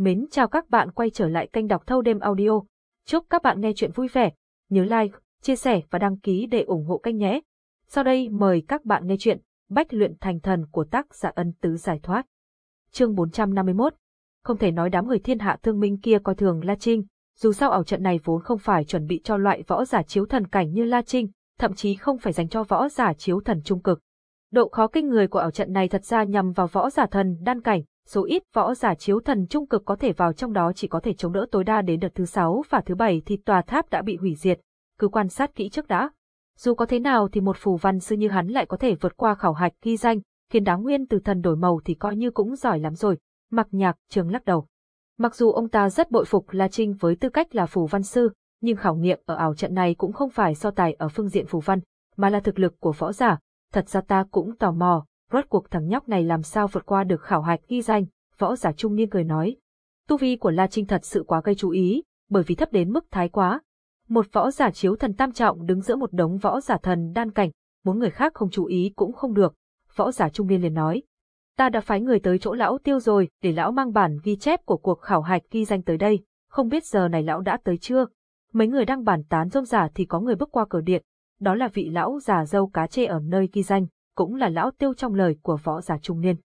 Mến chào các bạn quay trở lại kênh đọc thâu đêm audio. Chúc các bạn nghe chuyện vui vẻ. Nhớ like, chia sẻ và đăng ký để ủng hộ kênh nhé. Sau đây mời các bạn nghe chuyện Bách luyện thành thần của tác giả ân tứ giải thoát. Chương 451 Không thể nói đám người thiên hạ thương minh kia coi thường La Trinh, dù sao ảo trận này vốn không phải chuẩn bị cho loại võ giả chiếu thần cảnh như La Trinh, thậm chí không phải dành cho võ giả chiếu thần trung cực. Độ khó kinh người của ảo trận này thật ra nhằm vào võ giả thần đan cảnh, số ít võ giả chiếu thần trung cực có thể vào trong đó chỉ có thể chống đỡ tối đa đến đợt thứ sáu và thứ bảy thì tòa tháp đã bị hủy diệt. Cứ quan sát kỹ trước đã. Dù có thế nào thì một phù văn sư như hắn lại có thể vượt qua khảo hạch ghi danh, khiến đáng nguyên từ thần đổi màu thì coi như cũng giỏi lắm rồi. Mặc nhạc trường lắc đầu. Mặc dù ông ta rất bội phục La Trinh với tư cách là phù văn sư, nhưng khảo nghiệm ở ảo trận này cũng không phải so tài ở phương diện phù văn, mà là thực lực của võ giả. Thật ra ta cũng tò mò, rốt cuộc thằng nhóc này làm sao vượt qua được khảo hạch ghi danh, võ giả trung niên cười nói. Tu vi của La Trinh thật sự quá gây chú ý, bởi vì thấp đến mức thái quá. Một võ giả chiếu thần tam trọng đứng giữa một đống võ giả thần đan cảnh, muốn người khác không chú ý cũng không được. Võ giả trung niên liền nói. Ta đã phái người tới chỗ lão tiêu rồi, để lão mang bản ghi chép của cuộc khảo hạch ghi danh tới đây, không biết giờ này lão đã tới chưa. Mấy người đang bàn tán rông giả thì có người bước qua cửa điện, đó là vị lão già dâu cá chê ở nơi ghi danh cũng là lão tiêu trong lời của võ giả trung niên.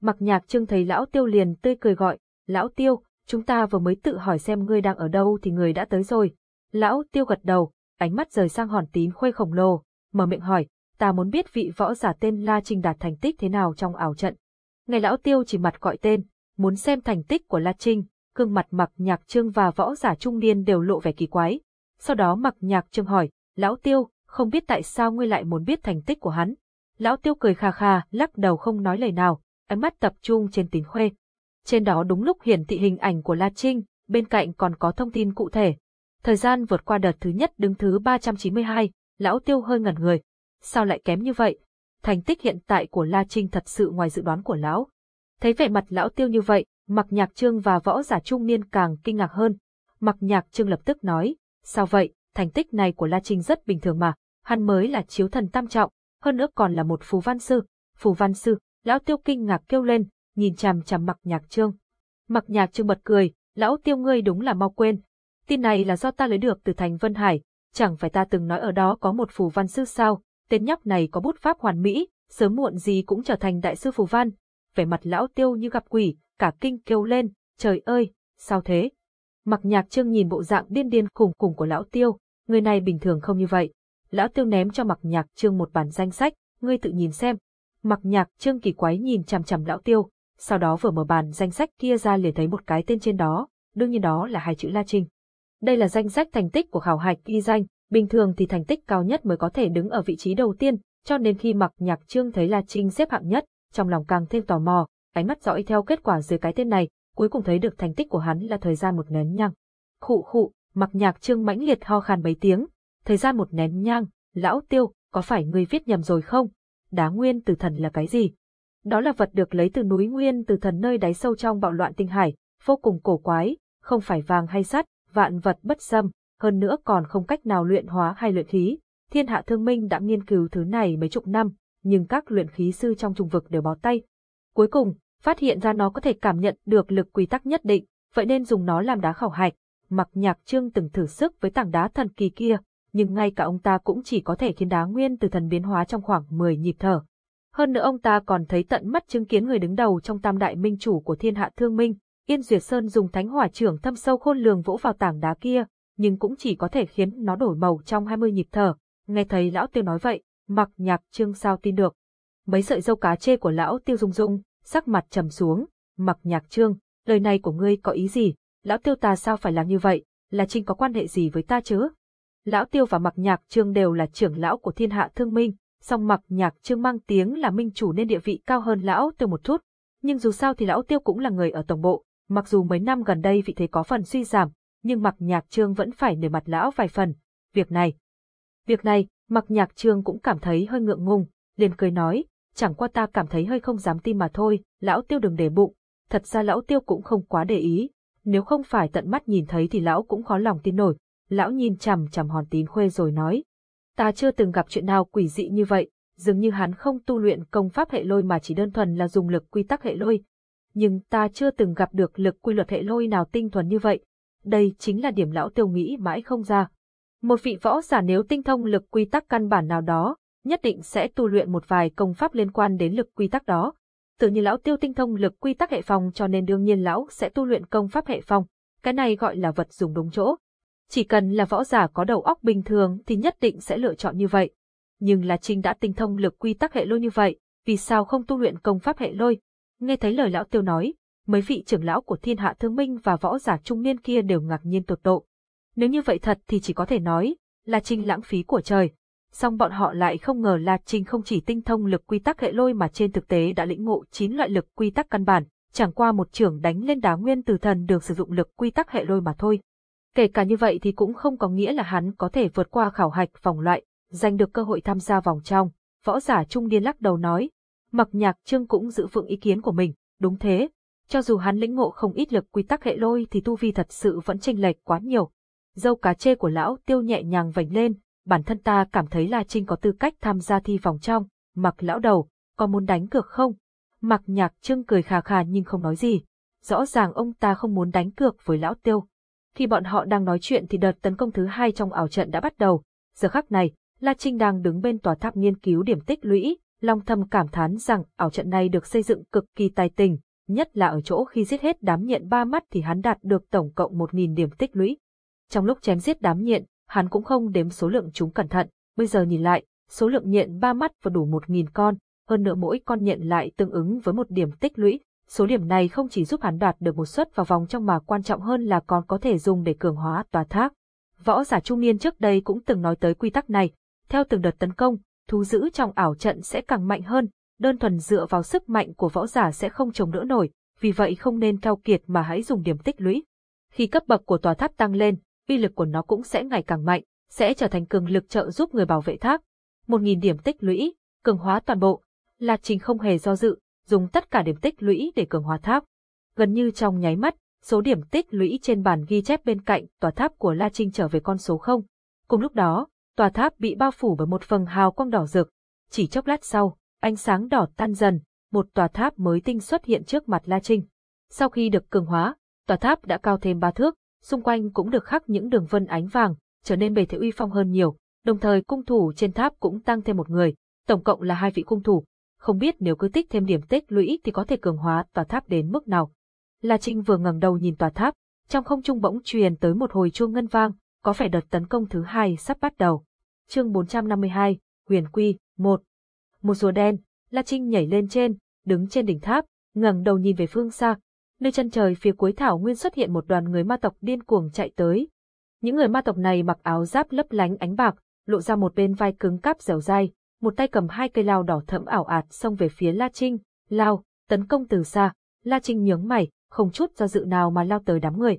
Mặc nhạc trương thấy lão tiêu liền tươi cười gọi, lão tiêu, chúng ta vừa mới tự hỏi xem ngươi đang ở đâu thì người đã tới rồi. Lão tiêu gật đầu, ánh mắt rời sang hòn tín khuê khổng lồ, mở miệng hỏi, ta muốn biết vị võ giả tên La Trinh đạt thành tích thế nào trong ảo trận. Ngày lão tiêu chỉ mặt gọi tên, muốn xem thành tích của La Trinh, gương mặt mặc nhạc trương và võ giả trung niên đều lộ vẻ kỳ quái. Sau đó mặc nhạc trương hỏi, lão tiêu, không biết tại sao ngươi lại muốn biết thành tích của hắn. Lão tiêu cười khà khà, lắc đầu không nói lời nào, ánh mắt tập trung trên tín khuê. Trên đó đúng lúc hiển thị hình ảnh của La Trinh, bên cạnh còn có thông tin cụ thể. Thời gian vượt qua đợt thứ nhất đứng thứ 392, lão tiêu hơi ngẩn người. Sao lại kém như vậy? Thành tích hiện tại của La Trinh thật sự ngoài dự đoán của lão. Thấy vẻ mặt lão tiêu như vậy, mặc nhạc trương và võ giả trung niên càng kinh ngạc hơn. Mặc nhạc trương lập tức nói, sao vậy, thành tích này của La Trinh rất bình thường mà, hắn mới là chiếu thần tam trọng, hơn nữa còn là một phù văn sư. Phù văn sư, lão tiêu kinh ngạc kêu lên, nhìn chằm chằm mặc nhạc trương. Mặc nhạc trương bật cười, lão tiêu ngươi đúng là mau quên. Tin này là do ta lấy được từ thành Vân Hải, chẳng phải ta từng nói ở đó có một phù văn sư sao, tên nhóc này có bút pháp hoàn mỹ, sớm muộn gì cũng trở thành đại sư phù văn. Vẻ mặt lão tiêu như gặp quỷ, cả kinh kêu lên, trời ơi, sao thế? Mặc nhạc trương nhìn bộ dạng điên điên khủng khủng của lão tiêu, người này bình thường không như vậy. Lão tiêu ném cho mặc nhạc trương một bản danh sách, ngươi tự nhìn xem. Mặc nhạc trương kỳ quái nhìn chằm chằm lão tiêu, sau đó vừa mở bản danh sách kia ra liền thấy một cái tên trên đó, đương nhiên đó là hai chữ La Trinh. Đây là danh sách thành tích của khảo hạch ghi danh, bình thường thì thành tích cao nhất mới có thể đứng ở vị trí đầu tiên, cho nên khi mặc nhạc trương thấy La Trinh xếp hạng nhất, trong lòng càng thêm tò mò, ánh mắt dõi theo kết quả dưới cái tên này, cuối cùng thấy được thành tích của hắn là thời gian một nén nhang. Khụ khụ, mặc nhạc trương mãnh liệt ho khan mấy tiếng, thời gian một nén nhang, lão tiêu, có phải ngươi viết nhầm rồi không? Đá nguyên từ thần là cái gì? Đó là vật được lấy từ núi nguyên từ thần nơi đáy sâu trong bạo loạn tinh hải, vô cùng cổ quái, không phải vàng hay sắt, vạn vật bất xâm, hơn nữa còn không cách nào luyện hóa hay luyện khí. Thiên hạ thương minh đã nghiên cứu thứ này mấy chục năm, nhưng các luyện khí sư trong trung vực đều bó tay. Cuối cùng, phát hiện ra nó có thể cảm nhận được lực quy tắc nhất định, vậy nên dùng nó làm đá khảo hạch. Mặc nhạc trương từng thử sức với tảng đá thần kỳ kia, nhưng ngay cả ông ta cũng chỉ có thể khiến đá nguyên từ thần biến hóa trong khoảng 10 nhịp thở. Hơn nữa ông ta còn thấy tận mắt chứng kiến người đứng đầu trong tam đại minh chủ của thiên hạ thương minh, Yên Duyệt Sơn dùng thánh hỏa trưởng thâm sâu khôn lường vỗ vào tảng đá kia, nhưng cũng chỉ có thể khiến nó đổi màu trong 20 nhịp thở. Nghe thấy lão tiêu nói vậy, mặc nhạc trương sao tin được. Mấy sợi dâu cá chê của lão tiêu rung rung, sắc mặt trầm xuống, mặc nhạc trương, lời này của ngươi có ý gì, lão tiêu ta sao phải làm như vậy, là trinh có quan hệ gì với ta chứ? Lão Tiêu và Mặc Nhạc Trương đều là trưởng lão của thiên hạ thương minh, song Mặc Nhạc Trương mang tiếng là minh chủ nên địa vị cao hơn lão Tiêu một chút. Nhưng dù sao thì lão Tiêu cũng là người ở tổng bộ, mặc dù mấy năm gần đây vị thế có phần suy giảm, nhưng Mặc Nhạc Trương vẫn phải nể mặt lão vài phần. Việc này, việc này, Mặc Nhạc Trương cũng cảm thấy hơi ngượng ngùng, liền cười nói, chẳng qua ta cảm thấy hơi không dám tin mà thôi, lão Tiêu đừng để bụng. Thật ra lão Tiêu cũng không quá để ý, nếu không phải tận mắt nhìn thấy thì lão cũng khó lòng tin nổi, Lão nhìn chằm chằm hòn tín khuê rồi nói. Ta chưa từng gặp chuyện nào quỷ dị như vậy, dường như hắn không tu luyện công pháp hệ lôi mà chỉ đơn thuần là dùng lực quy tắc hệ lôi. nhưng ta chưa từng gặp được lực quy luật hệ lôi nào tinh thuần như vậy. Đây chính là điểm lão tiêu nghĩ mãi không ra. Một vị võ giả nếu tinh thông lực quy tắc căn bản nào đó, nhất định sẽ tu luyện một vài công pháp liên quan đến lực quy tắc đó. Tự như lão tiêu tinh thông lực quy tắc hệ phòng cho nên đương nhiên lão sẽ tu luyện công pháp hệ phòng. Cái này gọi là vật dùng đúng chỗ. Chỉ cần là võ giả có đầu óc bình thường thì nhất định sẽ lựa chọn như vậy. Nhưng là Trinh đã tinh thông lực quy tắc hệ lôi như vậy, vì sao không tu luyện công pháp hệ lôi? Nghe thấy lời lão tiêu nói, mấy vị trưởng lão của thiên hạ thương minh và võ giả trung niên kia đều ngạc nhiên tột độ. Nếu như vậy thật thì chỉ có thể nói, là Trinh lãng phí của trời. Song bọn họ lại không ngờ là Trinh không chỉ tinh thông lực quy tắc hệ lôi mà trên thực tế đã lĩnh ngộ 9 loại lực quy tắc căn bản, chẳng qua một trưởng đánh lên đá nguyên từ thần được sử dụng lực quy tắc hệ lôi mà thôi. Kể cả như vậy thì cũng không có nghĩa là hắn có thể vượt qua khảo hạch vòng loại, giành được cơ hội tham gia vòng trong. Võ giả trung niên lắc đầu nói, mặc nhạc trương cũng giữ vững ý kiến của mình, đúng thế. Cho dù hắn lĩnh ngộ không ít lực quy tắc hệ lôi thì tu vi thật sự vẫn chênh lệch quá nhiều. Dâu cá chê của lão tiêu nhẹ nhàng vành lên, bản thân ta cảm thấy là Trinh có tư cách tham gia thi vòng trong, mặc lão đầu, có muốn đánh cược không? Mặc nhạc trương cười khà khà nhưng không nói gì. Rõ ràng ông ta không muốn đánh cược với lão tiêu. Khi bọn họ đang nói chuyện thì đợt tấn công thứ hai trong ảo trận đã bắt đầu. Giờ khắc này, La Trinh đang đứng bên tòa tháp nghiên cứu điểm tích lũy, long thầm cảm thán rằng ảo trận này được xây dựng cực kỳ tài tình, nhất là ở chỗ khi giết hết đám nhện ba mắt thì hắn đạt được tổng cộng 1.000 điểm tích lũy. Trong lúc chém giết đám nhện, hắn cũng không đếm số lượng chúng cẩn thận, bây giờ nhìn lại, số lượng nhện ba mắt vừa đủ 1.000 con, hơn nữa mỗi con nhện lại tương ứng với một điểm tích lũy. Số điểm này không chỉ giúp hắn đạt được một suất vào vòng trong mà quan trọng hơn là còn có thể dùng để cường hóa tòa tháp. Võ giả trung niên trước đây cũng từng nói tới quy tắc này, theo từng đợt tấn công, thú dữ trong ảo trận sẽ càng mạnh hơn, đơn thuần dựa vào sức mạnh của võ giả sẽ không chống đỡ nổi, vì vậy không nên cao kiệt mà hãy dùng điểm tích lũy. Khi cấp bậc của tòa tháp tăng lên, uy lực của nó cũng sẽ ngày càng mạnh, sẽ trở thành cường lực trợ giúp người bảo vệ tháp. Một nghìn điểm tích lũy, cường hóa toàn bộ. là Trình không hề do dự, dùng tất cả điểm tích lũy để cường hóa tháp. Gần như trong nháy mắt, số điểm tích lũy trên bàn ghi chép bên cạnh tòa tháp của La Trinh trở về con số 0. Cùng lúc đó, tòa tháp bị bao phủ bởi một phần hào quang đỏ rực. Chỉ chốc lát sau, ánh sáng đỏ tan dần, một tòa tháp mới tinh xuất hiện trước mặt La Trinh. Sau khi được cường hóa, tòa tháp đã cao thêm ba thước, xung quanh cũng được khắc những đường vân ánh vàng, trở nên bề thế uy phong hơn nhiều, đồng thời cung thủ trên tháp cũng tăng thêm một người, tổng cộng là hai vị cung thủ. Không biết nếu cứ tích thêm điểm tích lũy thì có thể cường hóa tòa tháp đến mức nào. La Trinh vừa ngẩng đầu nhìn tòa tháp, trong không trung bỗng truyền tới một hồi chuông ngân vang, có vẻ đợt tấn công thứ hai sắp bắt đầu. Chương 452, Huyền Quy, 1. Một rùa đen, La Trinh nhảy lên trên, đứng trên đỉnh tháp, ngẩng đầu nhìn về phương xa. Nơi chân trời phía cuối thảo nguyên xuất hiện một đoàn người ma tộc điên cuồng chạy tới. Những người ma tộc này mặc áo giáp lấp lánh ánh bạc, lộ ra một bên vai cứng cáp dẻo dai, một tay cầm hai cây lao đỏ thẫm ảo ạt xông về phía La Trinh, lao, tấn công từ xa. La Trinh nhướng mày, không chút do dự nào mà lao tới đám người.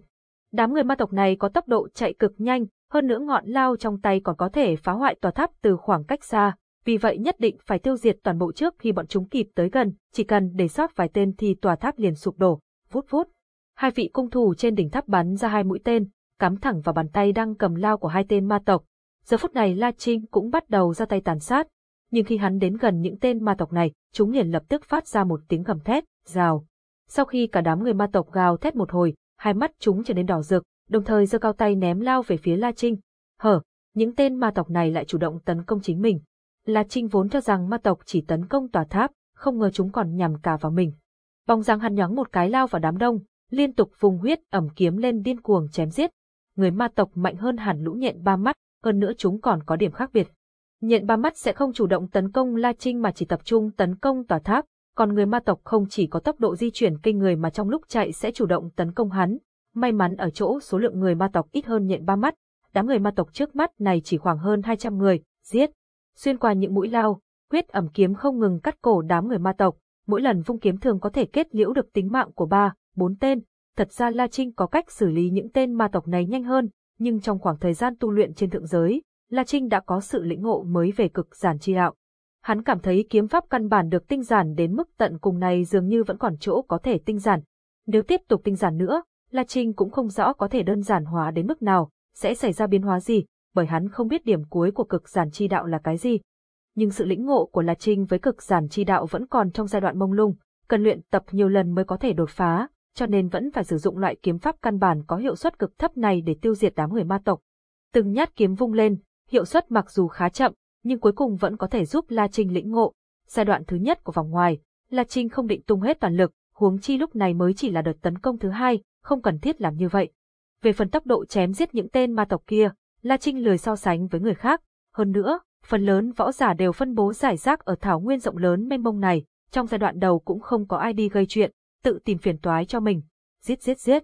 Đám người ma tộc này có tốc độ chạy cực nhanh, hơn nữa ngọn lao trong tay còn có thể phá hoại tòa tháp từ khoảng cách xa, vì vậy nhất định phải tiêu diệt toàn bộ trước khi bọn chúng kịp tới gần, chỉ cần để sót vài tên thì tòa tháp liền sụp đổ, vút vút. Hai vị cung thủ trên đỉnh tháp bắn ra hai mũi tên, cắm thẳng vào bàn tay đang cầm lao của hai tên ma tộc. Giờ phút này La Trinh cũng bắt đầu ra tay tàn sát, nhưng khi hắn đến gần những tên ma tộc này, chúng liền lập tức phát ra một tiếng gầm thét, rào. Sau khi cả đám người ma tộc gào thét một hồi, hai mắt chúng trở nên đỏ rực, đồng thời giơ cao tay ném lao về phía La Trinh. Hở, những tên ma tộc này lại chủ động tấn công chính mình. La Trinh vốn cho rằng ma tộc chỉ tấn công tòa tháp, không ngờ chúng còn nhằm cả vào mình. Bóng dáng hắn nhóng một cái lao vào đám đông, liên tục vùng huyết ẩm kiếm lên điên cuồng chém giết. Người ma tộc mạnh hơn hẳn lũ nhện ba mắt, hơn nữa chúng còn có điểm khác biệt. Nhện ba mắt sẽ không chủ động tấn công La Trinh mà chỉ tập trung tấn công tòa tháp, còn người ma tộc không chỉ có tốc độ di chuyển kinh người mà trong lúc chạy sẽ chủ động tấn công hắn, May mắn ở chỗ số lượng người ma tộc ít hơn nhện ba mắt, đám người ma tộc trước mắt này chỉ khoảng hơn 200 người, giết. Xuyên qua những mũi lao, huyết ẩm kiếm không ngừng cắt cổ đám người ma tộc, mỗi lần vung kiếm thường có thể kết liễu được tính mạng của ba, bốn tên. Thật ra La Trinh có cách xử lý những tên ma tộc này nhanh hơn, nhưng trong khoảng thời gian tu luyện trên thượng giới, La Trinh đã có sự lĩnh ngộ mới về cực giản chi đạo. Hắn cảm thấy kiếm pháp căn bản được tinh giản đến mức tận cùng này dường như vẫn còn chỗ có thể tinh giản. Nếu tiếp tục tinh giản nữa, La Trinh cũng không rõ có thể đơn giản hóa đến mức nào, sẽ xảy ra biến hóa gì, bởi hắn không biết điểm cuối của cực giản chi đạo là cái gì. Nhưng sự lĩnh ngộ của La Trinh với cực giản chi đạo vẫn còn trong giai đoạn mông lung, cần luyện tập nhiều lần mới có thể đột phá, cho nên vẫn phải sử dụng loại kiếm pháp căn bản có hiệu suất cực thấp này để tiêu diệt đám người ma tộc. Từng nhát kiếm vung lên, hiệu suất mặc dù khá chậm, nhưng cuối cùng vẫn có thể giúp La Trinh lĩnh ngộ. Giai đoạn thứ nhất của vòng ngoài, La Trinh không định tung hết toàn lực, huống chi lúc này mới chỉ là đợt tấn công thứ hai, không cần thiết làm như vậy. Về phần tốc độ chém giết những tên ma tộc kia, La Trinh lười so sánh với người khác. Hơn nữa, phần lớn võ giả đều phân bố giải rác ở thảo nguyên rộng lớn mênh mông này, trong giai đoạn đầu cũng không có ai đi gây chuyện, tự tìm phiền toái cho mình. Giết giết giết.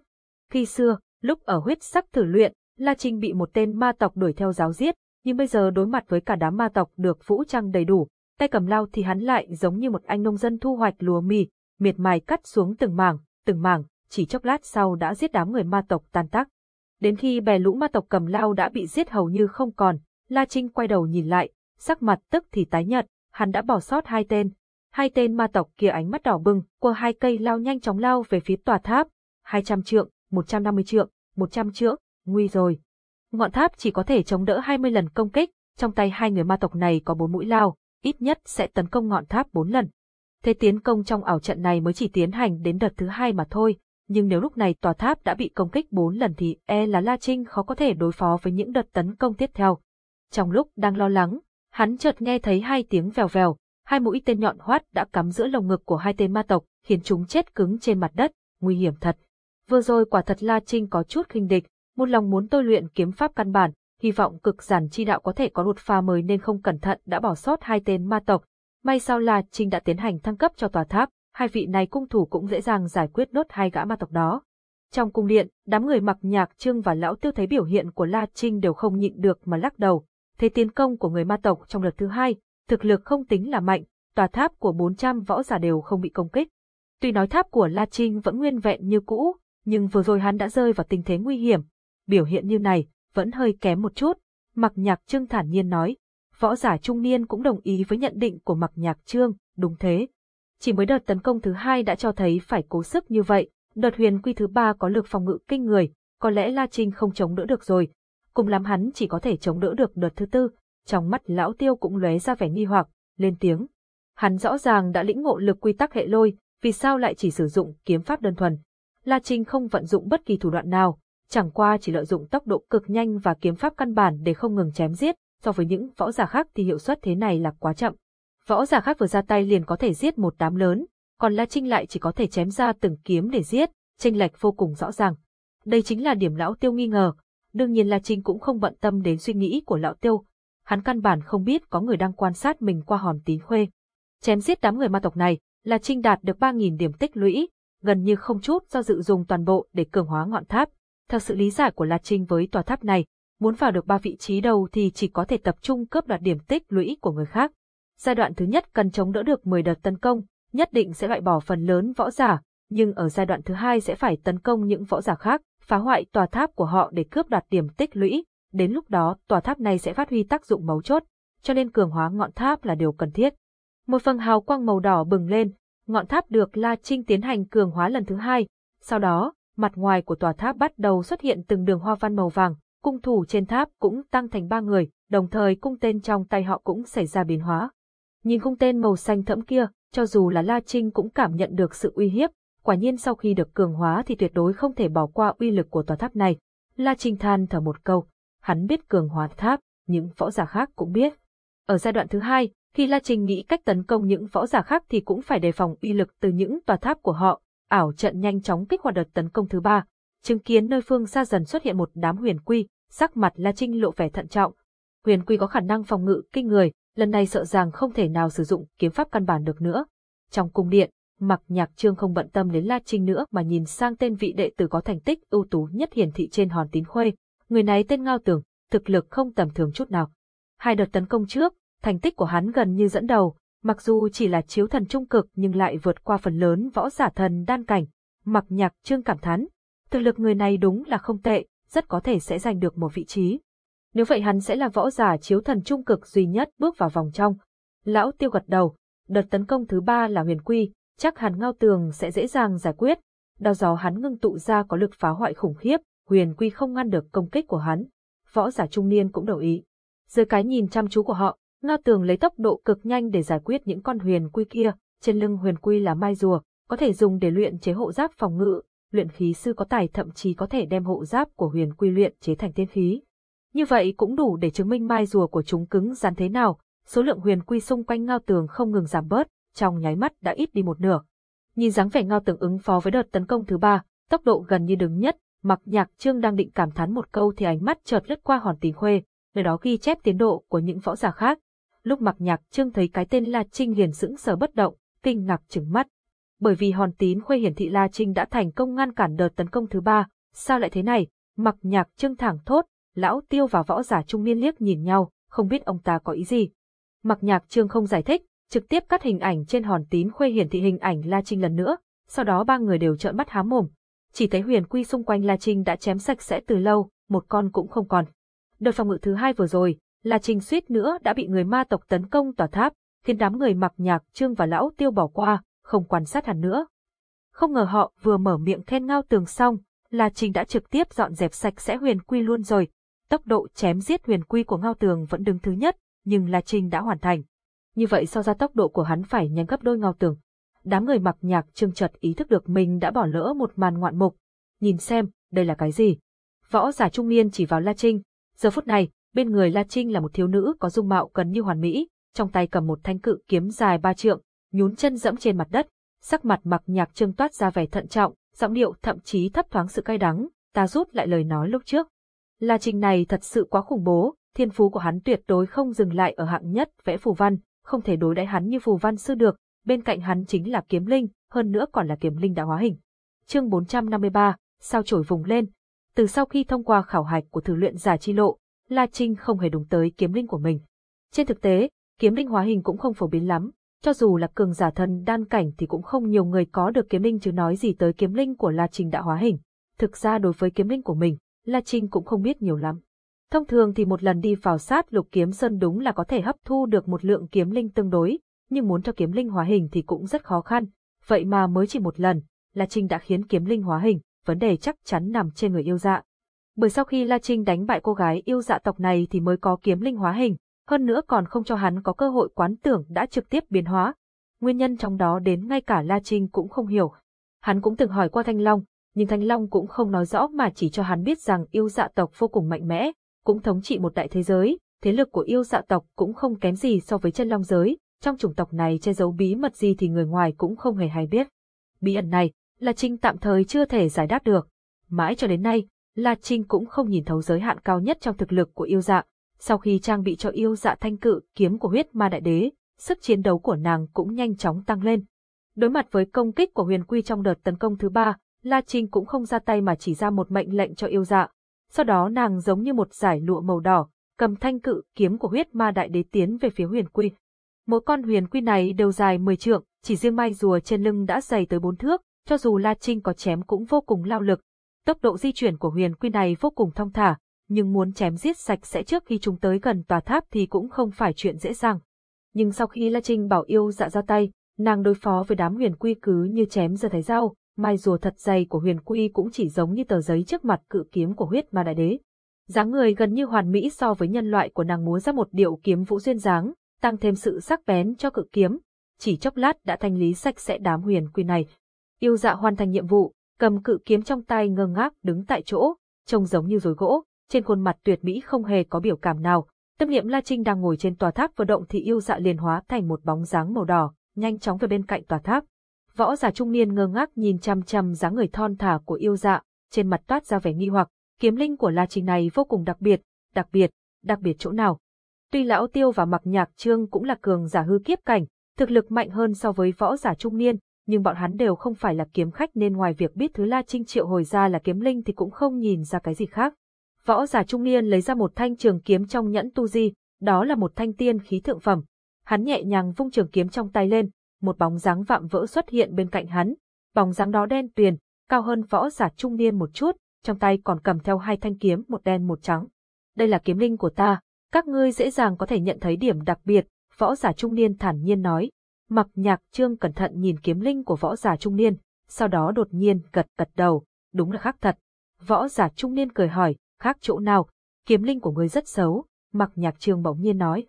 Khi xưa, lúc ở huyết sắc thử luyện, La Trinh bị một tên ma tộc đuổi theo giáo giết, nhưng bây giờ đối mặt với cả đám ma tộc được vũ trang đầy đủ, tay cầm lao thì hắn lại giống như một anh nông dân thu hoạch lúa mì, miệt mài cắt xuống từng mảng, từng mảng, chỉ chốc lát sau đã giết đám người ma tộc tan tác. Đến khi bè lũ ma tộc cầm lao đã bị giết hầu như không còn, La Trinh quay đầu nhìn lại, sắc mặt tức thì tái nhợt, hắn đã bỏ sót hai tên. Hai tên ma tộc kia ánh mắt đỏ bừng, qua hai cây lao nhanh chóng lao về phía tòa tháp. 200 trượng, 150 trượng, 100 trượng, nguy rồi. Ngọn tháp chỉ có thể chống đỡ 20 lần công kích, trong tay hai người ma tộc này có bốn mũi lao, ít nhất sẽ tấn công ngọn tháp 4 lần. Thế tiến công trong ảo trận này mới chỉ tiến hành đến đợt thứ hai mà thôi, nhưng nếu lúc này tòa tháp đã bị công kích 4 lần thì e là La Trinh khó có thể đối phó với những đợt tấn công tiếp theo. Trong lúc đang lo lắng, hắn chợt nghe thấy hai tiếng vèo vèo, hai mũi tên nhọn hoắt đã cắm giữa lồng ngực của hai tên ma tộc, khiến chúng chết cứng trên mặt đất, nguy hiểm thật. Vừa rồi quả thật La Trinh có chút khinh địch, một lòng muốn tôi luyện kiếm pháp căn bản, hy vọng cực giản chi đạo có thể có đột phá mới nên không cẩn thận đã bỏ sót hai tên ma tộc. May sao La Trinh đã tiến hành thăng cấp cho tòa tháp, hai vị này cung thủ cũng dễ dàng giải quyết nốt hai gã ma tộc đó. Trong cung điện, đám người mặc nhạc trương và lão tiêu thấy biểu hiện của La Trinh đều không nhịn được mà lắc đầu. Thế tiến công của người ma tộc trong đợt thứ hai, thực lực không tính là mạnh, tòa tháp của 400 võ giả đều không bị công kích. Tuy nói tháp của La Trinh vẫn nguyên vẹn như cũ, nhưng vừa rồi hắn đã rơi vào tình thế nguy hiểm. Biểu hiện như này, vẫn hơi kém một chút. Mặc nhạc trương thản nhiên nói. Võ giả trung niên cũng đồng ý với nhận định của mặc nhạc trương, đúng thế. Chỉ mới đợt tấn công thứ hai đã cho thấy phải cố sức như vậy, đợt huyền quy thứ ba có lực phòng ngự kinh người, có lẽ La Trinh không chống đỡ được rồi. Cùng lắm hắn chỉ có thể chống đỡ được đợt thứ tư, trong mắt lão tiêu cũng lóe ra vẻ nghi hoặc, lên tiếng. Hắn rõ ràng đã lĩnh ngộ lực quy tắc hệ lôi, vì sao lại chỉ sử dụng kiếm pháp đơn thuần. La Trinh không vận dụng bất kỳ thủ đoạn nào, chẳng qua chỉ lợi dụng tốc độ cực nhanh và kiếm pháp căn bản để không ngừng chém giết, so với những võ giả khác thì hiệu suất thế này là quá chậm. Võ giả khác vừa ra tay liền có thể giết một đám lớn, còn La Trinh lại chỉ có thể chém ra từng kiếm để giết, chênh lệch vô cùng rõ ràng. Đây chính là điểm lão tiêu nghi ngờ. Đương nhiên La Trinh cũng không bận tâm đến suy nghĩ của lão tiêu. Hắn căn bản không biết có người đang quan sát mình qua hòn tín khuê. Chém giết đám người ma tộc này, La Trinh đạt được 3.000 điểm tích lũy, gần như không chút do dự dùng toàn bộ để cường hóa ngọn tháp. Theo sự lý giải của La Trinh với tòa tháp này, muốn vào được ba vị trí đầu thì chỉ có thể tập trung cướp đoạt điểm tích lũy của người khác. Giai đoạn thứ nhất cần chống đỡ được 10 đợt tấn công, nhất định sẽ loại bỏ phần lớn võ giả, nhưng ở giai đoạn thứ hai sẽ phải tấn công những võ giả khác, phá hoại tòa tháp của họ để cướp đoạt điểm tích lũy. Đến lúc đó, tòa tháp này sẽ phát huy tác dụng mấu chốt, cho nên cường hóa ngọn tháp là điều cần thiết. Một phần hào quang màu đỏ bừng lên, ngọn tháp được La Trinh tiến hành cường hóa lần thứ hai. Sau đó, mặt ngoài của tòa tháp bắt đầu xuất hiện từng đường hoa văn màu vàng, cung thủ trên tháp cũng tăng thành ba người, đồng thời cung tên trong tay họ cũng xảy ra biến hóa. Nhìn cung tên màu xanh thẫm kia, cho dù là La Trinh cũng cảm nhận được sự uy hiếp, quả nhiên sau khi được cường hóa thì tuyệt đối không thể bỏ qua uy lực của tòa tháp này. La Trinh than thở một câu, hắn biết cường hóa tháp, những võ giả khác cũng biết. Ở giai đoạn thứ hai, khi La Trinh nghĩ cách tấn công những võ giả khác thì cũng phải đề phòng uy lực từ những tòa tháp của họ, ảo trận nhanh chóng kích hoạt đợt tấn công thứ ba. Chứng kiến nơi phương xa dần xuất hiện một đám huyền quy, sắc mặt La Trinh lộ vẻ thận trọng. Huyền quy có khả năng phòng ngự kinh người, lần này sợ rằng không thể nào sử dụng kiếm pháp căn bản được nữa. Trong cung điện, Mặc Nhạc Trương không bận tâm đến La Trinh nữa mà nhìn sang tên vị đệ tử có thành tích ưu tú nhất hiển thị trên hòn tín khuê. Người này tên Ngao Tường, thực lực không tầm thường chút nào. Hai đợt tấn công trước, thành tích của hắn gần như dẫn đầu, mặc dù chỉ là chiếu thần trung cực nhưng lại vượt qua phần lớn võ giả thần đan cảnh. Mặc Nhạc Trương cảm thán, thực lực người này đúng là không tệ, rất có thể sẽ giành được một vị trí. Nếu vậy hắn sẽ là võ giả chiếu thần trung cực duy nhất bước vào vòng trong. Lão tiêu gật đầu, đợt tấn công thứ ba là huyền quy, chắc hẳn ngao tường sẽ dễ dàng giải quyết. Đao gió hắn ngưng tụ ra có lực phá hoại khủng khiếp, huyền quy không ngăn được công kích của hắn. Võ giả trung niên cũng đồng ý. Dưới cái nhìn chăm chú của họ, ngao tường lấy tốc độ cực nhanh để giải quyết những con huyền quy kia, trên lưng huyền quy là mai rùa, có thể dùng để luyện chế hộ giáp phòng ngự, luyện khí sư có tài thậm chí có thể đem hộ giáp của huyền quy luyện chế thành tiên khí. Như vậy cũng đủ để chứng minh mai rùa của chúng cứng rắn thế nào, số lượng huyền quy xung quanh ngao tường không ngừng giảm bớt, trong nháy mắt đã ít đi một nửa. Nhìn dáng vẻ ngao tường ứng phó với đợt tấn công thứ ba, tốc độ gần như đứng nhất, mặc nhạc trương đang định cảm thán một câu thì ánh mắt chợt lướt qua hòn tín khuê, nơi đó ghi chép tiến độ của những võ giả khác. Lúc mặc nhạc trương thấy cái tên La Trinh liền sững sờ bất động, kinh ngạc trừng mắt. Bởi vì hòn tín khuê hiển thị La Trinh đã thành công ngăn cản đợt tấn công thứ ba, sao lại thế này? Mặc nhạc trương thẳng thốt, lão tiêu và võ giả trung niên liếc nhìn nhau, không biết ông ta có ý gì. Mặc nhạc trương không giải thích, trực tiếp cắt hình ảnh trên hòn tín khuê hiển thị hình ảnh La Trinh lần nữa, sau đó ba người đều trợn mắt há mồm. Chỉ thấy huyền quy xung quanh La Trinh đã chém sạch sẽ từ lâu, một con cũng không còn. Đợt phòng ngự thứ hai vừa rồi, La Trinh suýt nữa đã bị người ma tộc tấn công tòa tháp, khiến đám người mặc nhạc trương và lão tiêu bỏ qua, không quan sát hẳn nữa. Không ngờ họ vừa mở miệng khen ngao tường xong, La Trinh đã trực tiếp dọn dẹp sạch sẽ huyền quy luôn rồi. Tốc độ chém giết huyền quy của ngao tường vẫn đứng thứ nhất, nhưng La Trinh đã hoàn thành. Như vậy so ra tốc độ của hắn phải nhanh gấp đôi ngao tường. Đám người mặc nhạc trương chợt ý thức được mình đã bỏ lỡ một màn ngoạn mục. Nhìn xem, đây là cái gì? Võ giả trung niên chỉ vào La Trinh. Giờ phút này, bên người La Trinh là một thiếu nữ có dung mạo gần như hoàn mỹ, trong tay cầm một thanh cự kiếm dài ba trượng, nhún chân dẫm trên mặt đất, sắc mặt mặc nhạc trương toát ra vẻ thận trọng, giọng điệu thậm chí thấp thoáng sự cay đắng, ta rút lại lời nói lúc trước. La Trinh này thật sự quá khủng bố, thiên phú của hắn tuyệt đối không dừng lại ở hạng nhất vẽ phù văn, không thể đối đãi hắn như phù văn sư được, bên cạnh hắn chính là kiếm linh, hơn nữa còn là kiếm linh đã hóa hình. Chương 453, sao trổi vùng lên. Từ sau khi thông qua khảo hạch của thử luyện giả chi lộ, La Trinh không hề đúng tới kiếm linh của mình. Trên thực tế, kiếm linh hóa hình cũng không phổ biến lắm, cho dù là cường giả thần đan cảnh thì cũng không nhiều người có được kiếm linh chứ nói gì tới kiếm linh của La Trinh đã hóa hình. Thực ra đối với kiếm linh của mình, La Trinh cũng không biết nhiều lắm. Thông thường thì một lần đi vào sát lục kiếm sơn đúng là có thể hấp thu được một lượng kiếm linh tương đối, nhưng muốn cho kiếm linh hóa hình thì cũng rất khó khăn. Vậy mà mới chỉ một lần, La Trinh đã khiến kiếm linh hóa hình, vấn đề chắc chắn nằm trên người yêu dạ. Bởi sau khi La Trinh đánh bại cô gái yêu dạ tộc này thì mới có kiếm linh hóa hình, hơn nữa còn không cho hắn có cơ hội quán tưởng đã trực tiếp biến hóa. Nguyên nhân trong đó đến ngay cả La Trinh cũng không hiểu. Hắn cũng từng hỏi qua Thanh Long, nhưng Thanh Long cũng không nói rõ mà chỉ cho hắn biết rằng yêu dạ tộc vô cùng mạnh mẽ, cũng thống trị một đại thế giới, thế lực của yêu dạ tộc cũng không kém gì so với chân long giới, trong chủng tộc này che giấu bí mật gì thì người ngoài cũng không hề hay biết. Bí ẩn này, La Trinh tạm thời chưa thể giải đáp được. Mãi cho đến nay, La Trinh cũng không nhìn thấu giới hạn cao nhất trong thực lực của yêu dạ. Sau khi trang bị cho yêu dạ thanh cự kiếm của huyết ma đại đế, sức chiến đấu của nàng cũng nhanh chóng tăng lên. Đối mặt với công kích của huyền quy trong đợt tấn công thứ ba, La Trinh cũng không ra tay mà chỉ ra một mệnh lệnh cho yêu dạ. Sau đó nàng giống như một giải lụa màu đỏ, cầm thanh cự kiếm của huyết ma đại đế tiến về phía huyền quy. Mỗi con huyền quy này đều dài 10 trượng, chỉ riêng mai rùa trên lưng đã dày tới 4 thước, cho dù La Trinh có chém cũng vô cùng lao lực. Tốc độ di chuyển của huyền quy này vô cùng thong thả, nhưng muốn chém giết sạch sẽ trước khi chúng tới gần tòa tháp thì cũng không phải chuyện dễ dàng. Nhưng sau khi La Trinh bảo yêu dạ ra tay, nàng đối phó với đám huyền quy cứ như chém giờ thái rau, mai rùa thật dày của huyền quy cũng chỉ giống như tờ giấy trước mặt cự kiếm của huyết ma đại đế. dáng người gần như hoàn mỹ so với nhân loại của nàng múa ra một điệu kiếm vũ duyên dáng, tăng thêm sự sắc bén cho cự kiếm. Chỉ chốc lát đã thanh lý sạch sẽ đám huyền quy này. Yêu dạ hoàn thành nhiệm vụ, cầm cự kiếm trong tay ngơ ngác đứng tại chỗ, trông giống như rối gỗ, trên khuôn mặt tuyệt mỹ không hề có biểu cảm nào. Tâm niệm La Trinh đang ngồi trên tòa tháp vừa động thì yêu dạ liền hóa thành một bóng dáng màu đỏ, nhanh chóng về bên cạnh tòa tháp. Võ giả trung niên ngơ ngác nhìn chăm chăm dáng người thon thả của yêu dạ, trên mặt toát ra vẻ nghi hoặc, kiếm linh của La Trinh này vô cùng đặc biệt, đặc biệt, đặc biệt chỗ nào? Tuy lão tiêu và mặc nhạc trương cũng là cường giả hư kiếp cảnh, thực lực mạnh hơn so với võ giả trung niên, nhưng bọn hắn đều không phải là kiếm khách nên ngoài việc biết thứ La Trinh triệu hồi ra là kiếm linh thì cũng không nhìn ra cái gì khác. Võ giả trung niên lấy ra một thanh trường kiếm trong nhẫn tu di, đó là một thanh tiên khí thượng phẩm. Hắn nhẹ nhàng vung trường kiếm trong tay lên, một bóng dáng vạm vỡ xuất hiện bên cạnh hắn. Bóng dáng đó đen tuyền, cao hơn võ giả trung niên một chút, trong tay còn cầm theo hai thanh kiếm một đen một trắng. Đây là kiếm linh của ta, các ngươi dễ dàng có thể nhận thấy điểm đặc biệt, võ giả trung niên thản nhiên nói. Mặc nhạc trương cẩn thận nhìn kiếm linh của võ giả trung niên, sau đó đột nhiên gật gật đầu, đúng là khác thật. Võ giả trung niên cười hỏi, khác chỗ nào, kiếm linh của ngươi rất xấu, mặc nhạc trương bỗng nhiên nói.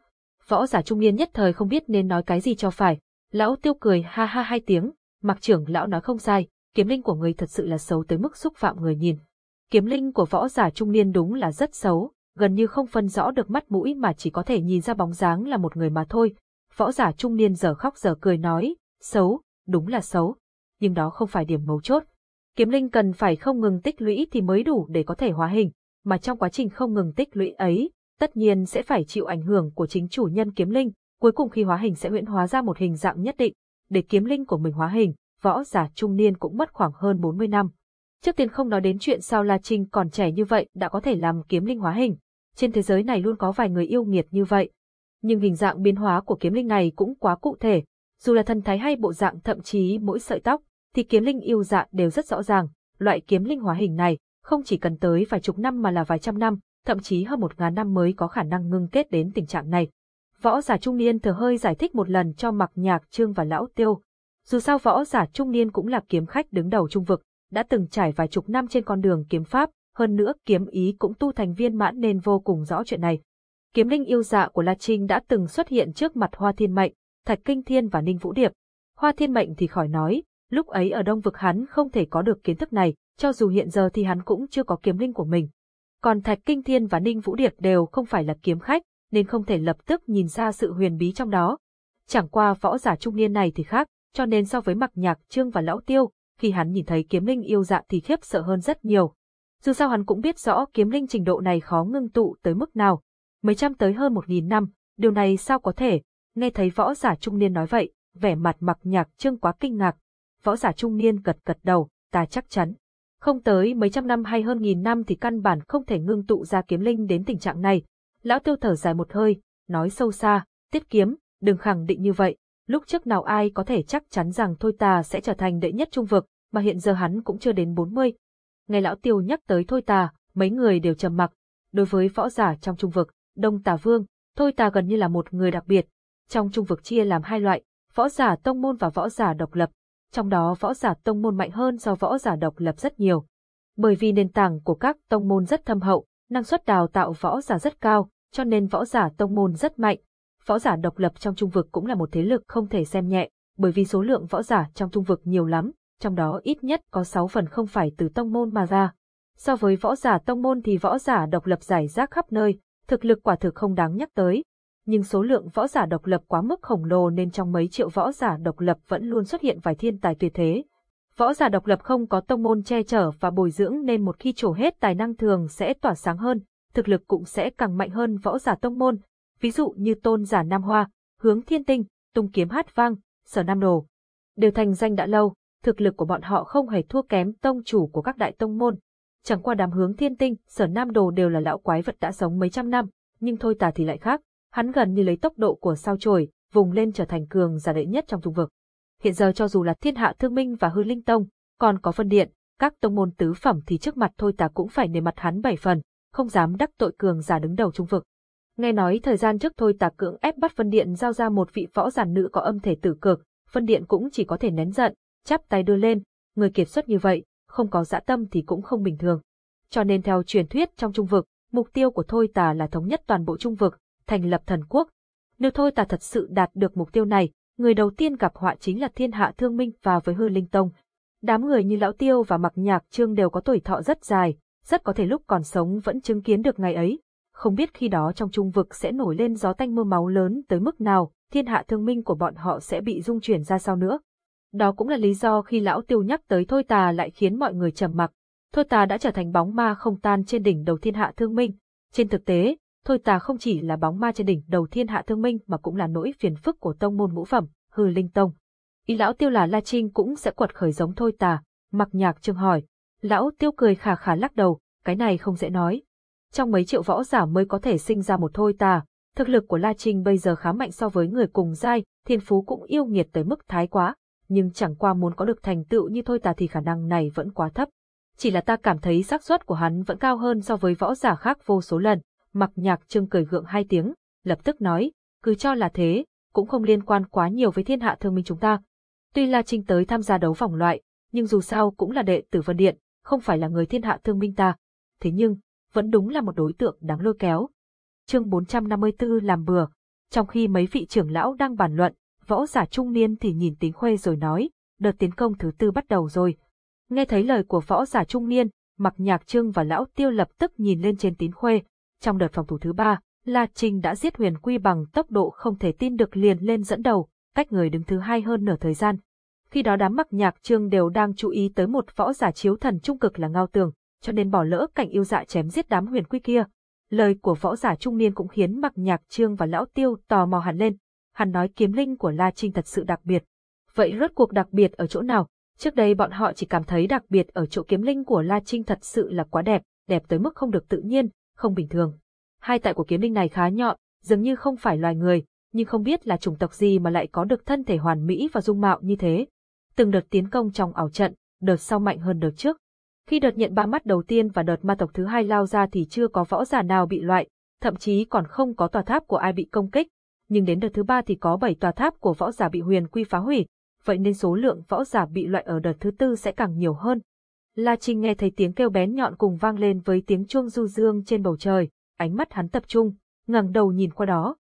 Võ giả trung niên nhất thời không biết nên nói cái gì cho phải, lão tiêu cười ha ha hai tiếng, Mặc trưởng lão nói không sai, kiếm linh của người thật sự là xấu tới mức xúc phạm người nhìn. Kiếm linh của võ giả trung niên đúng là rất xấu, gần như không phân rõ được mắt mũi mà chỉ có thể nhìn ra bóng dáng là một người mà thôi. Võ giả trung niên giờ khóc giờ cười nói, xấu, đúng là xấu, nhưng đó không phải điểm mấu chốt. Kiếm linh cần phải không ngừng tích lũy thì mới đủ để có thể hóa hình, mà trong quá trình không ngừng tích lũy ấy, tất nhiên sẽ phải chịu ảnh hưởng của chính chủ nhân kiếm linh, cuối cùng khi hóa hình sẽ huyễn hóa ra một hình dạng nhất định. Để kiếm linh của mình hóa hình, võ giả trung niên cũng mất khoảng hơn 40 năm. Trước tiên không nói đến chuyện sao La Trinh còn trẻ như vậy đã có thể làm kiếm linh hóa hình. Trên thế giới này luôn có vài người yêu nghiệt như vậy. Nhưng hình dạng biến hóa của kiếm linh này cũng quá cụ thể. Dù là thân thái hay bộ dạng thậm chí mỗi sợi tóc, thì kiếm linh yêu dạ đều rất rõ ràng. Loại kiếm linh hóa hình này không chỉ cần tới vài chục năm mà là vài trăm năm, thậm chí hơn một ngàn năm mới có khả năng ngưng kết đến tình trạng này. Võ giả trung niên thở hơi giải thích một lần cho mặc nhạc trương và lão tiêu. Dù sao võ giả trung niên cũng là kiếm khách đứng đầu trung vực, đã từng trải vài chục năm trên con đường kiếm pháp, hơn nữa kiếm ý cũng tu thành viên mãn nên vô cùng rõ chuyện này. Kiếm linh yêu dạ của La Trinh đã từng xuất hiện trước mặt Hoa Thiên Mệnh, Thạch Kinh Thiên và Ninh Vũ Điệp. Hoa Thiên Mệnh thì khỏi nói, lúc ấy ở Đông Vực hắn không thể có được kiến thức này, cho dù hiện giờ thì hắn cũng chưa có kiếm linh của mình. Còn Thạch Kinh Thiên và Ninh Vũ Điệp đều không phải là kiếm khách, nên không thể lập tức nhìn ra sự huyền bí trong đó. Chẳng qua võ giả trung niên này thì khác, cho nên so với mặc nhạc trương và lão tiêu, khi hắn nhìn thấy kiếm linh yêu dạ thì khiếp sợ hơn rất nhiều. Dù sao hắn cũng biết rõ kiếm linh trình độ này khó ngưng tụ tới mức nào. Mấy trăm tới hơn một nghìn năm, điều này sao có thể, nghe thấy võ giả trung niên nói vậy, vẻ mặt mặc nhạc trương quá kinh ngạc. Võ giả trung niên gật gật đầu, ta chắc chắn. Không tới mấy trăm năm hay hơn nghìn năm thì căn bản không thể ngưng tụ ra kiếm linh đến tình trạng này. Lão tiêu thở dài một hơi, nói sâu xa, tiết kiếm, đừng khẳng định như vậy. Lúc trước nào ai có thể chắc chắn rằng thôi tà sẽ trở thành đệ nhất trung vực, mà hiện giờ hắn cũng chưa đến 40. Nghe lão tiêu nhắc tới thôi tà, mấy người đều trầm mặc. Đối với võ giả trong trung vực, đông tà vương, thôi tà gần như là một người đặc biệt. Trong trung vực chia làm hai loại, võ giả tông môn và võ giả độc lập trong đó võ giả tông môn mạnh hơn do võ giả độc lập rất nhiều. Bởi vì nền tảng của các tông môn rất thâm hậu, năng suất đào tạo võ giả rất cao, cho nên võ giả tông môn rất mạnh. Võ giả độc lập trong trung vực cũng là một thế lực không thể xem nhẹ, bởi vì số lượng võ giả trong trung vực nhiều lắm, trong đó ít nhất có 6 phần không phải từ tông môn mà ra. So với võ giả tông môn thì võ giả độc lập giải rác khắp nơi, thực lực quả thực không đáng nhắc tới, nhưng số lượng võ giả độc lập quá mức khổng lồ nên trong mấy triệu võ giả độc lập vẫn luôn xuất hiện vài thiên tài tuyệt thế. Võ giả độc lập không có tông môn che chở và bồi dưỡng nên một khi trổ hết tài năng thường sẽ tỏa sáng hơn, thực lực cũng sẽ càng mạnh hơn võ giả tông môn, ví dụ như tôn giả Nam Hoa, hướng thiên tinh, tung kiếm hát vang, sở Nam Đồ. Đều thành danh đã lâu, thực lực của bọn họ không hề thua kém tông chủ của các đại tông môn. Chẳng qua đám hướng thiên tinh, sở Nam Đồ đều là lão quái vật đã sống mấy trăm năm, nhưng thôi tà thì lại khác hắn gần như lấy tốc độ của sao chổi, vùng lên trở thành cường giả đệ nhất trong trung vực. Hiện giờ cho dù là Thiên Hạ Thương Minh và Hư Linh Tông, còn có phân điện, các tông môn tứ phẩm thì trước mặt thôi tà cũng phải nề mặt hắn bảy phần, không dám đắc tội cường giả đứng đầu trung vực. Nghe nói thời gian trước thôi tà cưỡng ép bắt phân điện giao ra một vị võ giả nữ có âm thể tử cực, phân điện cũng chỉ có thể nén giận, chắp tay đưa lên, người kiệt xuất như vậy, không có dã tâm thì cũng không bình thường. Cho nên theo truyền thuyết trong trung vực, mục tiêu của thôi tà là thống nhất toàn bộ trung vực, thành lập thần quốc. Nếu thôi Tà thật sự đạt được mục tiêu này, người đầu tiên gặp họa chính là thiên hạ thương minh và với hư linh tông. Đám người như lão tiêu và mặc nhạc trương đều có tuổi thọ rất dài, rất có thể lúc còn sống vẫn chứng kiến được ngày ấy. Không biết khi đó trong trung vực sẽ nổi lên gió tanh mưa máu lớn tới mức nào, thiên hạ thương minh của bọn họ sẽ bị dung chuyển ra sao nữa. Đó cũng là lý do khi lão tiêu nhắc tới thôi tà lại khiến mọi người trầm mặc. Thôi tà đã trở thành bóng ma không tan trên đỉnh đầu thiên hạ thương minh. Trên thực tế, Thôi tà không chỉ là bóng ma trên đỉnh đầu thiên hạ thương minh mà cũng là nỗi phiền phức của tông môn ngũ phẩm, hư linh tông. Ý lão tiêu là La Trinh cũng sẽ quật khởi giống thôi tà, mặc nhạc trương hỏi. Lão tiêu cười khà khà lắc đầu, cái này không dễ nói. Trong mấy triệu võ giả mới có thể sinh ra một thôi tà, thực lực của La Trinh bây giờ khá mạnh so với người cùng giai, thiên phú cũng yêu nghiệt tới mức thái quá, nhưng chẳng qua muốn có được thành tựu như thôi tà thì khả năng này vẫn quá thấp. Chỉ là ta cảm thấy xác suất của hắn vẫn cao hơn so với võ giả khác vô số lần. Mặc nhạc trưng cười gượng hai tiếng, lập tức nói, cứ cho là thế, cũng không liên quan quá nhiều với thiên hạ thương minh chúng ta. Tuy La Trinh tới tham gia đấu vòng loại, nhưng dù sao cũng là đệ tử Vân Điện, không phải là người thiên hạ thương minh ta. Thế nhưng, vẫn đúng là một đối tượng đáng lôi kéo. Chương 454 làm bừa. Trong khi mấy vị trưởng lão đang bàn luận, võ giả trung niên thì nhìn tính khuê rồi nói, đợt tiến công thứ tư bắt đầu rồi. Nghe thấy lời của võ giả trung niên, mặc nhạc trương và lão tiêu lập tức nhìn lên trên tín khuê. Trong đợt phòng thủ thứ ba, La Trinh đã giết huyền quy bằng tốc độ không thể tin được liền lên dẫn đầu, cách người đứng thứ hai hơn nửa thời gian. Khi đó đám mặc nhạc trương đều đang chú ý tới một võ giả chiếu thần trung cực là ngao tường, cho nên bỏ lỡ cảnh yêu dạ chém giết đám huyền quy kia. Lời của võ giả trung niên cũng khiến mặc nhạc trương và lão tiêu tò mò hẳn lên. Hắn nói kiếm linh của La Trinh thật sự đặc biệt. Vậy rốt cuộc đặc biệt ở chỗ nào? Trước đây bọn họ chỉ cảm thấy đặc biệt ở chỗ kiếm linh của La Trinh thật sự là quá đẹp, đẹp tới mức không được tự nhiên, không bình thường. Hai tại của kiếm linh này khá nhọn, dường như không phải loài người, nhưng không biết là chủng tộc gì mà lại có được thân thể hoàn mỹ và dung mạo như thế. Từng đợt tiến công trong ảo trận, đợt sau mạnh hơn đợt trước. Khi đợt nhận ba mắt đầu tiên và đợt ma tộc thứ hai lao ra thì chưa có võ giả nào bị loại, thậm chí còn không có tòa tháp của ai bị công kích. Nhưng đến đợt thứ ba thì có bảy tòa tháp của võ giả bị huyền quy phá hủy, vậy nên số lượng võ giả bị loại ở đợt thứ tư sẽ càng nhiều hơn. La Trinh nghe thấy tiếng kêu bén nhọn cùng vang lên với tiếng chuông du dương trên bầu trời, ánh mắt hắn tập trung, ngẩng đầu nhìn qua đó.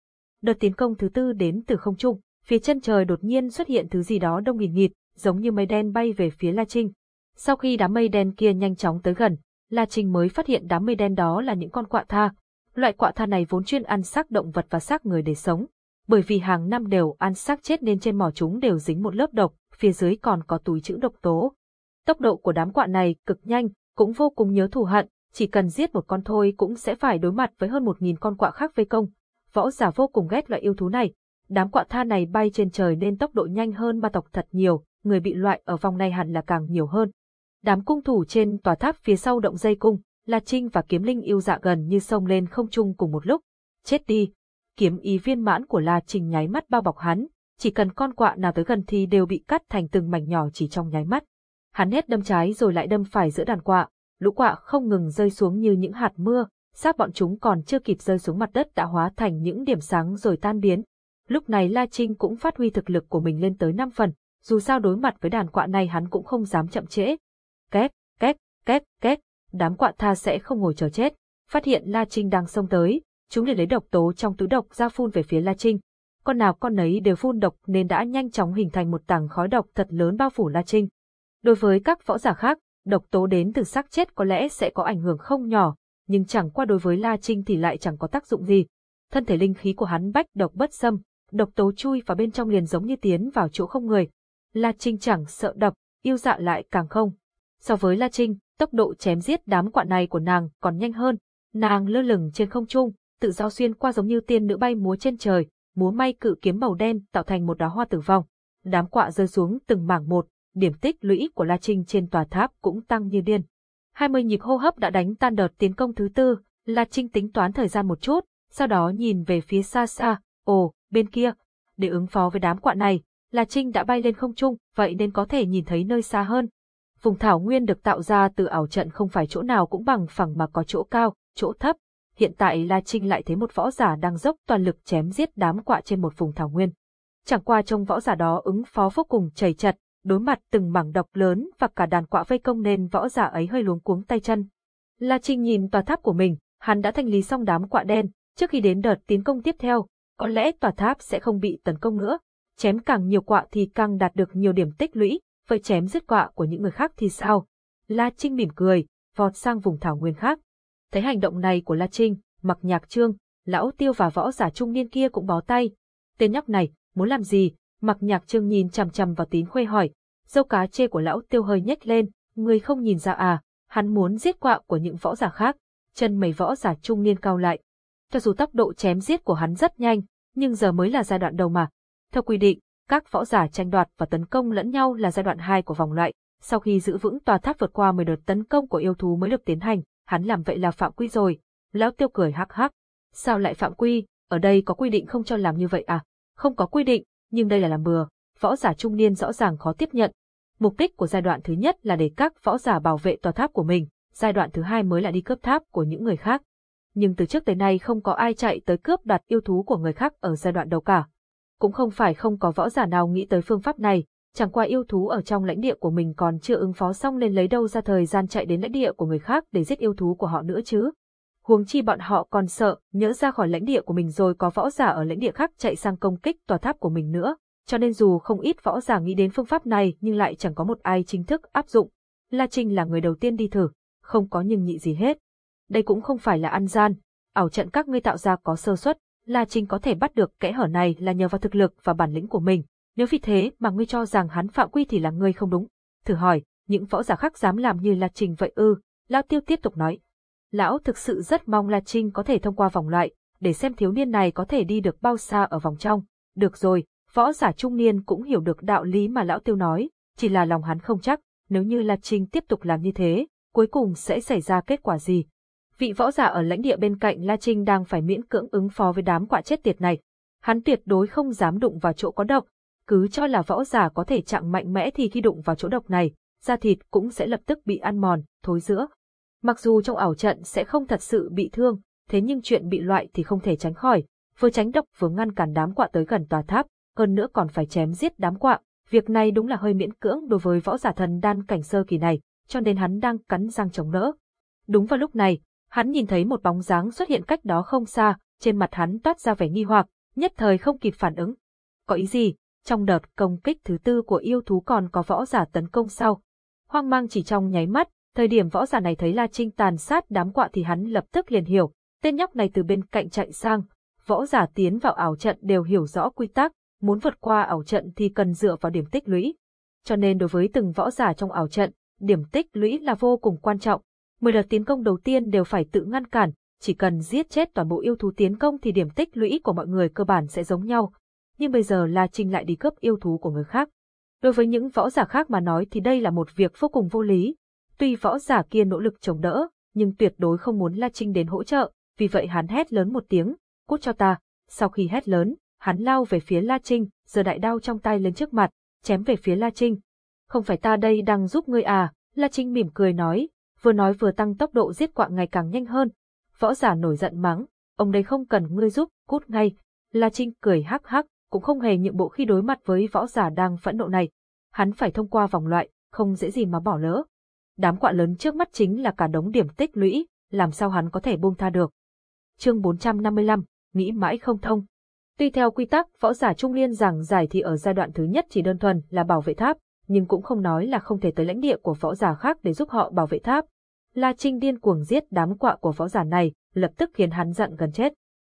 Đợt tiến công thứ tư đến từ không trung, phía chân trời đột nhiên xuất hiện thứ gì đó đông nghìn nghịt, giống như mây đen bay về phía La Trinh. Sau khi đám mây đen kia nhanh chóng tới gần, La Trinh mới phát hiện đám mây đen đó là những con quạ tha. Loại quạ tha này vốn chuyên ăn xác động vật và xác người để sống. Bởi vì hàng năm đều ăn xác chết nên trên mỏ chúng đều dính một lớp độc, phía dưới còn có túi chữ độc tố. Tốc độ của đám quạ này cực nhanh, cũng vô cùng nhớ thù hận, chỉ cần giết một con thôi cũng sẽ phải đối mặt với hơn một nghìn con quạ khác vây công. Võ giả vô cùng ghét loại yêu thú này. Đám quạ tha này bay trên trời nên tốc độ nhanh hơn ba tộc thật nhiều, người bị loại ở vòng này hẳn là càng nhiều hơn. Đám cung thủ trên tòa tháp phía sau động dây cung, La Trinh và kiếm linh yêu dạ gần như xông lên không chung cùng một lúc. Chết đi! Kiếm ý viên mãn của La Trinh nháy mắt bao bọc hắn, chỉ cần con quạ nào tới gần thì đều bị cắt thành từng mảnh nhỏ chỉ trong nháy mắt. Hắn hết đâm trái rồi lại đâm phải giữa đàn quạ, lũ quạ không ngừng rơi xuống như những hạt mưa, xác bọn chúng còn chưa kịp rơi xuống mặt đất đã hóa thành những điểm sáng rồi tan biến. Lúc này La Trinh cũng phát huy thực lực của mình lên tới 5 phần, dù sao đối mặt với đàn quạ này hắn cũng không dám chậm trễ. Két, két, két, két, đám quạ tha sẽ không ngồi chờ chết. Phát hiện La Trinh đang xông tới, chúng liền lấy độc tố trong túi độc ra phun về phía La Trinh. Con nào con nấy đều phun độc nên đã nhanh chóng hình thành một tảng khói độc thật lớn bao phủ La Trinh. Đối với các võ giả khác, độc tố đến từ xác chết có lẽ sẽ có ảnh hưởng không nhỏ, nhưng chẳng qua đối với La Trinh thì lại chẳng có tác dụng gì. Thân thể linh khí của hắn bách độc bất xâm, độc tố chui vào bên trong liền giống như tiến vào chỗ không người. La Trinh chẳng sợ độc, yêu dạ lại càng không. So với La Trinh, tốc độ chém giết đám quạ này của nàng còn nhanh hơn. Nàng lơ lửng trên không trung, tự do xuyên qua giống như tiên nữ bay múa trên trời, múa may cự kiếm màu đen tạo thành một đóa hoa tử vong. Đám quạ rơi xuống từng mảng một, điểm tích lũy của La Trinh trên tòa tháp cũng tăng như điên. 20 nhịp hô hấp đã đánh tan đợt tiến công thứ tư, La Trinh tính toán thời gian một chút, sau đó nhìn về phía xa xa, ồ, bên kia. Để ứng phó với đám quạ này, La Trinh đã bay lên không trung, vậy nên có thể nhìn thấy nơi xa hơn. Vùng thảo nguyên được tạo ra từ ảo trận không phải chỗ nào cũng bằng phẳng mà có chỗ cao, chỗ thấp. Hiện tại La Trinh lại thấy một võ giả đang dốc toàn lực chém giết đám quạ trên một vùng thảo nguyên. Chẳng qua trong võ giả đó ứng phó vô cùng chảy chật, đối mặt từng mảng độc lớn và cả đàn quạ vây công nên võ giả ấy hơi luống cuống tay chân. La Trinh nhìn tòa tháp của mình, hắn đã thanh lý xong đám quạ đen, trước khi đến đợt tiến công tiếp theo, có lẽ tòa tháp sẽ không bị tấn công nữa. Chém càng nhiều quạ thì càng đạt được nhiều điểm tích lũy, vậy chém giết quạ của những người khác thì sao? La Trinh mỉm cười, vọt sang vùng thảo nguyên khác. Thấy hành động này của La Trinh, mặc nhạc trương, lão tiêu và võ giả trung niên kia cũng bó tay. Tên nhóc này, muốn làm gì, Mặc nhạc trương nhìn chằm chằm vào tín khuê hỏi, dâu cá chê của lão tiêu hơi nhếch lên, người không nhìn ra à, hắn muốn giết quạ của những võ giả khác, chân mày võ giả trung niên cao lại. Cho dù tốc độ chém giết của hắn rất nhanh, nhưng giờ mới là giai đoạn đầu mà. Theo quy định, các võ giả tranh đoạt và tấn công lẫn nhau là giai đoạn 2 của vòng loại, sau khi giữ vững tòa tháp vượt qua 10 đợt tấn công của yêu thú mới được tiến hành, hắn làm vậy là phạm quy rồi. Lão tiêu cười hắc hắc. Sao lại phạm quy, ở đây có quy định không cho làm như vậy à? Không có quy định, nhưng đây là làm bừa, võ giả trung niên rõ ràng khó tiếp nhận. Mục đích của giai đoạn thứ nhất là để các võ giả bảo vệ tòa tháp của mình, giai đoạn thứ hai mới là đi cướp tháp của những người khác. Nhưng từ trước tới nay không có ai chạy tới cướp đoạt yêu thú của người khác ở giai đoạn đầu cả. Cũng không phải không có võ giả nào nghĩ tới phương pháp này, chẳng qua yêu thú ở trong lãnh địa của mình còn chưa ứng phó xong nên lấy đâu ra thời gian chạy đến lãnh địa của người khác để giết yêu thú của họ nữa chứ. Huống chi bọn họ còn sợ, nhớ ra khỏi lãnh địa của mình rồi có võ giả ở lãnh địa khác chạy sang công kích tòa tháp của mình nữa. cho nên dù không ít võ giả nghĩ đến phương pháp này nhưng lại chẳng có một ai chính thức áp dụng. La Trinh là người đầu tiên đi thử, không có nhưng nhị gì hết. Đây cũng không phải là ăn gian, ảo trận các ngươi tạo ra có sơ suất, La Trinh có thể bắt được kẽ hở này là nhờ vào thực lực và bản lĩnh của mình. Nếu vì thế mà ngươi cho rằng hắn phạm quy thì là ngươi không đúng. Thử hỏi, những võ giả khác dám làm như La Trinh vậy ư? Lão Tiêu tiếp tục nói. Lão thực sự rất mong La Trinh có thể thông qua vòng loại, để xem thiếu niên này có thể đi được bao xa ở vòng trong. Được rồi, võ giả trung niên cũng hiểu được đạo lý mà Lão Tiêu nói, chỉ là lòng hắn không chắc, nếu như La Trinh tiếp tục làm như thế, cuối cùng sẽ xảy ra kết quả gì. Vị võ giả ở lãnh địa bên cạnh La Trinh đang phải miễn cưỡng ứng phó với đám quạ chết tiệt này. Hắn tuyệt đối không dám đụng vào chỗ có độc, cứ cho là võ giả có thể trạng mạnh mẽ thì khi đụng vào chỗ độc này, da thịt cũng sẽ lập tức bị ăn mòn, thối rữa. Mặc dù trong ảo trận sẽ không thật sự bị thương, thế nhưng chuyện bị loại thì không thể tránh khỏi, vừa tránh độc vừa ngăn cản đám quạ tới gần tòa tháp, hơn nữa còn phải chém giết đám quạ. Việc này đúng là hơi miễn cưỡng đối với võ giả thần đan cảnh sơ kỳ này, cho nên hắn đang cắn răng chống đỡ. Đúng vào lúc này, hắn nhìn thấy một bóng dáng xuất hiện cách đó không xa, trên mặt hắn toát ra vẻ nghi hoặc, nhất thời không kịp phản ứng. Có ý gì? Trong đợt công kích thứ tư của yêu thú còn có võ giả tấn công sau. Hoang mang chỉ trong nháy mắt, thời điểm võ giả này thấy La Trinh tàn sát đám quạ thì hắn lập tức liền hiểu, tên nhóc này từ bên cạnh chạy sang. Võ giả tiến vào ảo trận đều hiểu rõ quy tắc, muốn vượt qua ảo trận thì cần dựa vào điểm tích lũy. Cho nên đối với từng võ giả trong ảo trận, điểm tích lũy là vô cùng quan trọng. Mười đợt tiến công đầu tiên đều phải tự ngăn cản, chỉ cần giết chết toàn bộ yêu thú tiến công thì điểm tích lũy của mọi người cơ bản sẽ giống nhau. Nhưng bây giờ La Trinh lại đi cướp yêu thú của người khác. Đối với những võ giả khác mà nói thì đây là một việc vô cùng vô lý. Tuy võ giả kia nỗ lực chống đỡ, nhưng tuyệt đối không muốn La Trinh đến hỗ trợ, vì vậy hắn hét lớn một tiếng, cút cho ta. Sau khi hét lớn, hắn lao về phía La Trinh, giơ đại đao trong tay lên trước mặt, chém về phía La Trinh. Không phải ta đây đang giúp ngươi à, La Trinh mỉm cười nói, vừa nói vừa tăng tốc độ giết quạng ngày càng nhanh hơn. Võ giả nổi giận mắng, ông đây không cần ngươi giúp, cút ngay. La Trinh cười hắc hắc, cũng không hề nhượng bộ khi đối mặt với võ giả đang phẫn nộ này. Hắn phải thông qua vòng loại, không dễ gì mà bỏ lỡ. Đám quạ lớn trước mắt chính là cả đống điểm tích lũy, làm sao hắn có thể buông tha được. Chương 455, nghĩ mãi không thông. Tuy theo quy tắc võ giả trung liên giảng giải thì ở giai đoạn thứ nhất chỉ đơn thuần là bảo vệ tháp, nhưng cũng không nói là không thể tới lãnh địa của võ giả khác để giúp họ bảo vệ tháp. La Trinh điên cuồng giết đám quạ của võ giả này, lập tức khiến hắn giận gần chết.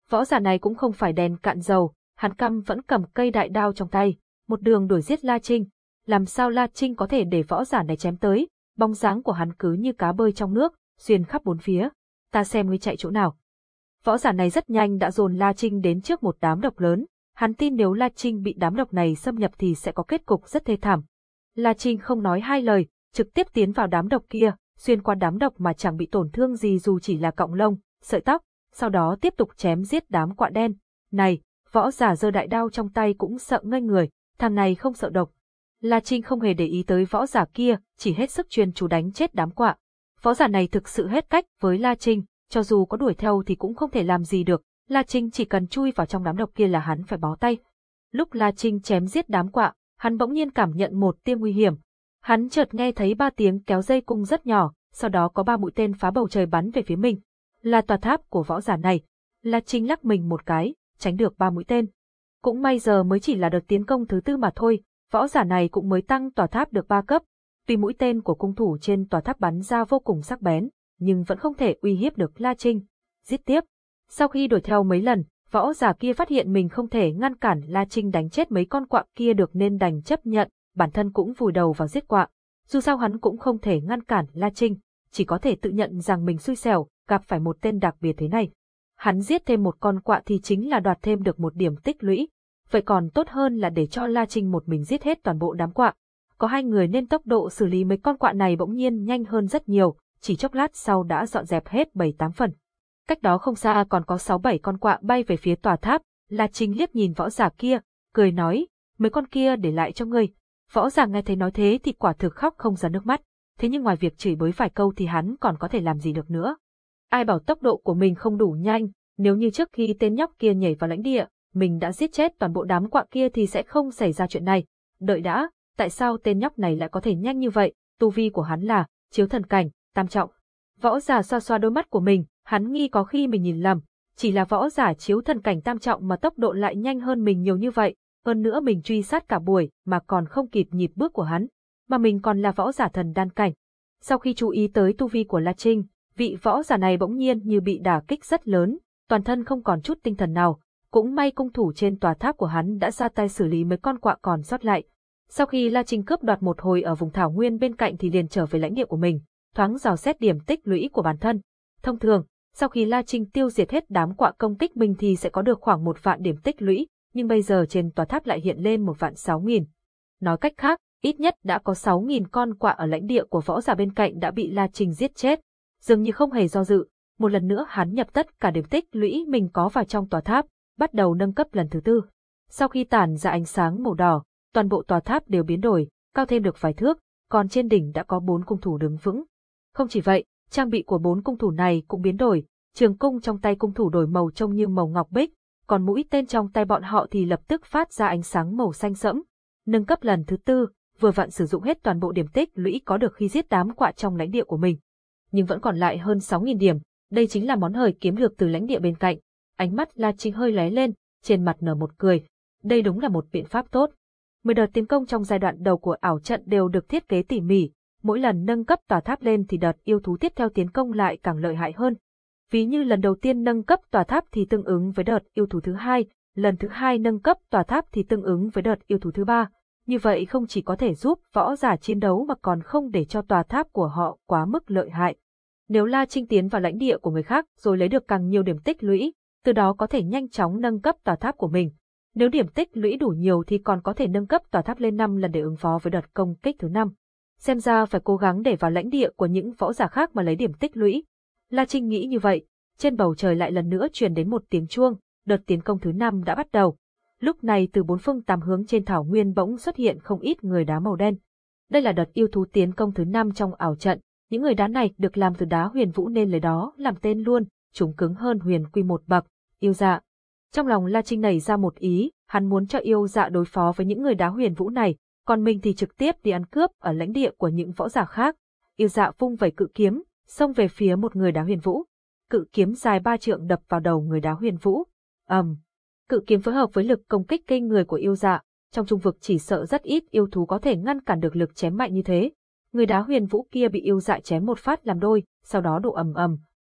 Võ giả này cũng không phải đèn cạn dầu, hắn căm vẫn cầm cây đại đao trong tay, một đường đuổi giết La Trinh. Làm sao La Trinh có thể để võ giả này chém tới, bóng dáng của hắn cứ như cá bơi trong nước, xuyên khắp bốn phía. Ta xem ngươi chạy chỗ nào. Võ giả này rất nhanh đã dồn La Trinh đến trước một đám độc lớn, hắn tin nếu La Trinh bị đám độc này xâm nhập thì sẽ có kết cục rất thê thảm. La Trinh không nói hai lời, trực tiếp tiến vào đám độc kia, xuyên qua đám độc mà chẳng bị tổn thương gì dù chỉ là cọng lông, sợi tóc, sau đó tiếp tục chém giết đám quạ đen. Này, võ giả giơ đại đao trong tay cũng sợ ngây người, thằng này không sợ độc. La Trinh không hề để ý tới võ giả kia, chỉ hết sức chuyên chú đánh chết đám quạ. Võ giả này thực sự hết cách với La Trinh, cho dù có đuổi theo thì cũng không thể làm gì được, La Trinh chỉ cần chui vào trong đám độc kia là hắn phải bó tay. Lúc La Trinh chém giết đám quạ, hắn bỗng nhiên cảm nhận một tia nguy hiểm. Hắn chợt nghe thấy ba tiếng kéo dây cung rất nhỏ, sau đó có ba mũi tên phá bầu trời bắn về phía mình. Là tòa tháp của võ giả này. La Trinh lắc mình một cái, tránh được ba mũi tên. Cũng may giờ mới chỉ là đợt tiến công thứ tư mà thôi, võ giả này cũng mới tăng tòa tháp được ba cấp. Tuy mũi tên của cung thủ trên tòa tháp bắn ra vô cùng sắc bén, nhưng vẫn không thể uy hiếp được La Trinh. Giết tiếp. Sau khi đuổi theo mấy lần, võ giả kia phát hiện mình không thể ngăn cản La Trinh đánh chết mấy con quạ kia được nên đành chấp nhận, bản thân cũng vùi đầu vào giết quạ. Dù sao hắn cũng không thể ngăn cản La Trinh, chỉ có thể tự nhận rằng mình xui xẻo, gặp phải một tên đặc biệt thế này. Hắn giết thêm một con quạ thì chính là đoạt thêm được một điểm tích lũy. Vậy còn tốt hơn là để cho La Trinh một mình giết hết toàn bộ đám quạ. Có hai người nên tốc độ xử lý mấy con quạ này bỗng nhiên nhanh hơn rất nhiều, chỉ chốc lát sau đã dọn dẹp hết bảy tám phần. Cách đó không xa còn có sáu bảy con quạ bay về phía tòa tháp, La Trinh liếc nhìn võ giả kia, cười nói, mấy con kia để lại cho ngươi. Võ giả nghe thấy nói thế thì quả thực khóc không ra nước mắt, thế nhưng ngoài việc chửi bới vài câu thì hắn còn có thể làm gì được nữa. Ai bảo tốc độ của mình không đủ nhanh, nếu như trước khi tên nhóc kia nhảy vào lãnh địa, mình đã giết chết toàn bộ đám quạ kia thì sẽ không xảy ra chuyện này. Đợi đã, tại sao tên nhóc này lại có thể nhanh như vậy, tu vi của hắn là, chiếu thần cảnh, tam trọng. Võ giả xoa xoa đôi mắt của mình, hắn nghi có khi mình nhìn lầm, chỉ là võ giả chiếu thần cảnh tam trọng mà tốc độ lại nhanh hơn mình nhiều như vậy, hơn nữa mình truy sát cả buổi mà còn không kịp nhịp bước của hắn, mà mình còn là võ giả thần đan cảnh. Sau khi chú ý tới tu vi của La Trinh, vị võ giả này bỗng nhiên như bị đả kích rất lớn, toàn thân không còn chút tinh thần nào, cũng may cung thủ trên tòa tháp của hắn đã ra tay xử lý mấy con quạ còn sót lại. Sau khi La Trinh cướp đoạt một hồi ở vùng thảo nguyên bên cạnh thì liền trở về lãnh địa của mình, thoáng dò xét điểm tích lũy của bản thân. Thông thường, sau khi La Trinh tiêu diệt hết đám quạ công kích mình thì sẽ có được khoảng một vạn điểm tích lũy, nhưng bây giờ trên tòa tháp lại hiện lên một vạn sáu nghìn. Nói cách khác, ít nhất đã có sáu nghìn con quạ ở lãnh địa của võ giả bên cạnh đã bị La trình giết chết. Dường như không hề do dự, một lần nữa hắn nhập tất cả điểm tích lũy mình có vào trong tòa tháp, bắt đầu nâng cấp lần thứ tư. Sau khi tản ra ánh sáng màu đỏ, toàn bộ tòa tháp đều biến đổi, cao thêm được vài thước, còn trên đỉnh đã có bốn cung thủ đứng vững. Không chỉ vậy, trang bị của bốn cung thủ này cũng biến đổi, trường cung trong tay cung thủ đổi màu trông như màu ngọc bích, còn mũi tên trong tay bọn họ thì lập tức phát ra ánh sáng màu xanh sẫm. Nâng cấp lần thứ tư, vừa vặn sử dụng hết toàn bộ điểm tích lũy có được khi giết đám quạ trong lãnh địa của mình. Nhưng vẫn còn lại hơn 6.000 điểm, đây chính là món hời kiếm được từ lãnh địa bên cạnh. Ánh mắt La Trinh hơi lóe lên, trên mặt nở một cười. Đây đúng là một biện pháp tốt. Mười đợt tiến công trong giai đoạn đầu của ảo trận đều được thiết kế tỉ mỉ, mỗi lần nâng cấp tòa tháp lên thì đợt yêu thú tiếp theo tiến công lại càng lợi hại hơn. Ví như lần đầu tiên nâng cấp tòa tháp thì tương ứng với đợt yêu thú thứ hai, lần thứ hai nâng cấp tòa tháp thì tương ứng với đợt yêu thú thứ ba. Như vậy không chỉ có thể giúp võ giả chiến đấu mà còn không để cho tòa tháp của họ quá mức lợi hại. Nếu La Trinh tiến vào lãnh địa của người khác rồi lấy được càng nhiều điểm tích lũy, từ đó có thể nhanh chóng nâng cấp tòa tháp của mình. Nếu điểm tích lũy đủ nhiều thì còn có thể nâng cấp tòa tháp lên 5 lần để ứng phó với đợt công kích thứ năm. Xem ra phải cố gắng để vào lãnh địa của những võ giả khác mà lấy điểm tích lũy. La Trinh nghĩ như vậy, trên bầu trời lại lần nữa truyền đến một tiếng chuông, đợt tiến công thứ năm đã bắt đầu. Lúc này từ bốn phương tám hướng trên thảo nguyên bỗng xuất hiện không ít người đá màu đen. Đây là đợt yêu thú tiến công thứ năm trong ảo trận, những người đá này được làm từ đá huyền vũ nên lấy đó làm tên luôn, chúng cứng hơn huyền quy một bậc, yêu dạ. Trong lòng La Trinh nảy ra một ý, hắn muốn cho yêu dạ đối phó với những người đá huyền vũ này, còn mình thì trực tiếp đi ăn cướp ở lãnh địa của những võ giả khác. Yêu dạ vung vẩy cự kiếm, xông về phía một người đá huyền vũ. Cự kiếm dài ba trượng đập vào đầu người đá huyền vũ. ầm, um. Cự kiếm phối hợp với lực công kích kinh người của yêu dạ, trong trung vực chỉ sợ rất ít yêu thú có thể ngăn cản được lực chém mạnh như thế, người đá huyền vũ kia bị yêu dạ chém một phát làm đôi, sau đó đổ ầm ầm.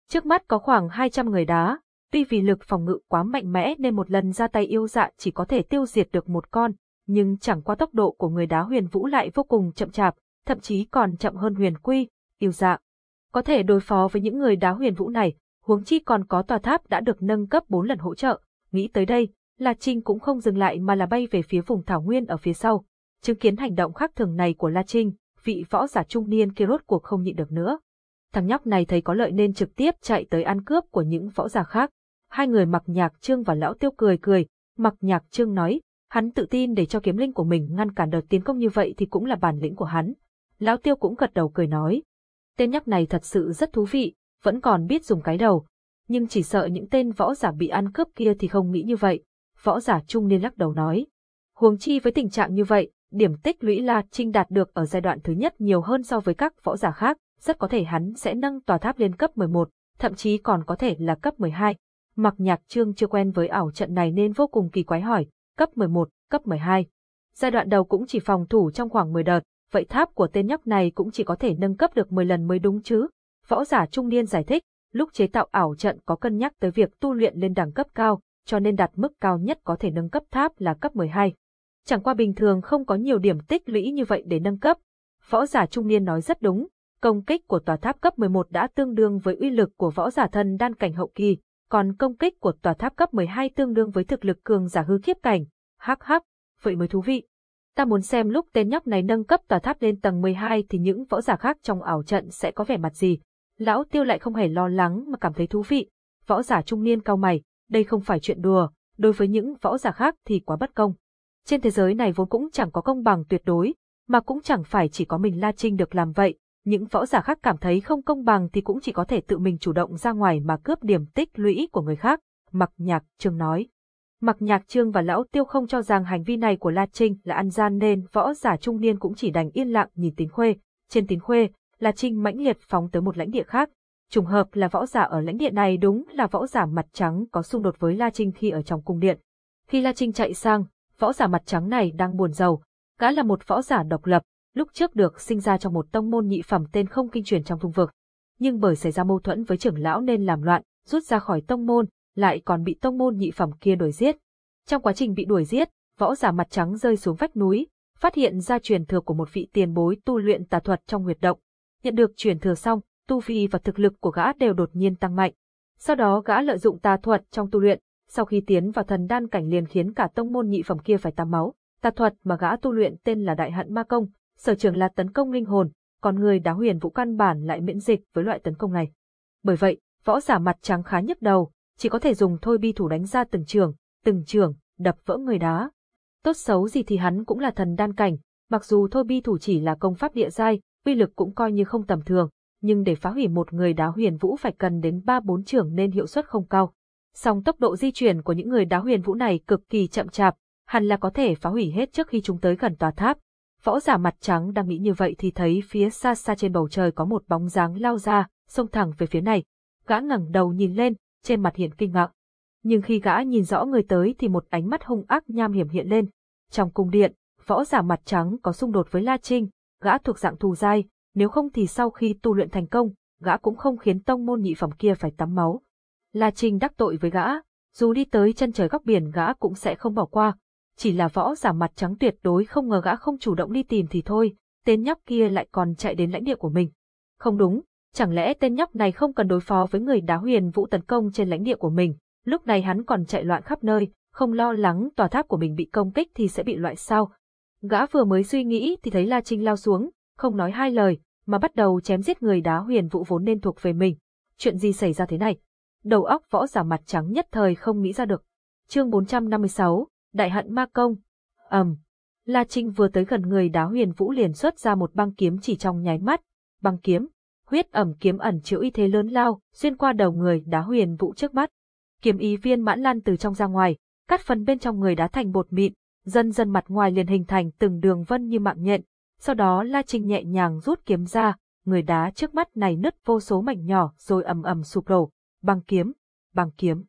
Trước mắt có khoảng 200 người đá, tuy vì lực phòng ngự quá mạnh mẽ nên một lần ra tay yêu dạ chỉ có thể tiêu diệt được một con, nhưng chẳng qua tốc độ của người đá huyền vũ lại vô cùng chậm chạp, thậm chí còn chậm hơn huyền quy, yêu dạ. Có thể đối phó với những người đá huyền vũ này, huống chi còn có tòa tháp đã được nâng cấp 4 lần hỗ trợ, nghĩ tới đây, La Trinh cũng không dừng lại mà là bay về phía vùng thảo nguyên ở phía sau. Chứng kiến hành động khác thường này của La Trinh, vị võ giả trung niên kia rốt cuộc không nhịn được nữa. Thằng nhóc này thấy có lợi nên trực tiếp chạy tới ăn cướp của những võ giả khác. Hai người mặc nhạc trương và lão tiêu cười cười, mặc nhạc trương nói, hắn tự tin để cho kiếm linh của mình ngăn cản đợt tiến công như vậy thì cũng là bản lĩnh của hắn. Lão tiêu cũng gật đầu cười nói, tên nhóc này thật sự rất thú vị, vẫn còn biết dùng cái đầu. Nhưng chỉ sợ những tên võ giả bị ăn cướp kia thì không nghĩ như vậy. Võ giả trung niên lắc đầu nói. Huống chi với tình trạng như vậy, điểm tích lũy La Trinh đạt được ở giai đoạn thứ nhất nhiều hơn so với các võ giả khác, rất có thể hắn sẽ nâng tòa tháp lên cấp 11, thậm chí còn có thể là cấp 12. Mặc nhạc trương chưa quen với ảo trận này nên vô cùng kỳ quái hỏi, cấp 11, cấp 12. Giai đoạn đầu cũng chỉ phòng thủ trong khoảng 10 đợt, vậy tháp của tên nhóc này cũng chỉ có thể nâng cấp được 10 lần mới đúng chứ. Võ giả trung niên giải thích, lúc chế tạo ảo trận có cân nhắc tới việc tu luyện lên đẳng cấp cao, cho nên đạt mức cao nhất có thể nâng cấp tháp là cấp 12 chẳng qua bình thường không có nhiều điểm tích lũy như vậy để nâng cấp. Võ giả trung niên nói rất đúng, công kích của tòa tháp cấp 11 đã tương đương với uy lực của võ giả thân đan cảnh hậu kỳ, còn công kích của tòa tháp cấp 12 tương đương với thực lực cường giả hư kiếp cảnh. Hắc hắc, vậy mới thú vị. Ta muốn xem lúc tên nhóc này nâng cấp tòa tháp lên tầng 12 thì những võ giả khác trong ảo trận sẽ có vẻ mặt gì. Lão tiêu lại không hề lo lắng mà cảm thấy thú vị. Võ giả trung niên cao mày, đây không phải chuyện đùa, đối với những võ giả khác thì quá bất công. Trên thế giới này vốn cũng chẳng có công bằng tuyệt đối, mà cũng chẳng phải chỉ có mình La Trinh được làm vậy, những võ giả khác cảm thấy không công bằng thì cũng chỉ có thể tự mình chủ động ra ngoài mà cướp điểm tích lũy của người khác, Mặc Nhạc Trương nói. Mặc Nhạc Trương và Lão Tiêu không cho rằng hành vi này của La Trinh là ăn gian nên võ giả trung niên cũng chỉ đành yên lặng nhìn Tín Khuê. Trên Tín Khuê, La Trinh mãnh liệt phóng tới một lãnh địa khác. Trùng hợp là võ giả ở lãnh địa này đúng là võ giả mặt trắng có xung đột với La Trinh khi ở trong cung điện. Khi La Trinh chạy sang, Võ giả mặt trắng này đang buồn giàu, gã là một võ giả độc lập, lúc trước được sinh ra trong một tông môn nhị phẩm tên không kinh truyền trong thung vực. Nhưng bởi xảy ra mâu thuẫn với trưởng lão nên làm loạn, rút ra khỏi tông môn, lại còn bị tông môn nhị phẩm kia đuổi giết. Trong quá trình bị đuổi giết, võ giả mặt trắng rơi xuống vách núi, phát hiện ra truyền thừa của một vị tiền bối tu luyện tà thuật trong huyệt động. Nhận được truyền thừa xong, tu vi và thực lực của gã đều đột nhiên tăng mạnh. Sau đó gã lợi dụng tà thuật trong tu luyện, sau khi tiến vào thần đan cảnh liền khiến cả tông môn nhị phẩm kia phải tắm máu. Tà thuật mà gã tu luyện tên là Đại Hận Ma Công, sở trường là tấn công linh hồn, còn người đá huyền vũ căn bản lại miễn dịch với loại tấn công này. Bởi vậy, võ giả mặt trắng khá nhức đầu, chỉ có thể dùng thôi bi thủ đánh ra từng trường, từng trường, đập vỡ người đá. Tốt xấu gì thì hắn cũng là thần đan cảnh, mặc dù thôi bi thủ chỉ là công pháp địa giai, uy lực cũng coi như không tầm thường, nhưng để phá hủy một người đá huyền vũ phải cần đến 3-4 trường nên hiệu suất không cao. Song tốc độ di chuyển của những người đá huyền vũ này cực kỳ chậm chạp, hẳn là có thể phá hủy hết trước khi chúng tới gần tòa tháp. Võ giả mặt trắng đang nghĩ như vậy thì thấy phía xa xa trên bầu trời có một bóng dáng lao ra, xông thẳng về phía này. Gã ngẩng đầu nhìn lên, trên mặt hiện kinh ngạc. Nhưng khi gã nhìn rõ người tới thì một ánh mắt hung ác nham hiểm hiện lên. Trong cung điện, võ giả mặt trắng có xung đột với La Trinh, gã thuộc dạng thù dai, nếu không thì sau khi tu luyện thành công, gã cũng không khiến tông môn nhị phẩm kia phải tắm máu. La Trinh đắc tội với gã, dù đi tới chân trời góc biển gã cũng sẽ không bỏ qua. Chỉ là võ giả mặt trắng tuyệt đối không ngờ gã không chủ động đi tìm thì thôi, tên nhóc kia lại còn chạy đến lãnh địa của mình. Không đúng, chẳng lẽ tên nhóc này không cần đối phó với người đá huyền vũ tấn công trên lãnh địa của mình, lúc này hắn còn chạy loạn khắp nơi, không lo lắng tòa tháp của mình bị công kích thì sẽ bị loại sao. Gã vừa mới suy nghĩ thì thấy La Trinh lao xuống, không nói hai lời, mà bắt đầu chém giết người đá huyền vũ vốn nên thuộc về mình. Chuyện gì xảy ra thế này? Đầu óc võ giả mặt trắng nhất thời không nghĩ ra được. Chương 456, Đại hận ma công. Ầm. Um. La Trinh vừa tới gần người đá huyền vũ liền xuất ra một băng kiếm chỉ trong nháy mắt. Băng kiếm, huyết ẩm kiếm ẩn chứa y thế lớn lao, xuyên qua đầu người đá huyền vũ trước mắt. Kiếm ý viên mãn lan từ trong ra ngoài, cắt phần bên trong người đá thành bột mịn, dần dần mặt ngoài liền hình thành từng đường vân như mạng nhện, sau đó La Trinh nhẹ nhàng rút kiếm ra, người đá trước mắt này nứt vô số mảnh nhỏ rồi ầm ầm sụp đổ. bằng kiếm, bằng kiếm.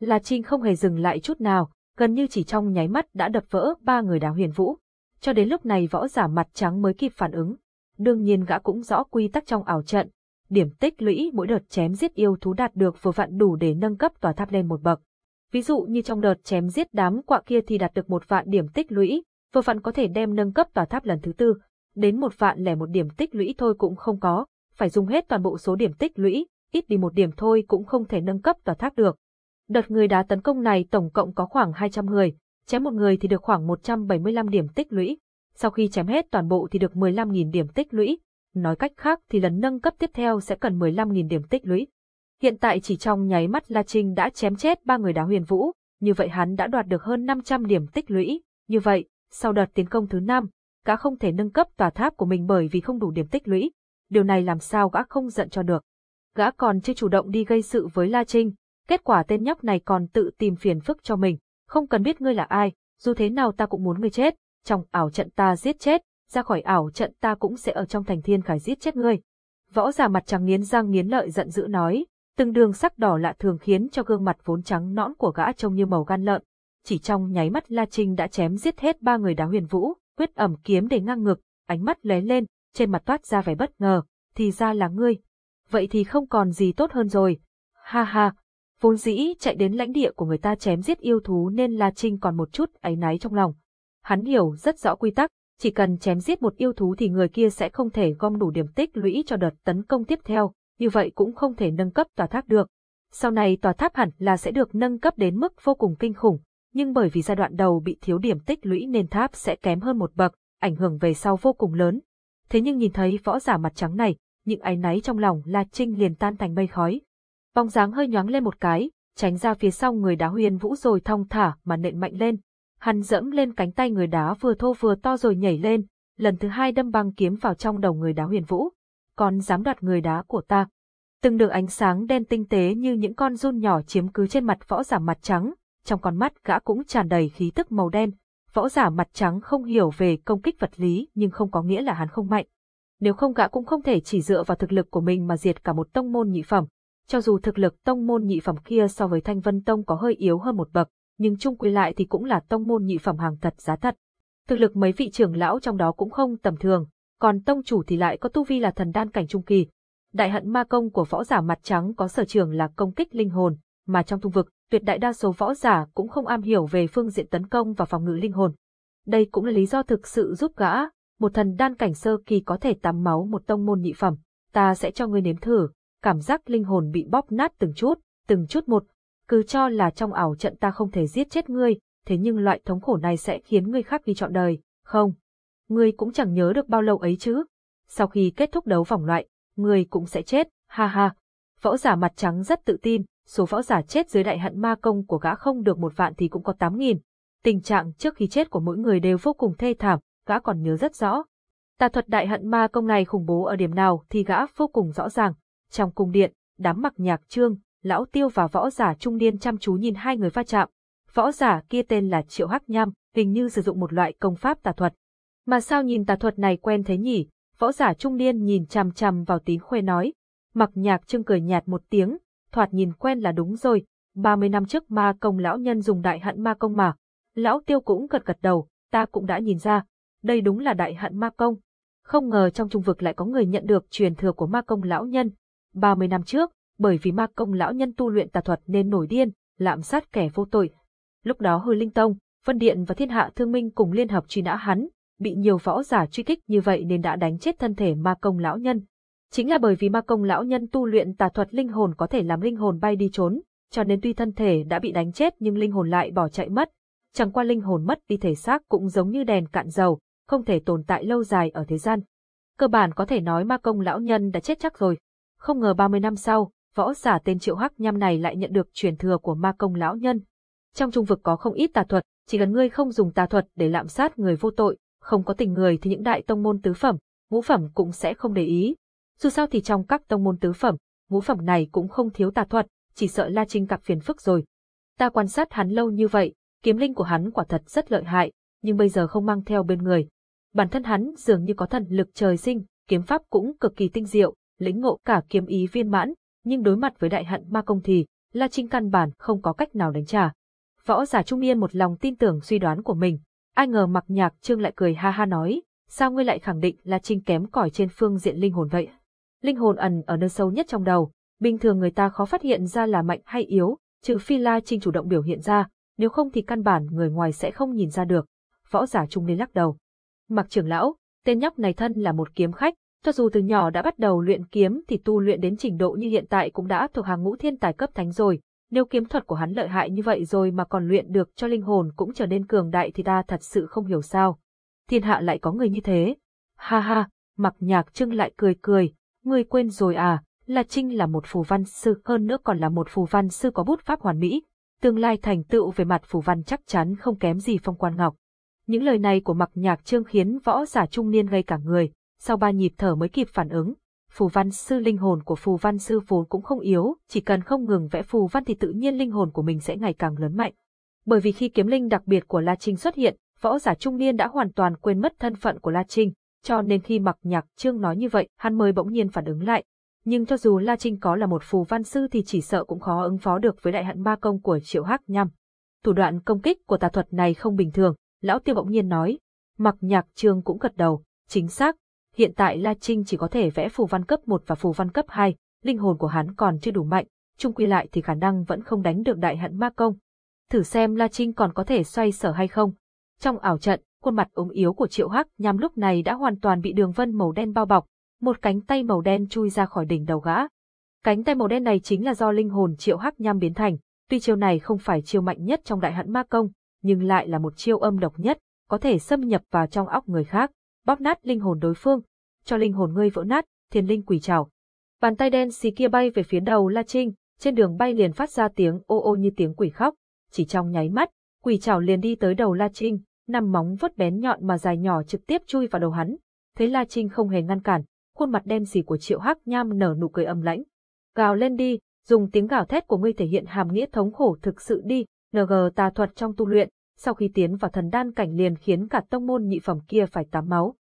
La Trinh không hề dừng lại chút nào, gần như chỉ trong nháy mắt đã đập vỡ ba người đá huyền vũ. Cho đến lúc này võ giả mặt trắng mới kịp phản ứng. Đương nhiên gã cũng rõ quy tắc trong ảo trận. Điểm tích lũy mỗi đợt chém giết yêu thú đạt được vừa vặn đủ để nâng cấp tòa tháp lên một bậc. Ví dụ như trong đợt chém giết đám quạ kia thì đạt được một vạn điểm tích lũy, vừa vặn có thể đem nâng cấp tòa tháp lần thứ tư, đến một vạn lẻ một điểm tích lũy thôi cũng không có, phải dùng hết toàn bộ số điểm tích lũy, ít đi một điểm thôi cũng không thể nâng cấp tòa tháp được. Đợt người đá tấn công này tổng cộng có khoảng 200 người, chém một người thì được khoảng 175 điểm tích lũy, sau khi chém hết toàn bộ thì được 15.000 điểm tích lũy, nói cách khác thì lần nâng cấp tiếp theo sẽ cần 15.000 điểm tích lũy. Hiện tại chỉ trong nháy mắt La Trinh đã chém chết ba người đá huyền vũ, như vậy hắn đã đoạt được hơn 500 điểm tích lũy, như vậy, sau đợt tiến công thứ năm, gã không thể nâng cấp tòa tháp của mình bởi vì không đủ điểm tích lũy. Điều này làm sao gã không giận cho được. Gã còn chưa chủ động đi gây sự với La Trinh, kết quả tên nhóc này còn tự tìm phiền phức cho mình, không cần biết ngươi là ai, dù thế nào ta cũng muốn ngươi chết, trong ảo trận ta giết chết, ra khỏi ảo trận ta cũng sẽ ở trong thành thiên khải giết chết ngươi. Võ giả mặt trắng nghiến răng nghiến lợi giận dữ nói, từng đường sắc đỏ lạ thường khiến cho gương mặt vốn trắng nõn của gã trông như màu gan lợn. Chỉ trong nháy mắt La Trinh đã chém giết hết ba người đá huyền vũ, quyết ẩm kiếm để ngang ngực, ánh mắt lóe lên, trên mặt toát ra vẻ bất ngờ, thì ra là ngươi. Vậy thì không còn gì tốt hơn rồi. Ha ha, vốn dĩ chạy đến lãnh địa của người ta chém giết yêu thú nên La Trinh còn một chút áy náy trong lòng. Hắn hiểu rất rõ quy tắc, chỉ cần chém giết một yêu thú thì người kia sẽ không thể gom đủ điểm tích lũy cho đợt tấn công tiếp theo, như vậy cũng không thể nâng cấp tòa tháp được. Sau này tòa tháp hẳn là sẽ được nâng cấp đến mức vô cùng kinh khủng, nhưng bởi vì giai đoạn đầu bị thiếu điểm tích lũy nên tháp sẽ kém hơn một bậc, ảnh hưởng về sau vô cùng lớn. Thế nhưng nhìn thấy võ giả mặt trắng này, những áy náy trong lòng La Trinh liền tan thành mây khói. Bóng dáng hơi nhoáng lên một cái, tránh ra phía sau người đá huyền vũ rồi thong thả mà nện mạnh lên. Hắn dẫm lên cánh tay người đá vừa thô vừa to rồi nhảy lên, lần thứ hai đâm băng kiếm vào trong đầu người đá huyền vũ. Còn dám đoạt người đá của ta. Từng đường ánh sáng đen tinh tế như những con run nhỏ chiếm cứ trên mặt võ giả mặt trắng, trong con mắt gã cũng tràn đầy khí tức màu đen. Võ giả mặt trắng không hiểu về công kích vật lý nhưng không có nghĩa là hắn không mạnh. Nếu không gã cũng không thể chỉ dựa vào thực lực của mình mà diệt cả một tông môn nhị phẩm. Cho dù thực lực tông môn nhị phẩm kia so với Thanh Vân Tông có hơi yếu hơn một bậc, nhưng chung quy lại thì cũng là tông môn nhị phẩm hàng thật giá thật. Thực lực mấy vị trưởng lão trong đó cũng không tầm thường, còn tông chủ thì lại có tu vi là thần đan cảnh trung kỳ. Đại hận ma công của võ giả mặt trắng có sở trường là công kích linh hồn, mà trong thung vực, tuyệt đại đa số võ giả cũng không am hiểu về phương diện tấn công và phòng ngự linh hồn. Đây cũng là lý do thực sự giúp gã, một thần đan cảnh sơ kỳ có thể tắm máu một tông môn nhị phẩm. Ta sẽ cho ngươi nếm thử, cảm giác linh hồn bị bóp nát từng chút, từng chút một. Cứ cho là trong ảo trận ta không thể giết chết ngươi, thế nhưng loại thống khổ này sẽ khiến ngươi khác ghi chọn đời, không? Ngươi cũng chẳng nhớ được bao lâu ấy chứ. Sau khi kết thúc đấu vòng loại, ngươi cũng sẽ chết, ha ha. Võ giả mặt trắng rất tự tin, số võ giả chết dưới đại hận ma công của gã không được một vạn thì cũng có tám nghìn. Tình trạng trước khi chết của mỗi người đều vô cùng thê thảm, gã còn nhớ rất rõ. Tà thuật đại hận ma công này khủng bố ở điểm nào thì gã vô cùng rõ ràng. Trong cung điện, đám mặc nhạc trương, lão tiêu và võ giả trung niên chăm chú nhìn hai người va chạm. Võ giả kia tên là Triệu Hắc Nham, hình như sử dụng một loại công pháp tà thuật. Mà sao nhìn tà thuật này quen thế nhỉ? Võ giả trung niên nhìn chằm chằm vào tín khuê nói. Mặc nhạc trương cười nhạt một tiếng, thoạt nhìn quen là đúng rồi, 30 năm trước ma công lão nhân dùng đại hận ma công mà. Lão tiêu cũng gật gật đầu, ta cũng đã nhìn ra, đây đúng là đại hận ma công. Không ngờ trong trung vực lại có người nhận được truyền thừa của ma công lão nhân. 30 năm trước, bởi vì ma công lão nhân tu luyện tà thuật nên nổi điên, lạm sát kẻ vô tội. Lúc đó Hư Linh Tông, Vân Điện và Thiên Hạ Thương Minh cùng liên hợp truy nã hắn, bị nhiều võ giả truy kích như vậy nên đã đánh chết thân thể ma công lão nhân. Chính là bởi vì ma công lão nhân tu luyện tà thuật linh hồn có thể làm linh hồn bay đi trốn, cho nên tuy thân thể đã bị đánh chết nhưng linh hồn lại bỏ chạy mất. Chẳng qua linh hồn mất đi thể xác cũng giống như đèn cạn dầu, không thể tồn tại lâu dài ở thế gian. Cơ bản có thể nói ma công lão nhân đã chết chắc rồi. Không ngờ 30 năm sau, võ giả tên Triệu Hắc Nham này lại nhận được truyền thừa của ma công lão nhân. Trong trung vực có không ít tà thuật, chỉ cần ngươi không dùng tà thuật để lạm sát người vô tội, không có tình người thì những đại tông môn tứ phẩm, ngũ phẩm cũng sẽ không để ý. Dù sao thì trong các tông môn tứ phẩm, ngũ phẩm này cũng không thiếu tà thuật, chỉ sợ La Trinh gặp phiền phức rồi. Ta quan sát hắn lâu như vậy, kiếm linh của hắn quả thật rất lợi hại, nhưng bây giờ không mang theo bên người. Bản thân hắn dường như có thần lực trời sinh, kiếm pháp cũng cực kỳ tinh diệu, lĩnh ngộ cả kiếm ý viên mãn, nhưng đối mặt với đại hận ma công thì, La Trinh căn bản không có cách nào đánh trả. Võ giả trung niên một lòng tin tưởng suy đoán của mình, ai ngờ mặc nhạc trương lại cười ha ha nói, sao ngươi lại khẳng định La Trinh kém cỏi trên phương diện linh hồn vậy? Linh hồn ẩn ở nơi sâu nhất trong đầu, bình thường người ta khó phát hiện ra là mạnh hay yếu, trừ phi La Trinh chủ động biểu hiện ra, nếu không thì căn bản người ngoài sẽ không nhìn ra được. Võ giả trung niên lắc đầu. Mặc trưởng lão, tên nhóc này thân là một kiếm khách, cho dù từ nhỏ đã bắt đầu luyện kiếm thì tu luyện đến trình độ như hiện tại cũng đã thuộc hàng ngũ thiên tài cấp thánh rồi. Nếu kiếm thuật của hắn lợi hại như vậy rồi mà còn luyện được cho linh hồn cũng trở nên cường đại thì ta thật sự không hiểu sao. Thiên hạ lại có người như thế. Ha ha, mặc nhạc trưng lại cười cười, Người quên rồi à, là Trinh là một phù văn sư hơn nữa còn là một phù văn sư có bút pháp hoàn mỹ. Tương lai thành tựu về mặt phù văn chắc chắn không kém gì phong quan ngọc. Những lời này của mặc nhạc trương khiến võ giả trung niên gây cả người, sau ba nhịp thở mới kịp phản ứng. Phù văn sư linh hồn của phù văn sư vốn cũng không yếu, chỉ cần không ngừng vẽ phù văn thì tự nhiên linh hồn của mình sẽ ngày càng lớn mạnh. Bởi vì khi kiếm linh đặc biệt của La Trinh xuất hiện, võ giả trung niên đã hoàn toàn quên mất thân phận của La Trinh, cho nên khi mặc nhạc trương nói như vậy, hắn mới bỗng nhiên phản ứng lại. Nhưng cho dù La Trinh có là một phù văn sư thì chỉ sợ cũng khó ứng phó được với đại hận ma công của Triệu Hắc Nhâm. Thủ đoạn công kích của tà thuật này không bình thường, lão tiêu bỗng nhiên nói. Mặc nhạc trương cũng gật đầu, chính xác. Hiện tại La Trinh chỉ có thể vẽ phù văn cấp 1 và phù văn cấp 2, linh hồn của hắn còn chưa đủ mạnh, chung quy lại thì khả năng vẫn không đánh được đại hận ma công. Thử xem La Trinh còn có thể xoay sở hay không. Trong ảo trận, khuôn mặt ốm yếu của Triệu Hắc nhằm lúc này đã hoàn toàn bị đường vân màu đen bao bọc, một cánh tay màu đen chui ra khỏi đỉnh đầu gã. Cánh tay màu đen này chính là do linh hồn Triệu Hắc nhằm biến thành, tuy chiêu này không phải chiêu mạnh nhất trong đại hận ma công, nhưng lại là một chiêu âm độc nhất, có thể xâm nhập vào trong óc người khác, bóp nát linh hồn đối phương, cho linh hồn ngươi vỡ nát, thiên linh quỷ trảo. Bàn tay đen xì kia bay về phía đầu La Trinh, trên đường bay liền phát ra tiếng ô ô như tiếng quỷ khóc, chỉ trong nháy mắt, quỷ trảo liền đi tới đầu La Trinh, năm móng vuốt bén nhọn mà dài nhỏ trực tiếp chui vào đầu hắn. Thấy La Trinh không hề ngăn cản, khuôn mặt đen xì của Triệu Hắc Nham nở nụ cười âm lãnh. Gào lên đi, dùng tiếng gào thét của ngươi thể hiện hàm nghĩa thống khổ thực sự đi, NG tà thuật trong tu luyện, sau khi tiến vào thần đan cảnh liền khiến cả tông môn nhị phẩm kia phải tắm máu.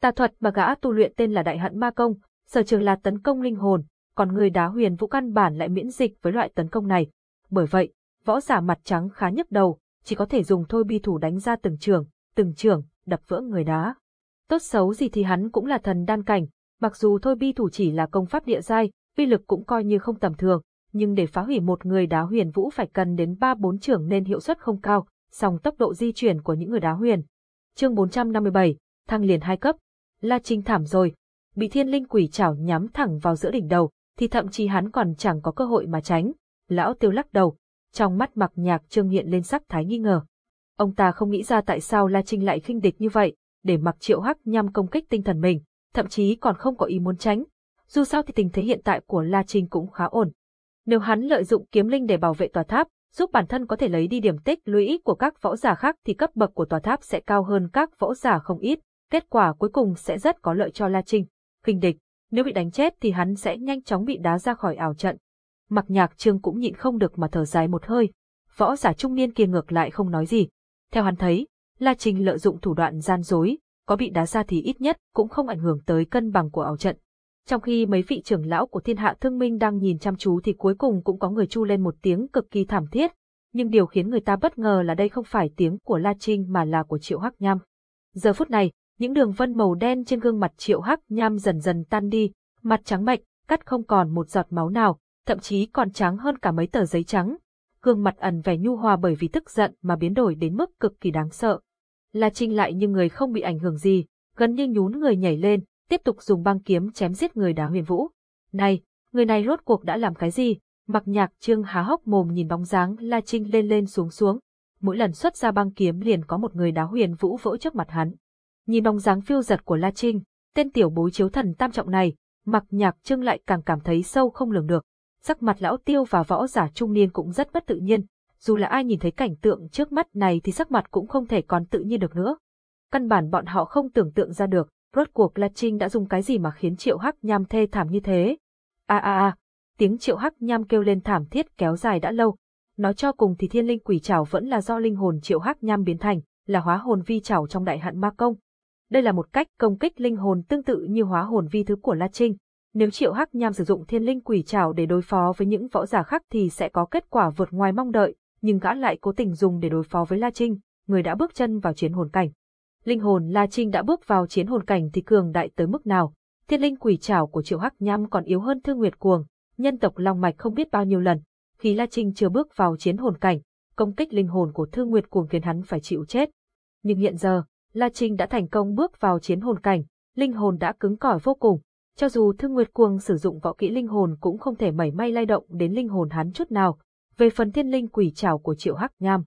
Tà thuật mà gã tu luyện tên là Đại Hận Ma Công, sở trường là tấn công linh hồn, còn người đá huyền vũ căn bản lại miễn dịch với loại tấn công này. Bởi vậy, võ giả mặt trắng khá nhức đầu, chỉ có thể dùng thôi bi thủ đánh ra từng trường, từng trường, đập vỡ người đá. Tốt xấu gì thì hắn cũng là thần đan cảnh, mặc dù thôi bi thủ chỉ là công pháp địa giai, uy lực cũng coi như không tầm thường, nhưng để phá hủy một người đá huyền vũ phải cần đến 3-4 trưởng nên hiệu suất không cao, song tốc độ di chuyển của những người đá huyền. Chương 457, thăng liền hai cấp. La Trinh thảm rồi, bị thiên linh quỷ chảo nhắm thẳng vào giữa đỉnh đầu, thì thậm chí hắn còn chẳng có cơ hội mà tránh. Lão tiêu lắc đầu, trong mắt mặc nhạc trương hiện lên sắc thái nghi ngờ. Ông ta không nghĩ ra tại sao La Trinh lại khinh địch như vậy, để mặc triệu hắc nhằm công kích tinh thần mình, thậm chí còn không có ý muốn tránh. Dù sao thì tình thế hiện tại của La Trinh cũng khá ổn. Nếu hắn lợi dụng kiếm linh để bảo vệ tòa tháp, giúp bản thân có thể lấy đi điểm tích lũy của các võ giả khác thì cấp bậc của tòa tháp sẽ cao hơn các võ giả không ít, kết quả cuối cùng sẽ rất có lợi cho La Trinh. Kinh địch, nếu bị đánh chết thì hắn sẽ nhanh chóng bị đá ra khỏi ảo trận. Mặc nhạc trương cũng nhịn không được mà thở dài một hơi. Võ giả trung niên kia ngược lại không nói gì. Theo hắn thấy, La Trinh lợi dụng thủ đoạn gian dối, có bị đá ra thì ít nhất cũng không ảnh hưởng tới cân bằng của ảo trận. Trong khi mấy vị trưởng lão của thiên hạ thương minh đang nhìn chăm chú thì cuối cùng cũng có người chu lên một tiếng cực kỳ thảm thiết, nhưng điều khiến người ta bất ngờ là đây không phải tiếng của La Trinh mà là của Triệu Hắc Nham. Giờ phút này, những đường vân màu đen trên gương mặt Triệu Hắc Nham dần dần tan đi, mặt trắng bệch, cắt không còn một giọt máu nào, thậm chí còn trắng hơn cả mấy tờ giấy trắng. Gương mặt ẩn vẻ nhu hòa bởi vì tức giận mà biến đổi đến mức cực kỳ đáng sợ. La Trinh lại như người không bị ảnh hưởng gì, gần như nhún người nhảy lên, tiếp tục dùng băng kiếm chém giết người đá huyền vũ. Này, người này rốt cuộc đã làm cái gì? Mặc nhạc trương há hốc mồm nhìn bóng dáng La Trinh lên lên xuống xuống. Mỗi lần xuất ra băng kiếm liền có một người đá huyền vũ vỗ trước mặt hắn. Nhìn bóng dáng phiêu giật của La Trinh, tên tiểu bối chiếu thần tam trọng này, mặc nhạc trương lại càng cảm thấy sâu không lường được. Sắc mặt lão tiêu và võ giả trung niên cũng rất bất tự nhiên. Dù là ai nhìn thấy cảnh tượng trước mắt này thì sắc mặt cũng không thể còn tự nhiên được nữa. Căn bản bọn họ không tưởng tượng ra được, rốt cuộc La Trinh đã dùng cái gì mà khiến Triệu Hắc Nham thê thảm như thế. A a a, tiếng Triệu Hắc Nham kêu lên thảm thiết kéo dài đã lâu. Nói cho cùng thì thiên linh quỷ trảo vẫn là do linh hồn Triệu Hắc Nham biến thành, là hóa hồn vi trảo trong đại hạn ma công. Đây là một cách công kích linh hồn tương tự như hóa hồn vi thứ của La Trinh. Nếu Triệu Hắc Nham sử dụng thiên linh quỷ trảo để đối phó với những võ giả khác thì sẽ có kết quả vượt ngoài mong đợi, nhưng gã lại cố tình dùng để đối phó với La Trinh, người đã bước chân vào chiến hồn cảnh linh hồn La Trinh đã bước vào chiến hồn cảnh thì cường đại tới mức nào. Thiên linh quỷ trảo của Triệu Hắc Nham còn yếu hơn Thương Nguyệt Cuồng, nhân tộc Long Mạch không biết bao nhiêu lần. Khi La Trinh chưa bước vào chiến hồn cảnh, công kích linh hồn của Thương Nguyệt Cuồng khiến hắn phải chịu chết. Nhưng hiện giờ, La Trinh đã thành công bước vào chiến hồn cảnh, linh hồn đã cứng cỏi vô cùng. Cho dù Thương Nguyệt Cuồng sử dụng võ kỹ linh hồn cũng không thể mảy may lay động đến linh hồn hắn chút nào. Về phần thiên linh quỷ trảo của Triệu Hắc Nham,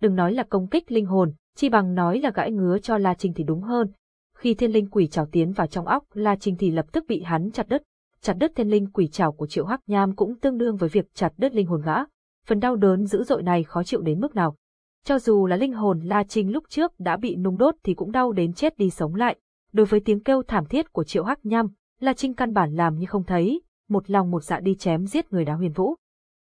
đừng nói là công kích linh hồn, chi bằng nói là gãi ngứa cho La Trinh thì đúng hơn. Khi thiên linh quỷ trào tiến vào trong óc La Trinh thì lập tức bị hắn chặt đứt. Chặt đứt thiên linh quỷ trào của Triệu Hắc Nham cũng tương đương với việc chặt đứt linh hồn gã. Phần đau đớn dữ dội này khó chịu đến mức nào. Cho dù là linh hồn La Trinh lúc trước đã bị nung đốt thì cũng đau đến chết đi sống lại. Đối với tiếng kêu thảm thiết của Triệu Hắc Nham, La Trinh căn bản làm như không thấy, một lòng một dạ đi chém giết người đá huyền vũ.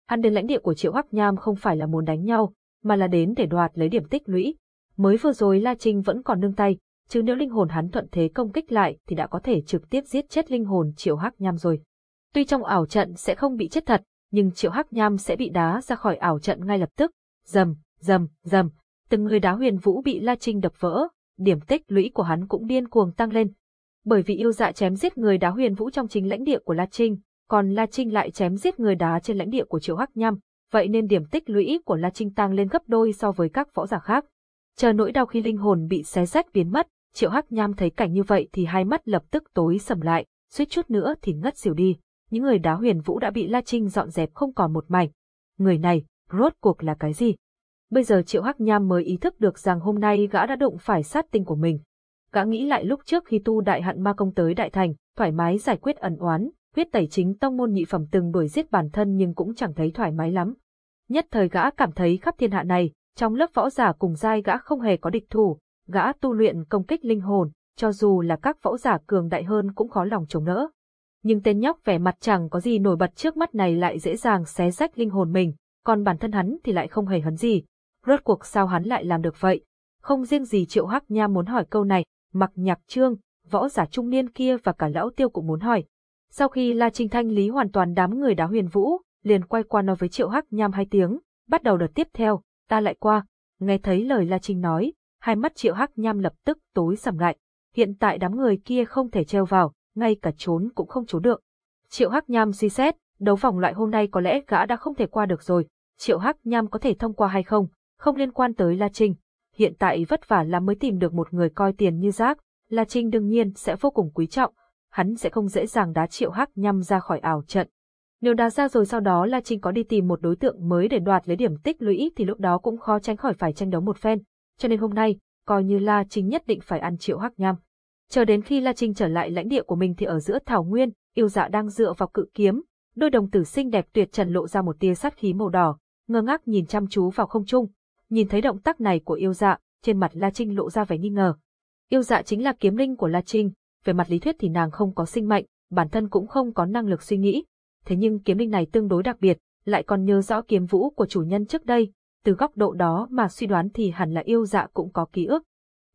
Hắn đến lãnh địa của Triệu Hắc Nham không phải là muốn đánh nhau, mà là đến để đoạt lấy điểm tích lũy, Mới vừa rồi La Trinh vẫn còn nương tay, chứ nếu linh hồn hắn thuận thế công kích lại thì đã có thể trực tiếp giết chết linh hồn Triệu Hắc Nham rồi. Tuy trong ảo trận sẽ không bị chết thật, nhưng Triệu Hắc Nham sẽ bị đá ra khỏi ảo trận ngay lập tức. Dầm, dầm, dầm, từng người đá huyền vũ bị La Trinh đập vỡ, điểm tích lũy của hắn cũng điên cuồng tăng lên. Bởi vì yêu dạ chém giết người đá huyền vũ trong chính lãnh địa của La Trinh, còn La Trinh lại chém giết người đá trên lãnh địa của Triệu Hắc Nham, vậy nên điểm tích lũy của La Trinh tăng lên gấp đôi so với các võ giả khác. Chờ nỗi đau khi linh hồn bị xé rách biến mất, Triệu Hắc Nham thấy cảnh như vậy thì hai mắt lập tức tối sầm lại, suýt chút nữa thì ngất xỉu đi. Những người đá huyền vũ đã bị La Trinh dọn dẹp không còn một mảnh. Người này, rốt cuộc là cái gì? Bây giờ Triệu Hắc Nham mới ý thức được rằng hôm nay gã đã đụng phải sát tinh của mình. Gã nghĩ lại lúc trước khi tu đại hạn ma công tới đại thành, thoải mái giải quyết ẩn oán, huyết tẩy chính tông môn nhị phẩm từng đuổi giết bản thân nhưng cũng chẳng thấy thoải mái lắm. Nhất thời gã cảm thấy khắp thiên hạ này, trong lớp võ giả cùng giai gã không hề có địch thủ, gã tu luyện công kích linh hồn, cho dù là các võ giả cường đại hơn cũng khó lòng chống đỡ. Nhưng tên nhóc vẻ mặt chẳng có gì nổi bật trước mắt này lại dễ dàng xé rách linh hồn mình, còn bản thân hắn thì lại không hề hấn gì. Rốt cuộc sao hắn lại làm được vậy? Không riêng gì Triệu Hắc Nha muốn hỏi câu này, mặc nhạc trương, võ giả trung niên kia và cả lão tiêu cũng muốn hỏi. Sau khi La Trinh thanh lý hoàn toàn đám người đá huyền vũ, liền quay qua nói với Triệu Hắc Nham hai tiếng, Bắt đầu đợt tiếp theo, ta lại qua. Nghe thấy lời La Trinh nói, hai mắt Triệu Hắc Nham lập tức tối sầm lại. Hiện tại đám người kia không thể treo vào, ngay cả trốn cũng không trốn được. Triệu Hắc Nham suy xét, đấu vòng loại hôm nay có lẽ gã đã không thể qua được rồi. Triệu Hắc Nham có thể thông qua hay không, không liên quan tới La Trinh. Hiện tại vất vả lắm mới tìm được một người coi tiền như rác, La Trinh đương nhiên sẽ vô cùng quý trọng, hắn sẽ không dễ dàng đá Triệu Hắc Nham ra khỏi ảo trận. Nếu đá ra rồi sau đó La Trinh có đi tìm một đối tượng mới để đoạt lấy điểm tích lũy thì lúc đó cũng khó tránh khỏi phải tranh đấu một phen, cho nên hôm nay, coi như La Trinh nhất định phải ăn Triệu Hắc Nham. Chờ đến khi La Trinh trở lại lãnh địa của mình thì ở giữa thảo nguyên, yêu dạ đang dựa vào cự kiếm, đôi đồng tử xinh đẹp tuyệt trần lộ ra một tia sát khí màu đỏ, ngơ ngác nhìn chăm chú vào không trung. Nhìn thấy động tác này của yêu dạ, trên mặt La Trinh lộ ra vẻ nghi ngờ. Yêu dạ chính là kiếm linh của La Trinh, về mặt lý thuyết thì nàng không có sinh mệnh, bản thân cũng không có năng lực suy nghĩ. Thế nhưng kiếm linh này tương đối đặc biệt, lại còn nhớ rõ kiếm vũ của chủ nhân trước đây, từ góc độ đó mà suy đoán thì hẳn là yêu dạ cũng có ký ức.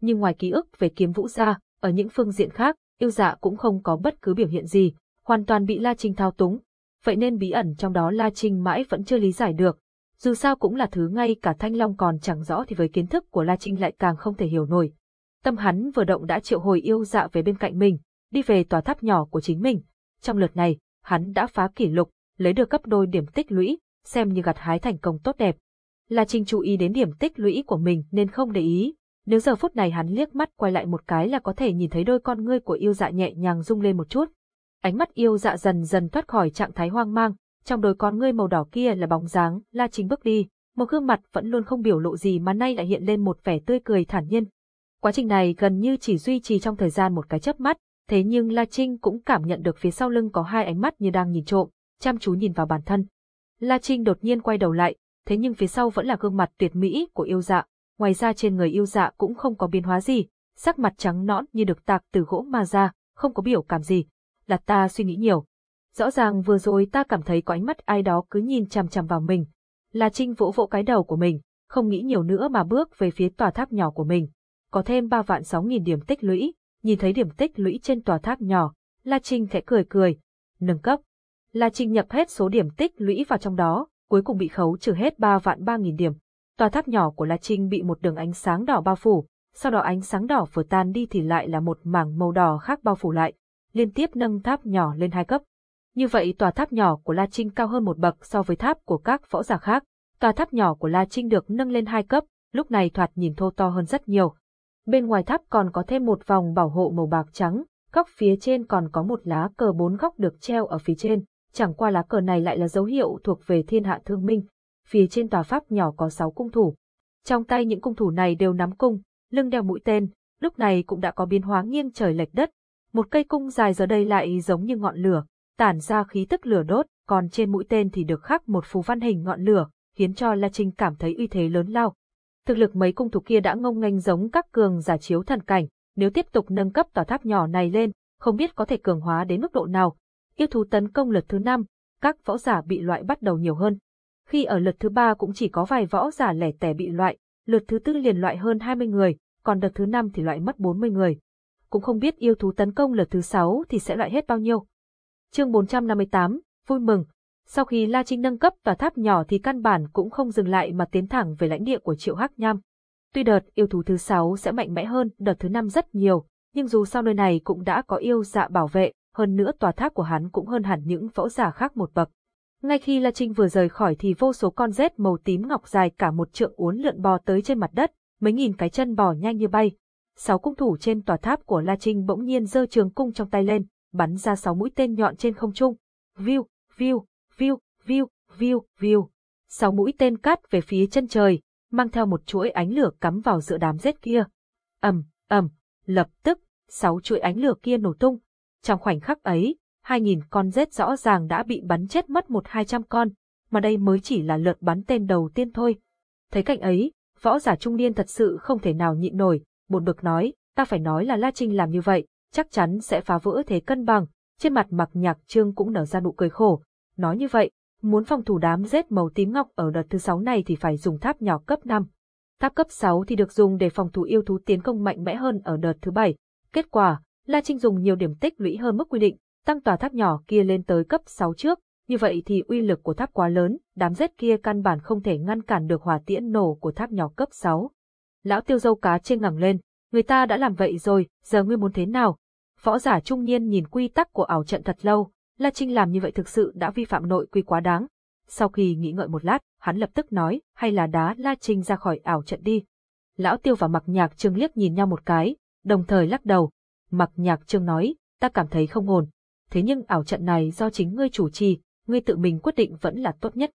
Nhưng ngoài ký ức về kiếm vũ ra, ở những phương diện khác, yêu dạ cũng không có bất cứ biểu hiện gì, hoàn toàn bị La Trinh thao túng. Vậy nên bí ẩn trong đó La Trinh mãi vẫn chưa lý giải được. Dù sao cũng là thứ ngay cả Thanh Long còn chẳng rõ thì với kiến thức của La Trinh lại càng không thể hiểu nổi. Tâm hắn vừa động đã triệu hồi yêu dạ về bên cạnh mình, đi về tòa tháp nhỏ của chính mình. Trong lượt này, hắn đã phá kỷ lục, lấy được cấp đôi điểm tích lũy, xem như gặt hái thành công tốt đẹp. La Trinh chú ý đến điểm tích lũy của mình nên không để ý. Nếu giờ phút này hắn liếc mắt quay lại một cái là có thể nhìn thấy đôi con ngươi của yêu dạ nhẹ nhàng rung lên một chút. Ánh mắt yêu dạ dần dần thoát khỏi trạng thái hoang mang, trong đôi con ngươi màu đỏ kia là bóng dáng, La Trinh bước đi, một gương mặt vẫn luôn không biểu lộ gì mà nay lại hiện lên một vẻ tươi cười thản nhiên, Quá trình này gần như chỉ duy trì trong thời gian một cái chớp mắt, thế nhưng La Trinh cũng cảm nhận được phía sau lưng có hai ánh mắt như đang nhìn trộm, chăm chú nhìn vào bản thân. La Trinh đột nhiên quay đầu lại, thế nhưng phía sau vẫn là gương mặt tuyệt mỹ của yêu dạ, ngoài ra trên người yêu dạ cũng không có biến hóa gì, sắc mặt trắng nõn như được tạc từ gỗ mà ra, không có biểu cảm gì. Là ta suy nghĩ nhiều. Rõ ràng vừa rồi ta cảm thấy có ánh mắt ai đó cứ nhìn chằm chằm vào mình. La Trinh vỗ vỗ cái đầu của mình, không nghĩ nhiều nữa mà bước về phía tòa tháp nhỏ của mình có thêm 3 vạn 6 nghìn điểm tích lũy, nhìn thấy điểm tích lũy trên tòa tháp nhỏ, La Trinh khẽ cười cười, nâng cấp. La Trinh nhập hết số điểm tích lũy vào trong đó, cuối cùng bị khấu trừ hết 3 vạn 3 nghìn điểm. Tòa tháp nhỏ của La Trinh bị một đường ánh sáng đỏ bao phủ, sau đó ánh sáng đỏ vừa tan đi thì lại là một mảng màu đỏ khác bao phủ lại, liên tiếp nâng tháp nhỏ lên hai cấp. Như vậy tòa tháp nhỏ của La Trinh cao hơn một bậc so với tháp của các võ giả khác. Tòa tháp nhỏ của La Trinh được nâng lên hai cấp, lúc này thoạt nhìn thô to hơn rất nhiều, Bên ngoài tháp còn có thêm một vòng bảo hộ màu bạc trắng, góc phía trên còn có một lá cờ bốn góc được treo ở phía trên, chẳng qua lá cờ này lại là dấu hiệu thuộc về thiên hạ thương minh. Phía trên tòa pháp nhỏ có sáu cung thủ. Trong tay những cung thủ này đều nắm cung, lưng đeo mũi tên, lúc này cũng đã có biến hóa nghiêng trời lệch đất. Một cây cung dài giờ đây lại giống như ngọn lửa, tản ra khí tức lửa đốt, còn trên mũi tên thì được khắc một phù văn hình ngọn lửa, khiến cho La Trinh cảm thấy uy thế lớn lao. Thực lực mấy cung thủ kia đã ngông nghênh giống các cường giả chiếu thần cảnh, nếu tiếp tục nâng cấp tòa tháp nhỏ này lên, không biết có thể cường hóa đến mức độ nào. Yêu thú tấn công lượt thứ năm, các võ giả bị loại bắt đầu nhiều hơn. Khi ở lượt thứ ba cũng chỉ có vài võ giả lẻ tẻ bị loại, lượt thứ tư liền loại hơn 20 người, còn đợt thứ năm thì loại mất 40 người. Cũng không biết yêu thú tấn công lượt thứ sáu thì sẽ loại hết bao nhiêu. Chương 458, vui mừng, sau khi La Trinh nâng cấp tòa tháp nhỏ thì căn bản cũng không dừng lại mà tiến thẳng về lãnh địa của Triệu Hắc Nham. Tuy đợt yêu thú thứ 6 sẽ mạnh mẽ hơn đợt thứ 5 rất nhiều, nhưng dù sao nơi này cũng đã có yêu dạ bảo vệ, hơn nữa tòa tháp của hắn cũng hơn hẳn những võ giả khác một bậc. Ngay khi La Trinh vừa rời khỏi thì vô số con rết màu tím ngọc dài cả một trượng uốn lượn bò tới trên mặt đất, mấy nghìn cái chân bò nhanh như bay. Sáu cung thủ trên tòa tháp của La Trinh bỗng nhiên giơ trường cung trong tay lên, bắn ra sáu mũi tên nhọn trên không trung. View, view, view, view, view, view. Sáu mũi tên cắt về phía chân trời, mang theo một chuỗi ánh lửa cắm vào giữa đám rết kia. ầm, ầm, lập tức, sáu chuỗi ánh lửa kia nổ tung. Trong khoảnh khắc ấy, hai nghìn con rết rõ ràng đã bị bắn chết mất một hai trăm con, mà đây mới chỉ là lượt bắn tên đầu tiên thôi. Thấy cảnh ấy, võ giả trung niên thật sự không thể nào nhịn nổi, một bực nói, ta phải nói là La Trinh làm như vậy, chắc chắn sẽ phá vỡ thế cân bằng. Trên mặt mặc nhạc trương cũng nở ra nụ cười khổ, Nói như vậy, muốn phòng thủ đám rết màu tím ngọc ở đợt thứ 6 này thì phải dùng tháp nhỏ cấp 5. Tháp cấp 6 thì được dùng để phòng thủ yêu thú tiến công mạnh mẽ hơn ở đợt thứ 7. Kết quả, La Trinh dùng nhiều điểm tích lũy hơn mức quy định, tăng tòa tháp nhỏ kia lên tới cấp 6 trước, như vậy thì uy lực của tháp quá lớn, đám rết kia căn bản không thể ngăn cản được hỏa tiễn nổ của tháp nhỏ cấp 6. Lão tiêu dâu cá trên ngẳng lên, người ta đã làm vậy rồi, giờ ngươi muốn thế nào? Võ giả trung niên nhìn quy tắc của ảo trận thật lâu, La Trinh làm như vậy thực sự đã vi phạm nội quy quá đáng. Sau khi nghĩ ngợi một lát, hắn lập tức nói, hay là đá La Trinh ra khỏi ảo trận đi. Lão Tiêu và Mặc Nhạc Trương liếc nhìn nhau một cái, đồng thời lắc đầu. Mặc Nhạc Trương nói, ta cảm thấy không ổn. Thế nhưng ảo trận này do chính ngươi chủ trì, ngươi tự mình quyết định vẫn là tốt nhất.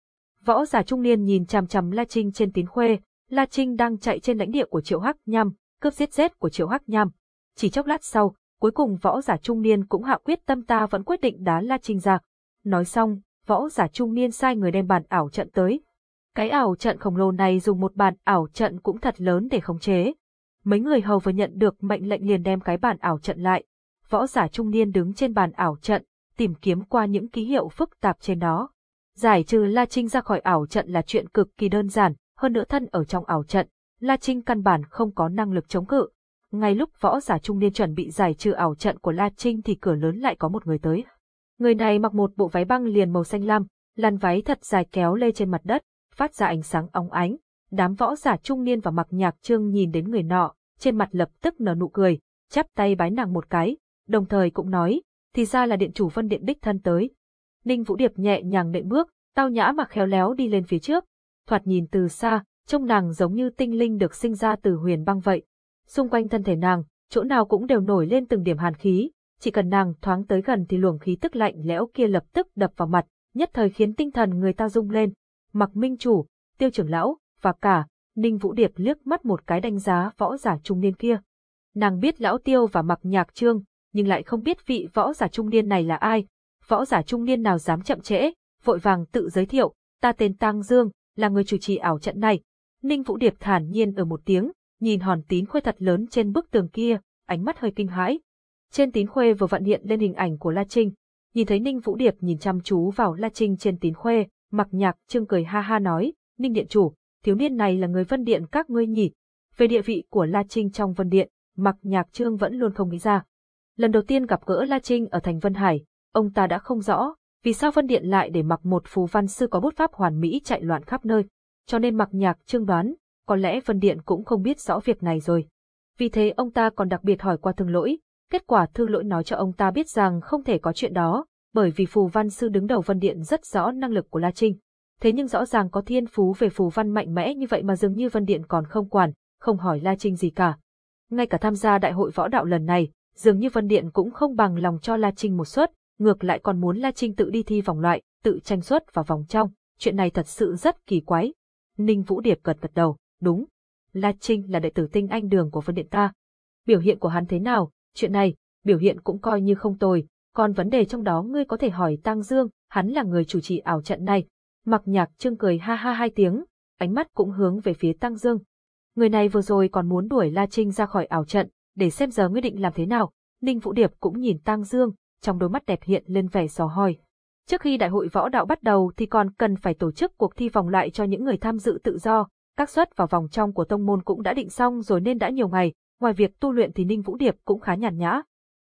Võ giả trung niên nhìn chằm chằm La Trinh trên tín khuê, La Trinh đang chạy trên lãnh địa của Triệu Hắc Nham, cướp giết rết của Triệu Hắc Nham. Chỉ chốc lát sau, cuối cùng võ giả trung niên cũng hạ quyết tâm ta vẫn quyết định đá La Trinh ra. Nói xong, võ giả trung niên sai người đem bàn ảo trận tới. Cái ảo trận khổng lồ này dùng một bàn ảo trận cũng thật lớn để khống chế. Mấy người hầu vừa nhận được mệnh lệnh liền đem cái bàn ảo trận lại. Võ giả trung niên đứng trên bàn ảo trận, tìm kiếm qua những ký hiệu phức tạp trên đó. Giải trừ La Trinh ra khỏi ảo trận là chuyện cực kỳ đơn giản, hơn nữa thân ở trong ảo trận, La Trinh căn bản không có năng lực chống cự. Ngay lúc võ giả trung niên chuẩn bị giải trừ ảo trận của La Trinh thì cửa lớn lại có một người tới. Người này mặc một bộ váy băng liền màu xanh lam, làn váy thật dài kéo lê trên mặt đất, phát ra ánh sáng óng ánh. Đám võ giả trung niên và mặc nhạc trương nhìn đến người nọ, trên mặt lập tức nở nụ cười, chắp tay bái nàng một cái, đồng thời cũng nói, thì ra là điện chủ vân điện đích thân tới. Ninh Vũ Điệp nhẹ nhàng nện bước, tao nhã mà khéo léo đi lên phía trước, thoạt nhìn từ xa, trông nàng giống như tinh linh được sinh ra từ huyền băng vậy. Xung quanh thân thể nàng, chỗ nào cũng đều nổi lên từng điểm hàn khí, chỉ cần nàng thoáng tới gần thì luồng khí tức lạnh lẽo kia lập tức đập vào mặt, nhất thời khiến tinh thần người ta rung lên. Mặc Minh Chủ, Tiêu trưởng lão, và cả, Ninh Vũ Điệp liếc mắt một cái đánh giá võ giả trung niên kia. Nàng biết lão Tiêu và Mặc Nhạc Trương, nhưng lại không biết vị võ giả trung niên này là ai. Võ giả trung niên nào dám chậm trễ, vội vàng tự giới thiệu, ta tên Tăng Dương, là người chủ trì ảo trận này. Ninh Vũ Điệp thản nhiên ở một tiếng, nhìn hòn tín khuê thật lớn trên bức tường kia, ánh mắt hơi kinh hãi. Trên tín khuê vừa vận hiện lên hình ảnh của La Trinh, nhìn thấy Ninh Vũ Điệp nhìn chăm chú vào La Trinh trên tín khuê, mặc nhạc trương cười ha ha nói, Ninh Điện Chủ, thiếu niên này là người vân điện các ngươi nhỉ. Về địa vị của La Trinh trong vân điện, mặc nhạc trương vẫn luôn không nghĩ ra. Lần đầu tiên gặp gỡ La Trinh ở thành Vân Hải, ông ta đã không rõ, vì sao Vân Điện lại để mặc một phù văn sư có bút pháp hoàn mỹ chạy loạn khắp nơi. Cho nên mặc nhạc trương đoán, có lẽ Vân Điện cũng không biết rõ việc này rồi. Vì thế ông ta còn đặc biệt hỏi qua thương lỗi, kết quả thương lỗi nói cho ông ta biết rằng không thể có chuyện đó, bởi vì phù văn sư đứng đầu Vân Điện rất rõ năng lực của La Trinh. Thế nhưng rõ ràng có thiên phú về phù văn mạnh mẽ như vậy mà dường như Vân Điện còn không quản, không hỏi La Trinh gì cả. Ngay cả tham gia đại hội võ đạo lần này, dường như Vân Điện cũng không bằng lòng cho La Trinh một suất, ngược lại còn muốn La Trinh tự đi thi vòng loại, tự tranh suất vào vòng trong, chuyện này thật sự rất kỳ quái. Ninh Vũ Điệp gật gật đầu, đúng. La Trinh là đệ tử tinh anh đường của phân Điện ta. Biểu hiện của hắn thế nào, chuyện này, biểu hiện cũng coi như không tồi, còn vấn đề trong đó ngươi có thể hỏi Tăng Dương, hắn là người chủ trì ảo trận này. Mặc nhạc trương cười ha ha hai tiếng, ánh mắt cũng hướng về phía Tăng Dương. Người này vừa rồi còn muốn đuổi La Trinh ra khỏi ảo trận, để xem giờ ngươi định làm thế nào. Ninh Vũ Điệp cũng nhìn Tăng Dương, trong đôi mắt đẹp hiện lên vẻ sò hỏi. Trước khi đại hội võ đạo bắt đầu thì còn cần phải tổ chức cuộc thi vòng loại cho những người tham dự tự do, các suất vào vòng trong của tông môn cũng đã định xong rồi nên đã nhiều ngày, ngoài việc tu luyện thì Ninh Vũ Điệp cũng khá nhàn nhã.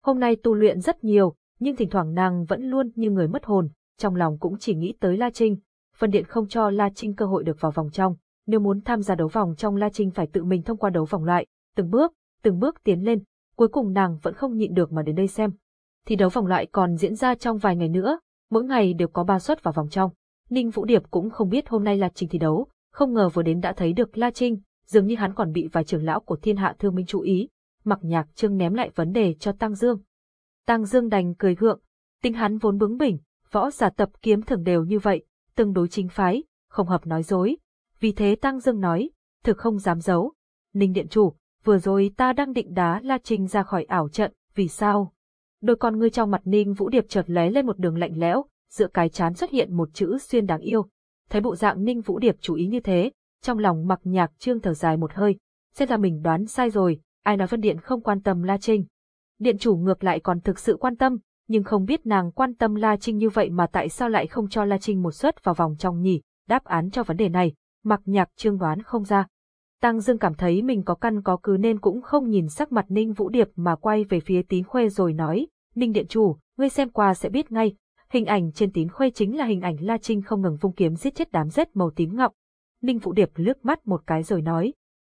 Hôm nay tu luyện rất nhiều, nhưng thỉnh thoảng nàng vẫn luôn như người mất hồn, trong lòng cũng chỉ nghĩ tới La Trinh. Phân điện không cho La Trinh cơ hội được vào vòng trong, nếu muốn tham gia đấu vòng trong La Trinh phải tự mình thông qua đấu vòng loại, từng bước, từng bước tiến lên, cuối cùng nàng vẫn không nhịn được mà đến đây xem. thì đấu vòng loại còn diễn ra trong vài ngày nữa, mỗi ngày đều có ba suất vào vòng trong. Ninh Vũ Điệp cũng không biết hôm nay La Trinh thi đấu, không ngờ vừa đến đã thấy được La Trinh, dường như hắn còn bị vài trưởng lão của thiên hạ thương minh chú ý. Mặc nhạc trương ném lại vấn đề cho Tăng Dương. Tăng Dương đành cười gượng, tính hắn vốn bướng bỉnh, võ giả tập kiếm thường đều như vậy, tương đối chính phái, không hợp nói dối. Vì thế Tăng Dương nói, thực không dám giấu. Ninh Điện Chủ, vừa rồi ta đang định đá La Trinh ra khỏi ảo trận, vì sao? Đôi con ngươi trong mặt Ninh Vũ Điệp chợt lóe lên một đường lạnh lẽo, giữa cái chán xuất hiện một chữ xuyên đáng yêu. Thấy bộ dạng Ninh Vũ Điệp chú ý như thế, trong lòng mặc nhạc trương thở dài một hơi, xem ra mình đoán sai rồi, ai nói vân điện không quan tâm La Trinh. Điện chủ ngược lại còn thực sự quan tâm, nhưng không biết nàng quan tâm La Trinh như vậy mà tại sao lại không cho La Trinh một suất vào vòng trong nhỉ, đáp án cho vấn đề này, mặc nhạc trương đoán không ra. Tăng Dương cảm thấy mình có căn có cứ nên cũng không nhìn sắc mặt Ninh Vũ Điệp mà quay về phía tín khuê rồi nói, Ninh Điện Chủ, ngươi xem qua sẽ biết ngay, Hình ảnh trên tín khuê chính là hình ảnh La Trinh không ngừng vung kiếm giết chết đám rết màu tím ngọc. Ninh Vũ Điệp lướt mắt một cái rồi nói.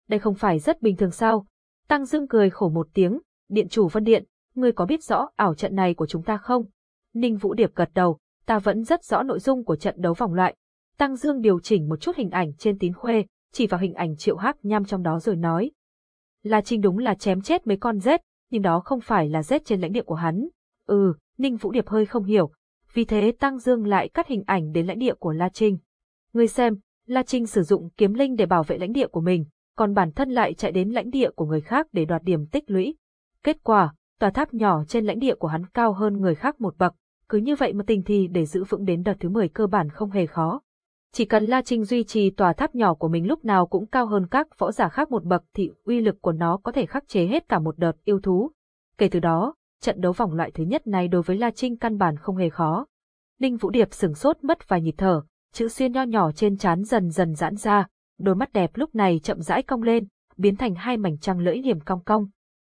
Đây không phải rất bình thường sao? Tăng Dương cười khổ một tiếng, điện chủ Vân Điện, ngươi có biết rõ ảo trận này của chúng ta không? Ninh Vũ Điệp gật đầu, ta vẫn rất rõ nội dung của trận đấu vòng loại. Tăng Dương điều chỉnh một chút hình ảnh trên tín khuê, chỉ vào hình ảnh triệu hắc nham trong đó rồi nói. La Trinh đúng là chém chết mấy con rết, nhưng đó không phải là rết trên lãnh địa của hắn. Ừ, Ninh Vũ Điệp hơi không hiểu, vì thế Tăng Dương lại cắt hình ảnh đến lãnh địa của La Trinh. người xem, La Trinh sử dụng kiếm linh để bảo vệ lãnh địa của mình, còn bản thân lại chạy đến lãnh địa của người khác để đoạt điểm tích lũy. Kết quả, tòa tháp nhỏ trên lãnh địa của hắn cao hơn người khác một bậc, cứ như vậy mà tình thì để giữ vững đến đợt thứ 10 cơ bản không hề khó. Chỉ cần La Trinh duy trì tòa tháp nhỏ của mình lúc nào cũng cao hơn các võ giả khác một bậc thì uy lực của nó có thể khắc chế hết cả một đợt yêu thú. Kể từ đó, trận đấu vòng loại thứ nhất này đối với La Trinh căn bản không hề khó. Ninh Vũ Điệp sửng sốt mất vài nhịp thở, chữ xuyên nho nhỏ trên trán dần dần giãn ra, đôi mắt đẹp lúc này chậm rãi cong lên, biến thành hai mảnh trăng lưỡi liềm cong cong.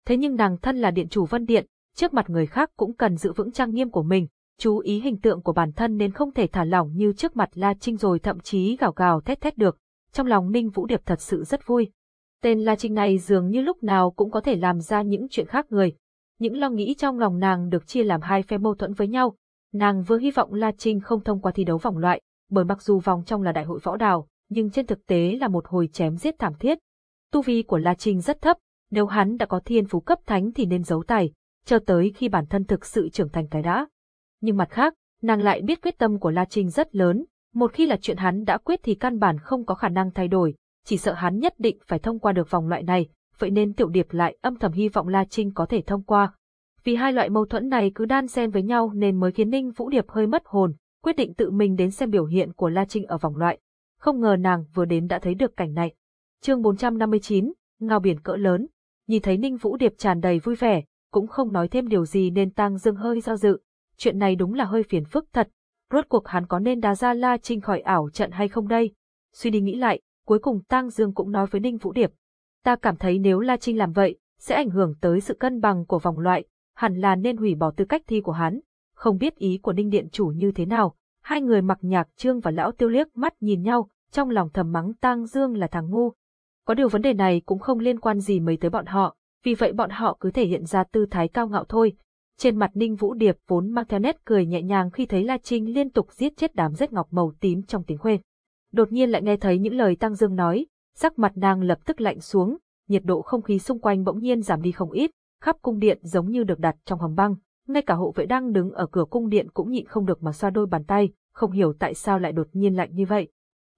Thế nhưng nàng thân là điện chủ Vân Điện, trước mặt người khác cũng cần giữ vững trang nghiêm của mình, chú ý hình tượng của bản thân nên không thể thả lỏng như trước mặt La Trinh rồi thậm chí gào gào thét thét được. Trong lòng Ninh Vũ Điệp thật sự rất vui. Tên La Trinh này dường như lúc nào cũng có thể làm ra những chuyện khác người. Những lo nghĩ trong lòng nàng được chia làm hai phe mâu thuẫn với nhau. Nàng vừa hy vọng La Trinh không thông qua thi đấu vòng loại, bởi mặc dù vòng trong là đại hội võ đào, nhưng trên thực tế là một hồi chém giết thảm thiết. Tu vi của La Trinh rất thấp, nếu hắn đã có thiên phú cấp thánh thì nên giấu tài, cho tới khi bản thân thực sự trưởng thành cái đã. Nhưng mặt khác, nàng lại biết quyết tâm của La Trinh rất lớn, một khi là chuyện hắn đã quyết thì căn bản không có khả năng thay đổi, chỉ sợ hắn nhất định phải thông qua được vòng loại này, vậy nên Tiểu Điệp lại âm thầm hy vọng La Trinh có thể thông qua. Vì hai loại mâu thuẫn này cứ đan xen với nhau nên mới khiến Ninh Vũ Điệp hơi mất hồn, quyết định tự mình đến xem biểu hiện của La Trinh ở vòng loại. Không ngờ nàng vừa đến đã thấy được cảnh này. Chương 459, ngao biển cỡ lớn. Nhìn thấy Ninh Vũ Điệp tràn đầy vui vẻ, cũng không nói thêm điều gì nên Tang Dương hơi do dự. Chuyện này đúng là hơi phiền phức thật. Rốt cuộc hắn có nên đá ra La Trinh khỏi ảo trận hay không đây? Suy đi nghĩ lại, cuối cùng Tang Dương cũng nói với Ninh Vũ Điệp. Ta cảm thấy nếu La Trinh làm vậy, sẽ ảnh hưởng tới sự cân bằng của vòng loại, hẳn là nên hủy bỏ tư cách thi của hắn. Không biết ý của Ninh Điện chủ như thế nào, hai người mặc nhạc trương và lão tiêu liếc mắt nhìn nhau, trong lòng thầm mắng Tang Dương là thằng ngu. Có điều vấn đề này cũng không liên quan gì mấy tới bọn họ, vì vậy bọn họ cứ thể hiện ra tư thái cao ngạo thôi. Trên mặt Ninh Vũ Điệp vốn mang theo nét cười nhẹ nhàng khi thấy La Trinh liên tục giết chết đám rết ngọc màu tím trong tiếng khuê. Đột nhiên lại nghe thấy những lời Tăng Dương nói, sắc mặt nàng lập tức lạnh xuống, nhiệt độ không khí xung quanh bỗng nhiên giảm đi không ít, khắp cung điện giống như được đặt trong hầm băng, ngay cả hộ vệ đang đứng ở cửa cung điện cũng nhịn không được mà xoa đôi bàn tay, không hiểu tại sao lại đột nhiên lạnh như vậy.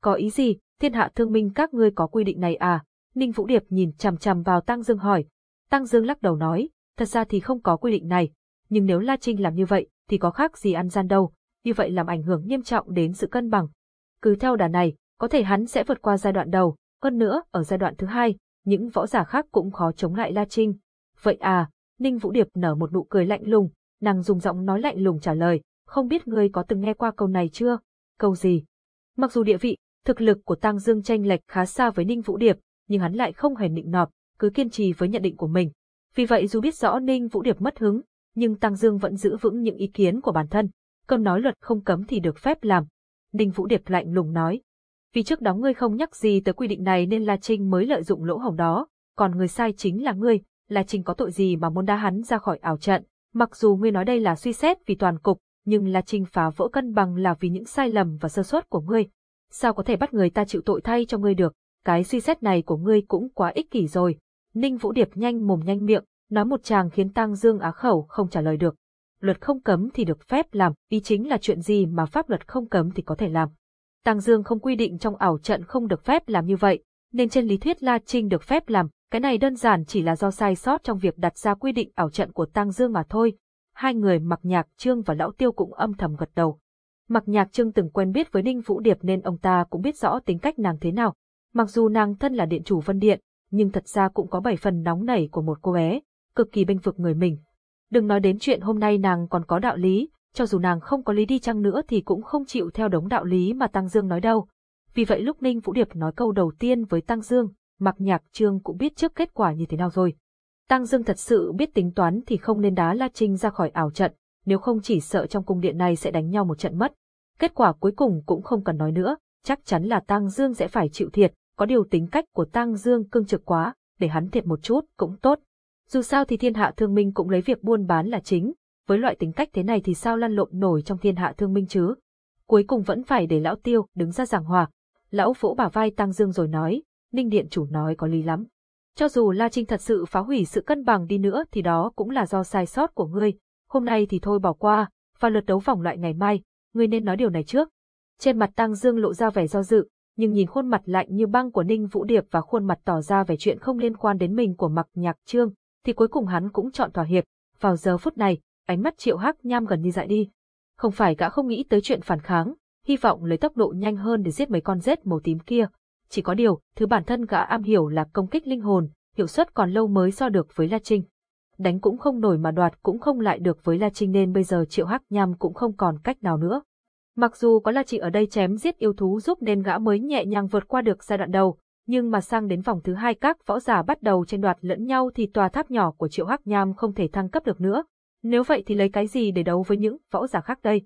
Có ý gì, thiên hạ thương minh các ngươi có quy định này à? Ninh Vũ Điệp nhìn chằm chằm vào Tăng Dương hỏi. Tăng Dương lắc đầu nói, thật ra thì không có quy định này, nhưng nếu La Trinh làm như vậy thì có khác gì ăn gian đâu, như vậy làm ảnh hưởng nghiêm trọng đến sự cân bằng. Cứ theo đà này, có thể hắn sẽ vượt qua giai đoạn đầu, hơn nữa, ở giai đoạn thứ hai, những võ giả khác cũng khó chống lại La Trinh. Vậy à, Ninh Vũ Điệp nở một nụ cười lạnh lùng, nàng dùng giọng nói lạnh lùng trả lời, không biết ngươi có từng nghe qua câu này chưa? Câu gì? Mặc dù địa vị, thực lực của Tăng Dương tranh lệch khá xa với Ninh Vũ Điệp, nhưng hắn lại không hề nịnh nọt, cứ kiên trì với nhận định của mình. Vì vậy dù biết rõ Ninh Vũ Điệp mất hứng, nhưng Tăng Dương vẫn giữ vững những ý kiến của bản thân. Câu nói luật không cấm thì được phép làm. Ninh Vũ Điệp lạnh lùng nói. Vì trước đó ngươi không nhắc gì tới quy định này nên La Trinh mới lợi dụng lỗ hổng đó, còn người sai chính là ngươi, La Trinh có tội gì mà muốn đá hắn ra khỏi ảo trận. Mặc dù ngươi nói đây là suy xét vì toàn cục, nhưng La Trinh phá vỡ cân bằng là vì những sai lầm và sơ suất của ngươi. Sao có thể bắt người ta chịu tội thay cho ngươi được? Cái suy xét này của ngươi cũng quá ích kỷ rồi. Ninh Vũ Điệp nhanh mồm nhanh miệng, nói một chàng khiến Tăng Dương á khẩu không trả lời được. Luật không cấm thì được phép làm, ý chính là chuyện gì mà pháp luật không cấm thì có thể làm. Tàng Dương không quy định trong ảo trận không được phép làm như vậy, nên trên lý thuyết La Trinh được phép làm, cái này đơn giản chỉ là do sai sót trong việc đặt ra quy định ảo trận của Tang Dương mà thôi. Hai người mặc nhạc trương và lão tiêu cũng âm thầm gật đầu. Mặc nhạc trương từng quen biết với Ninh Vũ Điệp nên ông ta cũng biết rõ tính cách nàng thế nào. Mặc dù nàng thân là điện chủ Vân Điện, nhưng thật ra cũng có bảy phần nóng nảy của một cô bé, cực kỳ bênh vực người mình. Đừng nói đến chuyện hôm nay nàng còn có đạo lý, cho dù nàng không có lý đi chăng nữa thì cũng không chịu theo đống đạo lý mà Tăng Dương nói đâu. Vì vậy lúc Ninh Vũ Điệp nói câu đầu tiên với Tăng Dương, Mặc Nhạc Trương cũng biết trước kết quả như thế nào rồi. Tăng Dương thật sự biết tính toán thì không nên đá La Trinh ra khỏi ảo trận, nếu không chỉ sợ trong cung điện này sẽ đánh nhau một trận mất. Kết quả cuối cùng cũng không cần nói nữa, chắc chắn là Tăng Dương sẽ phải chịu thiệt, có điều tính cách của Tăng Dương cương trực quá, để hắn thiệt một chút cũng tốt. Dù sao thì thiên hạ thương minh cũng lấy việc buôn bán là chính, với loại tính cách thế này thì sao lăn lộn nổi trong thiên hạ thương minh chứ. Cuối cùng vẫn phải để lão tiêu đứng ra giảng hòa. Lão vỗ bả vai Tăng Dương rồi nói, Ninh Điện chủ nói có lý lắm. Cho dù La Trinh thật sự phá hủy sự cân bằng đi nữa thì đó cũng là do sai sót của ngươi. Hôm nay thì thôi bỏ qua, và lượt đấu vòng loại ngày mai, ngươi nên nói điều này trước. Trên mặt Tăng Dương lộ ra vẻ do dự, nhưng nhìn khuôn mặt lạnh như băng của Ninh Vũ Điệp và khuôn mặt tỏ ra vẻ chuyện không liên quan đến mình của Mặc Nhạc Trương, thì cuối cùng hắn cũng chọn thỏa hiệp. Vào giờ phút này, ánh mắt Triệu Hắc Nham gần như dại đi. Không phải gã không nghĩ tới chuyện phản kháng, hy vọng lấy tốc độ nhanh hơn để giết mấy con rết màu tím kia. Chỉ có điều, thứ bản thân gã am hiểu là công kích linh hồn, hiệu suất còn lâu mới so được với La Trinh. Đánh cũng không nổi mà đoạt cũng không lại được với La Trinh nên bây giờ Triệu Hắc Nham cũng không còn cách nào nữa. Mặc dù có La Trinh ở đây chém giết yêu thú giúp nên gã mới nhẹ nhàng vượt qua được giai đoạn đầu, nhưng mà sang đến vòng thứ hai các võ giả bắt đầu tranh đoạt lẫn nhau thì tòa tháp nhỏ của Triệu Hắc Nham không thể thăng cấp được nữa. Nếu vậy thì lấy cái gì để đấu với những võ giả khác đây?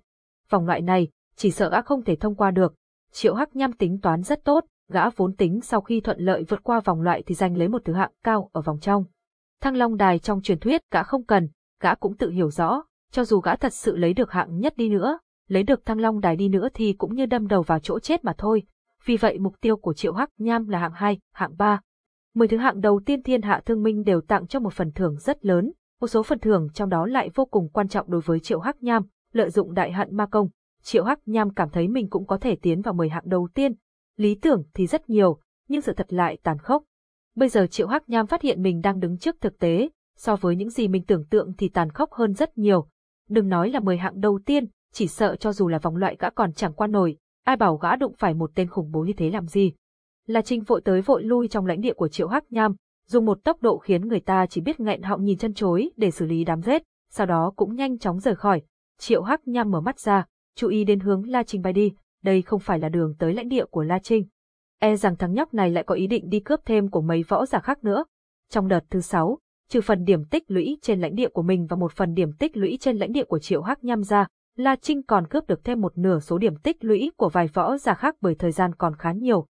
Vòng loại này, chỉ sợ gã không thể thông qua được. Triệu Hắc Nham tính toán rất tốt, gã vốn tính sau khi thuận lợi vượt qua vòng loại thì giành lấy một thứ hạng cao ở vòng trong. Thăng Long Đài trong truyền thuyết gã không cần, gã cũng tự hiểu rõ, cho dù gã thật sự lấy được hạng nhất đi nữa, lấy được Thăng Long Đài đi nữa thì cũng như đâm đầu vào chỗ chết mà thôi. Vì vậy mục tiêu của Triệu Hắc Nham là hạng 2, hạng 3. Mười thứ hạng đầu tiên thiên hạ thương minh đều tặng cho một phần thưởng rất lớn, một số phần thưởng trong đó lại vô cùng quan trọng đối với Triệu Hắc Nham, lợi dụng đại hận ma công, Triệu Hắc Nham cảm thấy mình cũng có thể tiến vào 10 hạng đầu tiên. Lý tưởng thì rất nhiều, nhưng sự thật lại tàn khốc. Bây giờ Triệu Hắc Nham phát hiện mình đang đứng trước thực tế, so với những gì mình tưởng tượng thì tàn khốc hơn rất nhiều. Đừng nói là 10 hạng đầu tiên, chỉ sợ cho dù là vòng loại gã còn chẳng qua nổi, ai bảo gã đụng phải một tên khủng bố như thế làm gì. Là Trinh vội tới vội lui trong lãnh địa của Triệu Hắc Nham, dùng một tốc độ khiến người ta chỉ biết nghẹn họng nhìn chân chối để xử lý đám rết, sau đó cũng nhanh chóng rời khỏi. Triệu Hắc Nham mở mắt ra, chú ý đến hướng La Trinh bay đi, đây không phải là đường tới lãnh địa của La Trinh. E rằng thằng nhóc này lại có ý định đi cướp thêm của mấy võ giả khác nữa. Trong đợt thứ sáu, trừ phần điểm tích lũy trên lãnh địa của mình và một phần điểm tích lũy trên lãnh địa của Triệu Hắc Nham ra, La Trinh còn cướp được thêm một nửa số điểm tích lũy của vài võ giả khác bởi thời gian còn khá nhiều.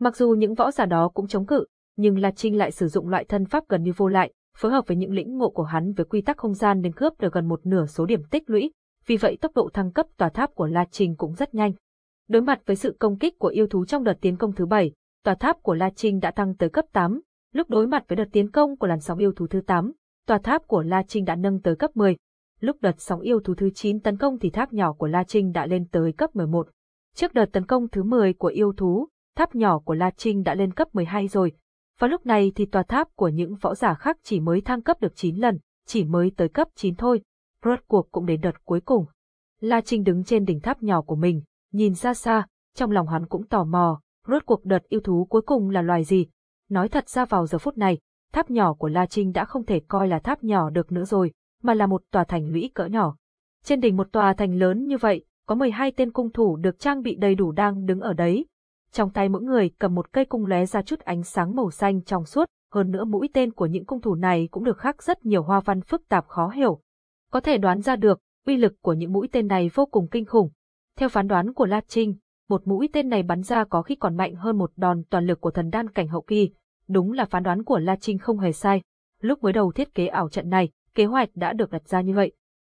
Mặc dù những võ giả đó cũng chống cự, nhưng La Trinh lại sử dụng loại thân pháp gần như vô lại, phối hợp với những lĩnh ngộ của hắn với quy tắc không gian nên cướp được gần một nửa số điểm tích lũy, vì vậy tốc độ thăng cấp tòa tháp của La Trinh cũng rất nhanh. Đối mặt với sự công kích của yêu thú trong đợt tiến công thứ bảy, tòa tháp của La Trinh đã tăng tới cấp 8, lúc đối mặt với đợt tiến công của làn sóng yêu thú thứ 8, tòa tháp của La Trinh đã nâng tới cấp 10. Lúc đợt sóng yêu thú thứ 9 tấn công thì tháp nhỏ của La Trinh đã lên tới cấp 11. Trước đợt tấn công thứ 10 của yêu thú, tháp nhỏ của La Trinh đã lên cấp 12 rồi, và lúc này thì tòa tháp của những võ giả khác chỉ mới thăng cấp được 9 lần, chỉ mới tới cấp 9 thôi. Rốt cuộc cũng đến đợt cuối cùng. La Trinh đứng trên đỉnh tháp nhỏ của mình, nhìn ra xa, trong lòng hắn cũng tò mò, rốt cuộc đợt yêu thú cuối cùng là loài gì. Nói thật ra vào giờ phút này, tháp nhỏ của La Trinh đã không thể coi là tháp nhỏ được nữa rồi, mà là một tòa thành lũy cỡ nhỏ. Trên đỉnh một tòa thành lớn như vậy, có 12 tên cung thủ được trang bị đầy đủ đang đứng ở đấy, trong tay mỗi người cầm một cây cung lóe ra chút ánh sáng màu xanh trong suốt, hơn nữa mũi tên của những cung thủ này cũng được khắc rất nhiều hoa văn phức tạp khó hiểu. Có thể đoán ra được, uy lực của những mũi tên này vô cùng kinh khủng. Theo phán đoán của La Trinh, một mũi tên này bắn ra có khi còn mạnh hơn một đòn toàn lực của thần đan cảnh hậu kỳ. Đúng là phán đoán của La Trinh không hề sai. Lúc mới đầu thiết kế ảo trận này, kế hoạch đã được đặt ra như vậy.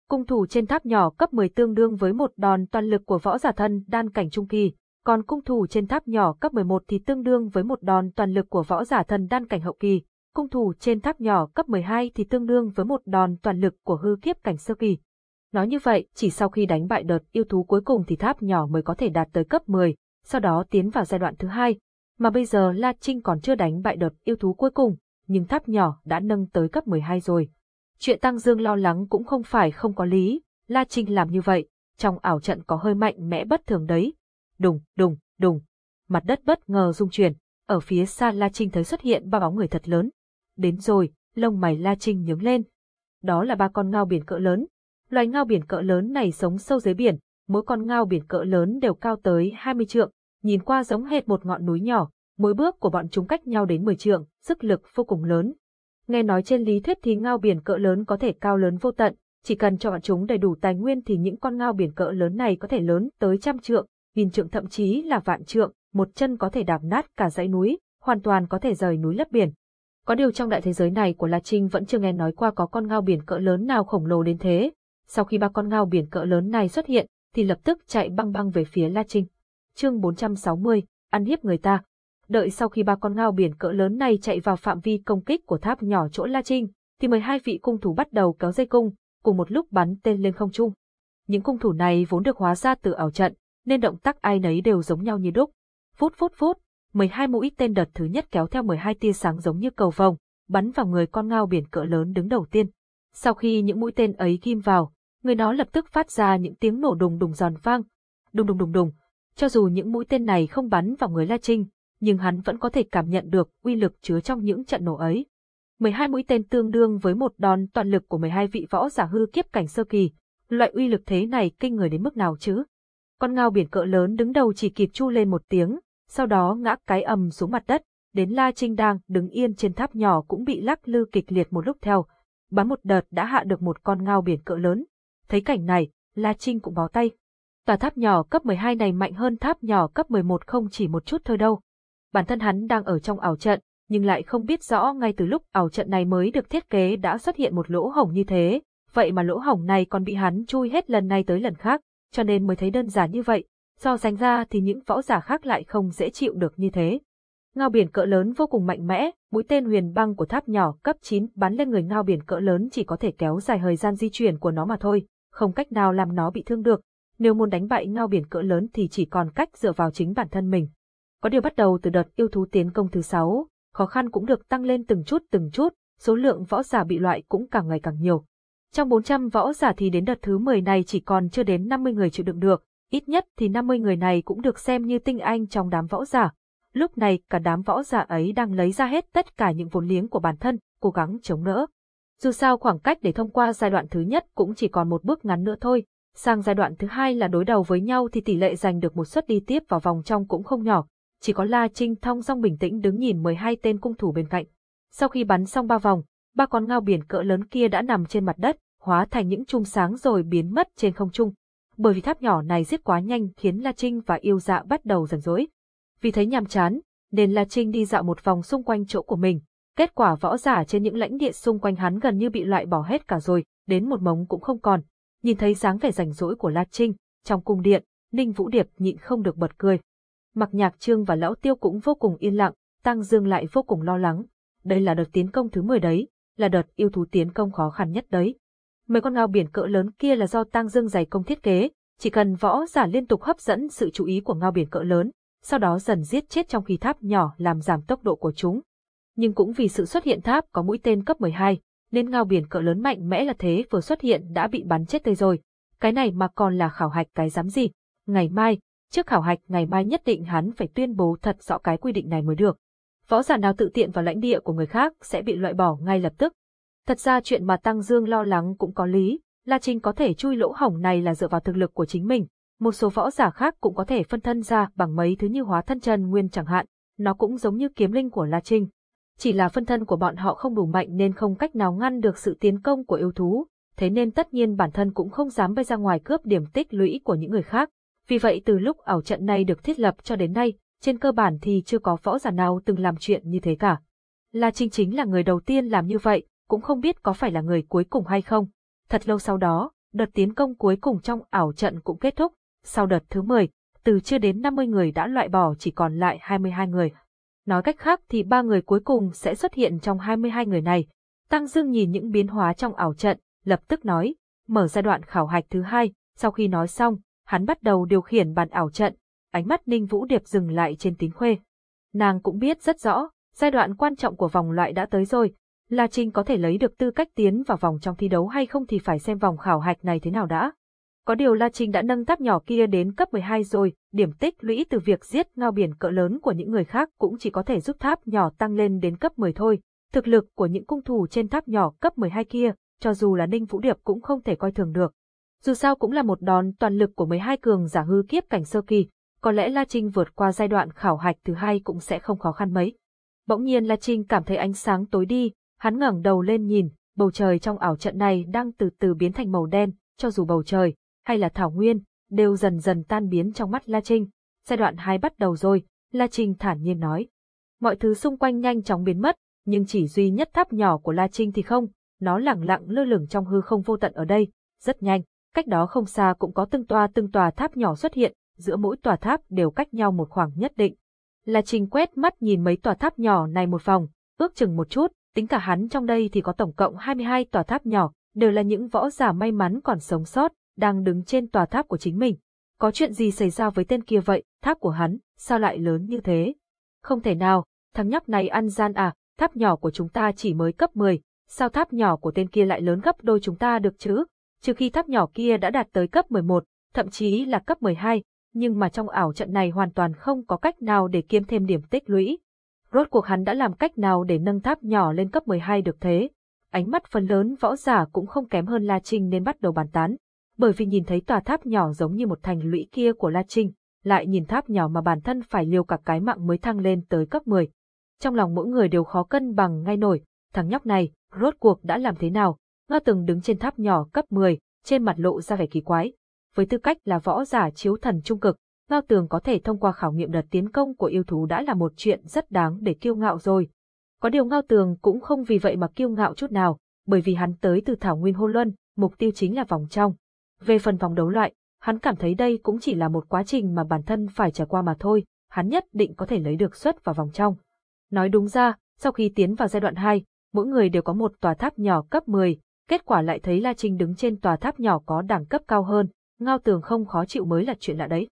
Cung thủ trên tháp nhỏ cấp 10 tương đương với một đòn toàn lực của võ giả thân đan cảnh trung kỳ, còn cung thủ trên tháp nhỏ cấp 11 thì tương đương với một đòn toàn lực của võ giả thần đan cảnh hậu kỳ, cung thủ trên tháp nhỏ cấp 12 thì tương đương với một đòn toàn lực của hư kiếp cảnh sơ kỳ. Nói như vậy, chỉ sau khi đánh bại đợt yêu thú cuối cùng thì tháp nhỏ mới có thể đạt tới cấp 10, sau đó tiến vào giai đoạn thứ hai. Mà bây giờ La Trinh còn chưa đánh bại đợt yêu thú cuối cùng, nhưng tháp nhỏ đã nâng tới cấp 12 rồi. Chuyện Tăng Dương lo lắng cũng không phải không có lý, La Trinh làm như vậy, trong ảo trận có hơi mạnh mẽ bất thường đấy, đùng, đùng, đùng. Mặt đất bất ngờ rung chuyển, ở phía xa La Trinh thấy xuất hiện ba bóng người thật lớn. Đến rồi, lông mày La Trinh nhướng lên. Đó là ba con ngao biển cỡ lớn. Loài ngao biển cỡ lớn này sống sâu dưới biển, mỗi con ngao biển cỡ lớn đều cao tới 20 trượng, nhìn qua giống hệt một ngọn núi nhỏ, mỗi bước của bọn chúng cách nhau đến 10 trượng, sức lực vô cùng lớn. Nghe nói trên lý thuyết thì ngao biển cỡ lớn có thể cao lớn vô tận, chỉ cần cho bọn chúng đầy đủ tài nguyên thì những con ngao biển cỡ lớn này có thể lớn tới trăm trượng, nghìn trượng thậm chí là vạn trượng, một chân có thể đạp nát cả dãy núi, hoàn toàn có thể rời núi lấp biển. Có điều trong đại thế giới này của La Trinh vẫn chưa nghe nói qua có con ngao biển cỡ lớn nào khổng lồ đến thế. Sau khi ba con ngao biển cỡ lớn này xuất hiện, thì lập tức chạy băng băng về phía La Trinh. Chương 460, ăn hiếp người ta. Đợi sau khi ba con ngao biển cỡ lớn này chạy vào phạm vi công kích của tháp nhỏ chỗ La Trinh, thì 12 vị cung thủ bắt đầu kéo dây cung, cùng một lúc bắn tên lên không trung. Những cung thủ này vốn được hóa ra từ ảo trận, nên động tác ai nấy đều giống nhau như đúc. Phút phút phút, 12 mũi tên đợt thứ nhất kéo theo 12 tia sáng giống như cầu vồng, bắn vào người con ngao biển cỡ lớn đứng đầu tiên. Sau khi những mũi tên ấy ghim vào, người nó lập tức phát ra những tiếng nổ đùng đùng giòn vang. Đùng đùng đùng đùng. Cho dù những mũi tên này không bắn vào người La Trinh, nhưng hắn vẫn có thể cảm nhận được uy lực chứa trong những trận nổ ấy. 12 mũi tên tương đương với một đòn toàn lực của 12 vị võ giả hư kiếp cảnh sơ kỳ. Loại uy lực thế này kinh người đến mức nào chứ? Con ngao biển cỡ lớn đứng đầu chỉ kịp chu lên một tiếng, sau đó ngã cái ầm xuống mặt đất, đến La Trinh đang đứng yên trên tháp nhỏ cũng bị lắc lư kịch liệt một lúc theo. Bắn một đợt đã hạ được một con ngao biển cỡ lớn. Thấy cảnh này, La Trinh cũng bó tay. Tòa tháp nhỏ cấp 12 này mạnh hơn tháp nhỏ cấp 11 không chỉ một chút thôi đâu. Bản thân hắn đang ở trong ảo trận, nhưng lại không biết rõ ngay từ lúc ảo trận này mới được thiết kế đã xuất hiện một lỗ hổng như thế, vậy mà lỗ hổng này còn bị hắn chui hết lần này tới lần khác, cho nên mới thấy đơn giản như vậy, so sánh ra thì những võ giả khác lại không dễ chịu được như thế. Ngao biển cỡ lớn vô cùng mạnh mẽ, mũi tên huyền băng của tháp nhỏ cấp 9 bắn lên người ngao biển cỡ lớn chỉ có thể kéo dài thời gian di chuyển của nó mà thôi, không cách nào làm nó bị thương được. Nếu muốn đánh bại ngao biển cỡ lớn thì chỉ còn cách dựa vào chính bản thân mình. Có điều bắt đầu từ đợt yêu thú tiến công thứ 6, khó khăn cũng được tăng lên từng chút từng chút, số lượng võ giả bị loại cũng càng ngày càng nhiều. Trong 400 võ giả thì đến đợt thứ 10 này chỉ còn chưa đến 50 người chịu đựng được, ít nhất thì 50 người này cũng được xem như tinh anh trong đám võ giả. Lúc này cả đám võ giả ấy đang lấy ra hết tất cả những vốn liếng của bản thân, cố gắng chống đỡ. Dù sao khoảng cách để thông qua giai đoạn thứ nhất cũng chỉ còn một bước ngắn nữa thôi, sang giai đoạn thứ hai là đối đầu với nhau thì tỷ lệ giành được một suất đi tiếp vào vòng trong cũng không nhỏ, chỉ có La Trinh thong dong bình tĩnh đứng nhìn 12 tên cung thủ bên cạnh. Sau khi bắn xong ba vòng, ba con ngao biển cỡ lớn kia đã nằm trên mặt đất, hóa thành những chùm sáng rồi biến mất trên không trung. Bởi vì tháp nhỏ này giết quá nhanh khiến La Trinh và yêu dạ bắt đầu dần dối. Vì thấy nhàm chán, nên La Trinh đi dạo một vòng xung quanh chỗ của mình. Kết quả võ giả trên những lãnh địa xung quanh hắn gần như bị loại bỏ hết cả rồi, đến một mống cũng không còn. Nhìn thấy dáng vẻ rảnh rỗi của La Trinh, trong cung điện, Ninh Vũ Điệp nhịn không được bật cười. Mặc nhạc trương và lão tiêu cũng vô cùng yên lặng, Tăng Dương lại vô cùng lo lắng. Đây là đợt tiến công thứ 10 đấy, là đợt yêu thú tiến công khó khăn nhất đấy. Mấy con ngao biển cỡ lớn kia là do Tăng Dương dày công thiết kế, chỉ cần võ giả liên tục hấp dẫn sự chú ý của ngao biển cỡ lớn, sau đó dần giết chết trong khi tháp nhỏ làm giảm tốc độ của chúng. Nhưng cũng vì sự xuất hiện tháp có mũi tên cấp 12, nên ngao biển cỡ lớn mạnh mẽ là thế vừa xuất hiện đã bị bắn chết tươi rồi. Cái này mà còn là khảo hạch cái dám gì. Ngày mai, trước khảo hạch ngày mai nhất định hắn phải tuyên bố thật rõ cái quy định này mới được. Võ giả nào tự tiện vào lãnh địa của người khác sẽ bị loại bỏ ngay lập tức. Thật ra chuyện mà Tăng Dương lo lắng cũng có lý, La Trinh có thể chui lỗ hổng này là dựa vào thực lực của chính mình. Một số võ giả khác cũng có thể phân thân ra bằng mấy thứ như hóa thân chân nguyên chẳng hạn, nó cũng giống như kiếm linh của La Trinh. Chỉ là phân thân của bọn họ không đủ mạnh nên không cách nào ngăn được sự tiến công của yêu thú, thế nên tất nhiên bản thân cũng không dám bay ra ngoài cướp điểm tích lũy của những người khác. Vì vậy từ lúc ảo trận này được thiết lập cho đến nay, trên cơ bản thì chưa có võ giả nào từng làm chuyện như thế cả. La Trinh chính là người đầu tiên làm như vậy, cũng không biết có phải là người cuối cùng hay không. Thật lâu sau đó, đợt tiến công cuối cùng trong ảo trận cũng kết thúc, sau đợt thứ 10, từ chưa đến 50 người đã loại bỏ chỉ còn lại 22 người. Nói cách khác thì ba người cuối cùng sẽ xuất hiện trong 22 người này. Tăng Dương nhìn những biến hóa trong ảo trận, lập tức nói, mở giai đoạn khảo hạch thứ hai, sau khi nói xong, hắn bắt đầu điều khiển bàn ảo trận, ánh mắt Ninh Vũ Điệp dừng lại trên tín khuê. Nàng cũng biết rất rõ, giai đoạn quan trọng của vòng loại đã tới rồi, La Trinh có thể lấy được tư cách tiến vào vòng trong thi đấu hay không thì phải xem vòng khảo hạch này thế nào đã. Có điều La Trinh đã nâng tháp nhỏ kia đến cấp 12 rồi, điểm tích lũy từ việc giết ngao biển cỡ lớn của những người khác cũng chỉ có thể giúp tháp nhỏ tăng lên đến cấp 10 thôi. Thực lực của những cung thủ trên tháp nhỏ cấp 12 kia, cho dù là Ninh Vũ Điệp cũng không thể coi thường được. Dù sao cũng là một đòn toàn lực của 12 cường giả hư kiếp cảnh sơ kỳ, có lẽ La Trinh vượt qua giai đoạn khảo hạch thứ hai cũng sẽ không khó khăn mấy. Bỗng nhiên La Trinh cảm thấy ánh sáng tối đi, hắn ngẩng đầu lên nhìn, bầu trời trong ảo trận này đang từ từ biến thành màu đen, cho dù bầu trời, hay là thảo nguyên, đều dần dần tan biến trong mắt La Trinh. Giai đoạn 2 bắt đầu rồi, La Trinh thản nhiên nói. Mọi thứ xung quanh nhanh chóng biến mất, nhưng chỉ duy nhất tháp nhỏ của La Trinh thì không, nó lẳng lặng lơ lửng trong hư không vô tận ở đây, rất nhanh, cách đó không xa cũng có từng tòa từng tòa tháp nhỏ xuất hiện, giữa mỗi tòa tháp đều cách nhau một khoảng nhất định. La Trinh quét mắt nhìn mấy tòa tháp nhỏ này một vòng, ước chừng một chút, tính cả hắn trong đây thì có tổng cộng 22 tòa tháp nhỏ, đều là những võ giả may mắn còn sống sót, đang đứng trên tòa tháp của chính mình. Có chuyện gì xảy ra với tên kia vậy, tháp của hắn, sao lại lớn như thế? Không thể nào, thằng nhóc này ăn gian à, tháp nhỏ của chúng ta chỉ mới cấp 10, sao tháp nhỏ của tên kia lại lớn gấp đôi chúng ta được chứ? Trừ khi tháp nhỏ kia đã đạt tới cấp 11, thậm chí là cấp 12, nhưng mà trong ảo trận này hoàn toàn không có cách nào để kiếm thêm điểm tích lũy. Rốt cuộc hắn đã làm cách nào để nâng tháp nhỏ lên cấp 12 được thế? Ánh mắt phần lớn võ giả cũng không kém hơn La Trinh nên bắt đầu bàn tán, bởi vì nhìn thấy tòa tháp nhỏ giống như một thành lũy kia của La Trinh, lại nhìn tháp nhỏ mà bản thân phải liều cả cái mạng mới thăng lên tới cấp 10. Trong lòng mỗi người đều khó cân bằng ngay nổi, thằng nhóc này, rốt cuộc đã làm thế nào? Nga từng đứng trên tháp nhỏ cấp 10, trên mặt lộ ra vẻ kỳ quái. Với tư cách là võ giả chiếu thần trung cực, Ngao Tường có thể thông qua khảo nghiệm đợt tiến công của yêu thú đã là một chuyện rất đáng để kiêu ngạo rồi. Có điều Ngao Tường cũng không vì vậy mà kiêu ngạo chút nào, bởi vì hắn tới từ Thảo Nguyên Hôn Luân, mục tiêu chính là vòng trong. Về phần vòng đấu loại, hắn cảm thấy đây cũng chỉ là một quá trình mà bản thân phải trải qua mà thôi, hắn nhất định có thể lấy được suất vào vòng trong. Nói đúng ra, sau khi tiến vào giai đoạn 2, mỗi người đều có một tòa tháp nhỏ cấp 10, kết quả lại thấy La Trinh đứng trên tòa tháp nhỏ có đẳng cấp cao hơn, ngao tường không khó chịu mới là chuyện lạ đấy.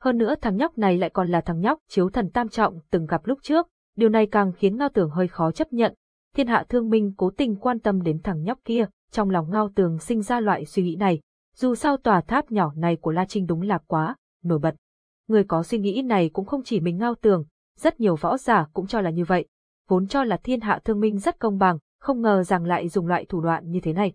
Hơn nữa thằng nhóc này lại còn là thằng nhóc chiếu thần tam trọng từng gặp lúc trước, điều này càng khiến ngao tường hơi khó chấp nhận. Thiên hạ thương minh cố tình quan tâm đến thằng nhóc kia, trong lòng ngao tường sinh ra loại suy nghĩ này, dù sao tòa tháp nhỏ này của La Trinh đúng là quá, nổi bật. Người có suy nghĩ này cũng không chỉ mình ngao tường, rất nhiều võ giả cũng cho là như vậy, vốn cho là thiên hạ thương minh rất công bằng, không ngờ rằng lại dùng loại thủ đoạn như thế này.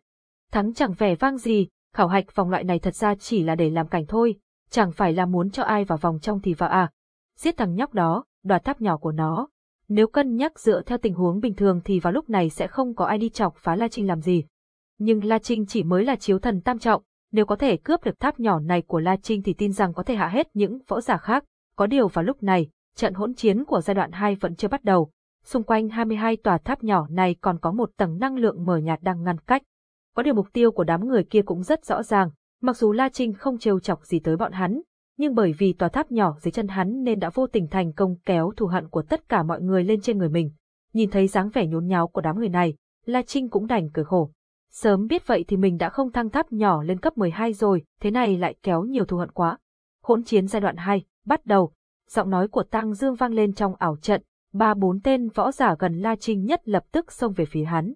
Thắng chẳng vẻ vang gì, khảo hạch vòng loại này thật ra chỉ là để làm cảnh thôi, chẳng phải là muốn cho ai vào vòng trong thì vào à. Giết thằng nhóc đó, đoạt tháp nhỏ của nó. Nếu cân nhắc dựa theo tình huống bình thường thì vào lúc này sẽ không có ai đi chọc phá La Trinh làm gì. Nhưng La Trinh chỉ mới là chiếu thần tam trọng, nếu có thể cướp được tháp nhỏ này của La Trinh thì tin rằng có thể hạ hết những võ giả khác. Có điều vào lúc này, trận hỗn chiến của giai đoạn 2 vẫn chưa bắt đầu. Xung quanh 22 tòa tháp nhỏ này còn có một tầng năng lượng mờ nhạt đang ngăn cách. Có điều mục tiêu của đám người kia cũng rất rõ ràng, mặc dù La Trinh không trêu chọc gì tới bọn hắn, nhưng bởi vì tòa tháp nhỏ dưới chân hắn nên đã vô tình thành công kéo thù hận của tất cả mọi người lên trên người mình. Nhìn thấy dáng vẻ nhốn nháo của đám người này, La Trinh cũng đành cười khổ. Sớm biết vậy thì mình đã không thăng tháp nhỏ lên cấp 12 rồi, thế này lại kéo nhiều thù hận quá. Hỗn chiến giai đoạn 2, bắt đầu. Giọng nói của Tăng Dương vang lên trong ảo trận, ba bốn tên võ giả gần La Trinh nhất lập tức xông về phía hắn.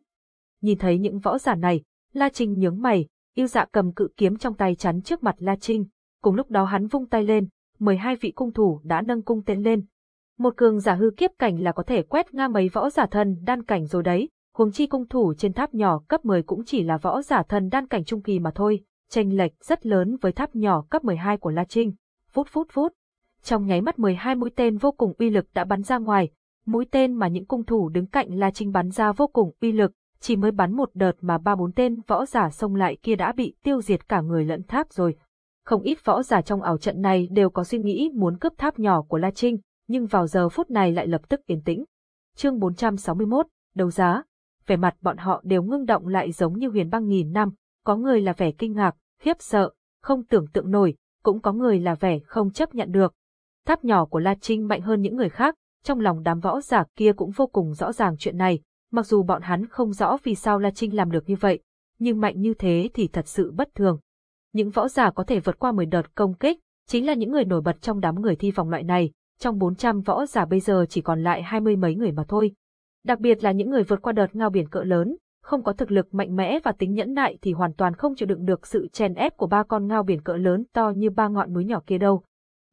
Nhìn thấy những võ giả này, La Trinh nhướng mày, yêu dạ cầm cự kiếm trong tay chắn trước mặt La Trinh. Cùng lúc đó hắn vung tay lên, 12 vị cung thủ đã nâng cung tên lên. Một cường giả hư kiếp cảnh là có thể quét ngang mấy võ giả thân đan cảnh rồi đấy, huống chi cung thủ trên tháp nhỏ cấp 10 cũng chỉ là võ giả thần đan cảnh trung kỳ mà thôi, chênh lệch rất lớn với tháp nhỏ cấp 12 của La Trinh. Phút phút phút. Trong nháy mắt 12 mũi tên vô cùng uy lực đã bắn ra ngoài, mũi tên mà những cung thủ đứng cạnh La Trinh bắn ra vô cùng uy lực, chỉ mới bắn một đợt mà ba bốn tên võ giả xông lại kia đã bị tiêu diệt cả người lẫn tháp rồi. Không ít võ giả trong ảo trận này đều có suy nghĩ muốn cướp tháp nhỏ của La Trinh, nhưng vào giờ phút này lại lập tức yên tĩnh. Chương 461, đấu giá vẻ mặt bọn họ đều ngưng động lại giống như huyền băng nghìn năm, có người là vẻ kinh ngạc, khiếp sợ, không tưởng tượng nổi, cũng có người là vẻ không chấp nhận được. Tháp nhỏ của La Trinh mạnh hơn những người khác, trong lòng đám võ giả kia cũng vô cùng rõ ràng chuyện này, mặc dù bọn hắn không rõ vì sao La Trinh làm được như vậy, nhưng mạnh như thế thì thật sự bất thường. Những võ giả có thể vượt qua 10 đợt công kích, chính là những người nổi bật trong đám người thi vòng loại này, trong 400 võ giả bây giờ chỉ còn lại hai mươi mấy người mà thôi. Đặc biệt là những người vượt qua đợt ngao biển cỡ lớn, không có thực lực mạnh mẽ và tính nhẫn nại thì hoàn toàn không chịu đựng được sự chèn ép của ba con ngao biển cỡ lớn to như ba ngọn núi nhỏ kia đâu.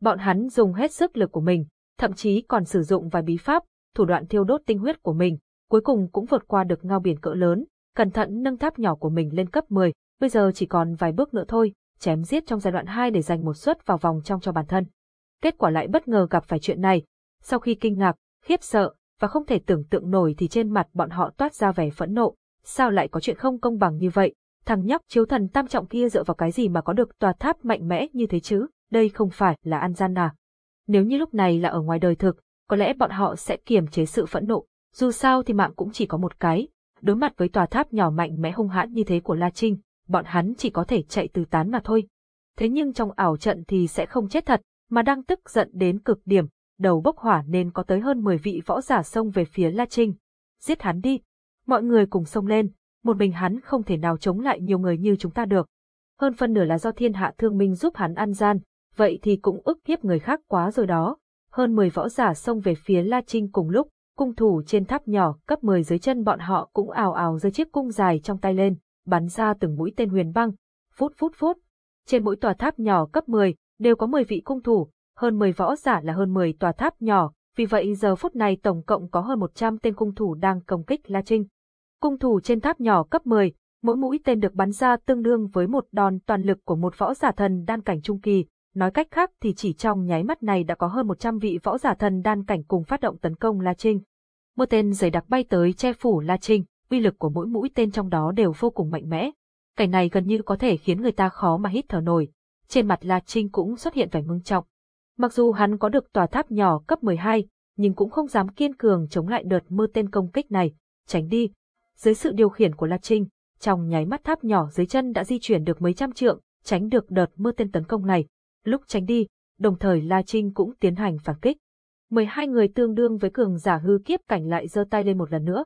Bọn hắn dùng hết sức lực của mình, thậm chí còn sử dụng vài bí pháp, thủ đoạn thiêu đốt tinh huyết của mình, cuối cùng cũng vượt qua được ngao biển cỡ lớn, cẩn thận nâng tháp nhỏ của mình lên cấp 10, bây giờ chỉ còn vài bước nữa thôi, chém giết trong giai đoạn 2 để giành một suất vào vòng trong cho bản thân. Kết quả lại bất ngờ gặp phải chuyện này, sau khi kinh ngạc, khiếp sợ, và không thể tưởng tượng nổi thì trên mặt bọn họ toát ra vẻ phẫn nộ, sao lại có chuyện không công bằng như vậy? Thằng nhóc chiếu thần tam trọng kia dựa vào cái gì mà có được tòa tháp mạnh mẽ như thế chứ? Đây không phải là ăn gian à? Nếu như lúc này là ở ngoài đời thực, có lẽ bọn họ sẽ kiềm chế sự phẫn nộ. Dù sao thì mạng cũng chỉ có một cái. Đối mặt với tòa tháp nhỏ mạnh mẽ hung hãn như thế của La Trinh, bọn hắn chỉ có thể chạy từ tán mà thôi. Thế nhưng trong ảo trận thì sẽ không chết thật, mà đang tức giận đến cực điểm, đầu bốc hỏa nên có tới hơn 10 vị võ giả xông về phía La Trinh. Giết hắn đi. Mọi người cùng xông lên, một mình hắn không thể nào chống lại nhiều người như chúng ta được. Hơn phân nửa là do thiên hạ thương minh giúp hắn ăn gian, vậy thì cũng ức hiếp người khác quá rồi đó. Hơn 10 võ giả xông về phía La Trinh cùng lúc, cung thủ trên tháp nhỏ cấp 10 dưới chân bọn họ cũng ào ào giơ chiếc cung dài trong tay lên, bắn ra từng mũi tên huyền băng. Phút phút phút. Trên mỗi tòa tháp nhỏ cấp 10 đều có 10 vị cung thủ, hơn 10 võ giả là hơn 10 tòa tháp nhỏ, vì vậy giờ phút này tổng cộng có hơn 100 tên cung thủ đang công kích La Trinh. Cung thủ trên tháp nhỏ cấp 10, mỗi mũi tên được bắn ra tương đương với một đòn toàn lực của một võ giả thần đan cảnh trung kỳ, nói cách khác thì chỉ trong nháy mắt này đã có hơn 100 vị võ giả thần đan cảnh cùng phát động tấn công La Trinh. Một tên dày đặc bay tới che phủ La Trinh, uy lực của mỗi mũi tên trong đó đều vô cùng mạnh mẽ. Cảnh này gần như có thể khiến người ta khó mà hít thở nổi. Trên mặt La Trinh cũng xuất hiện vẻ ngưng trọng. Mặc dù hắn có được tòa tháp nhỏ cấp 12, nhưng cũng không dám kiên cường chống lại đợt mưa tên công kích này. Tránh đi. Dưới sự điều khiển của La Trinh, trong nháy mắt tháp nhỏ dưới chân đã di chuyển được mấy trăm trượng, tránh được đợt mưa tên tấn công này. Lúc tránh đi, đồng thời La Trinh cũng tiến hành phản kích. 12 người tương đương với cường giả hư kiếp cảnh lại giơ tay lên một lần nữa.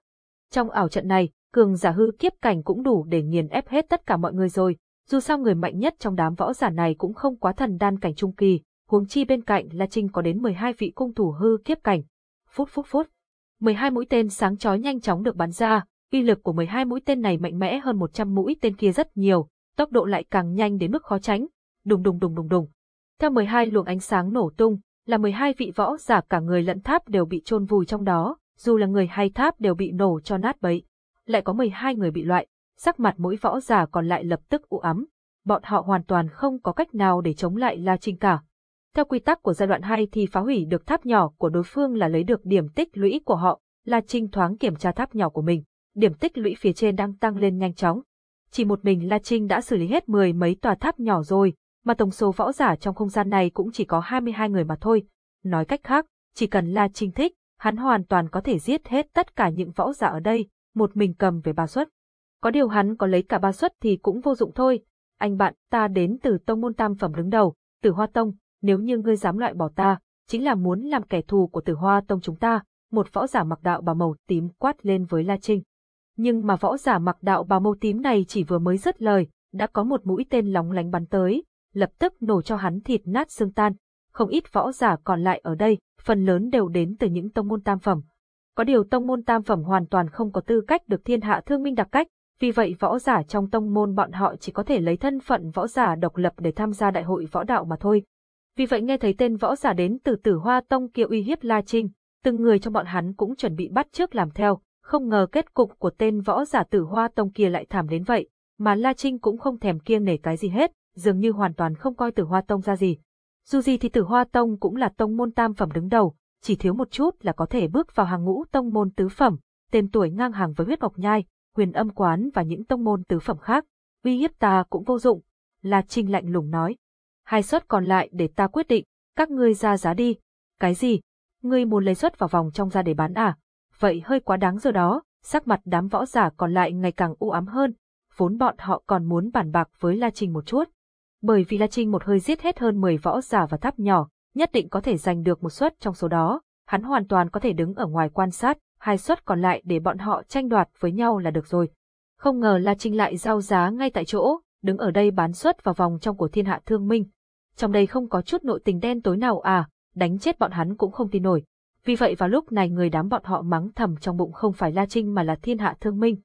Trong ảo trận này, cường giả hư kiếp cảnh cũng đủ để nghiền ép hết tất cả mọi người rồi, dù sao người mạnh nhất trong đám võ giả này cũng không quá thần đan cảnh trung kỳ, huống chi bên cạnh La Trinh có đến 12 vị cung thủ hư kiếp cảnh. Phút phút phút. 12 mũi tên sáng chói nhanh chóng được bắn ra, uy lực của 12 mũi tên này mạnh mẽ hơn 100 mũi tên kia rất nhiều, tốc độ lại càng nhanh đến mức khó tránh. Đùng đùng đùng đùng đùng. Theo 12 luồng ánh sáng nổ tung, là 12 vị võ giả cả người lẫn tháp đều bị chôn vùi trong đó, dù là người hay tháp đều bị nổ cho nát bấy. Lại có 12 người bị loại, sắc mặt mỗi võ giả còn lại lập tức u ám. Bọn họ hoàn toàn không có cách nào để chống lại La Trinh cả. Theo quy tắc của giai đoạn 2 thì phá hủy được tháp nhỏ của đối phương là lấy được điểm tích lũy của họ, La Trinh thoáng kiểm tra tháp nhỏ của mình, điểm tích lũy phía trên đang tăng lên nhanh chóng. Chỉ một mình La Trinh đã xử lý hết mười mấy tòa tháp nhỏ rồi, mà tổng số võ giả trong không gian này cũng chỉ có 22 người mà thôi. Nói cách khác, chỉ cần La Trinh thích, hắn hoàn toàn có thể giết hết tất cả những võ giả ở đây, một mình cầm về ba suất. Có điều hắn có lấy cả ba suất thì cũng vô dụng thôi. Anh bạn, ta đến từ tông môn tam phẩm đứng đầu, tử hoa tông, nếu như ngươi dám loại bỏ ta, chính là muốn làm kẻ thù của tử hoa tông chúng ta, một võ giả mặc đạo bào màu tím quát lên với La Trinh. Nhưng mà võ giả mặc đạo bào màu tím này chỉ vừa mới dứt lời, đã có một mũi tên lóng lánh bắn tới, lập tức nổ cho hắn thịt nát xương tan. Không ít võ giả còn lại ở đây, phần lớn đều đến từ những tông môn tam phẩm. Có điều tông môn tam phẩm hoàn toàn không có tư cách được thiên hạ thương minh đặc cách, vì vậy võ giả trong tông môn bọn họ chỉ có thể lấy thân phận võ giả độc lập để tham gia đại hội võ đạo mà thôi. Vì vậy nghe thấy tên võ giả đến từ tử hoa tông kia uy hiếp La Trinh, từng người trong bọn hắn cũng chuẩn bị bắt trước làm theo, không ngờ kết cục của tên võ giả tử hoa tông kia lại thảm đến vậy, mà La Trinh cũng không thèm kiêng nể cái gì hết, dường như hoàn toàn không coi tử hoa tông ra gì. Dù gì thì tử hoa tông cũng là tông môn tam phẩm đứng đầu, chỉ thiếu một chút là có thể bước vào hàng ngũ tông môn tứ phẩm, tên tuổi ngang hàng với huyết ngọc nhai, huyền âm quán và những tông môn tứ phẩm khác, uy hiếp ta cũng vô dụng. La Trinh lạnh lùng nói. Hai suất còn lại để ta quyết định, các ngươi ra giá đi. Cái gì? Ngươi muốn lấy suất vào vòng trong ra để bán à? Vậy hơi quá đáng rồi đó, sắc mặt đám võ giả còn lại ngày càng u ám hơn, vốn bọn họ còn muốn bàn bạc với La Trinh một chút bởi vì La Trinh một hơi giết hết hơn 10 võ giả và tháp nhỏ, nhất định có thể giành được một suất trong số đó, hắn hoàn toàn có thể đứng ở ngoài quan sát, hai suất còn lại để bọn họ tranh đoạt với nhau là được rồi. Không ngờ La Trinh lại giao giá ngay tại chỗ, đứng ở đây bán suất vào vòng trong của thiên hạ thương minh. Trong đây không có chút nội tình đen tối nào à, đánh chết bọn hắn cũng không tin nổi. Vì vậy vào lúc này người đám bọn họ mắng thầm trong bụng không phải La Trinh mà là thiên hạ thương minh.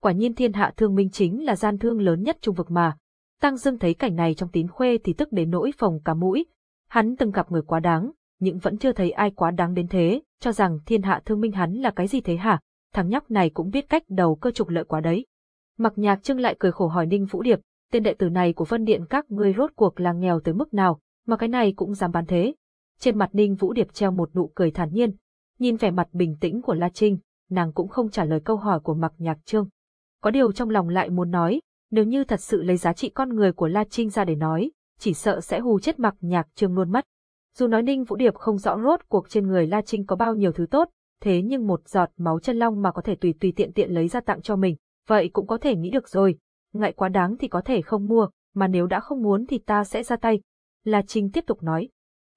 Quả nhiên thiên hạ thương minh chính là gian thương lớn nhất trung vực mà, Tăng Dương thấy cảnh này trong tín khuê thì tức đến nỗi phồng cả mũi. Hắn từng gặp người quá đáng, nhưng vẫn chưa thấy ai quá đáng đến thế, cho rằng thiên hạ thương minh hắn là cái gì thế hả? Thằng nhóc này cũng biết cách đầu cơ trục lợi quá đấy. Mặc nhạc trưng lại cười khổ hỏi Ninh Vũ Điệp, tên đệ tử này của Vân Điện các ngươi rốt cuộc là nghèo tới mức nào, mà cái này cũng dám bán thế. Trên mặt Ninh Vũ Điệp treo một nụ cười thản nhiên, nhìn vẻ mặt bình tĩnh của La Trinh, nàng cũng không trả lời câu hỏi của Mặc Nhạc Trương. có điều trong lòng lại muốn nói, nếu như thật sự lấy giá trị con người của La Trinh ra để nói, chỉ sợ sẽ hù chết mặc nhạc trương luôn mất. Dù nói Ninh Vũ Điệp không rõ rốt cuộc trên người La Trinh có bao nhiêu thứ tốt, thế nhưng một giọt máu chân long mà có thể tùy tùy tiện tiện lấy ra tặng cho mình, vậy cũng có thể nghĩ được rồi, ngại quá đáng thì có thể không mua, mà nếu đã không muốn thì ta sẽ ra tay. La Trinh tiếp tục nói.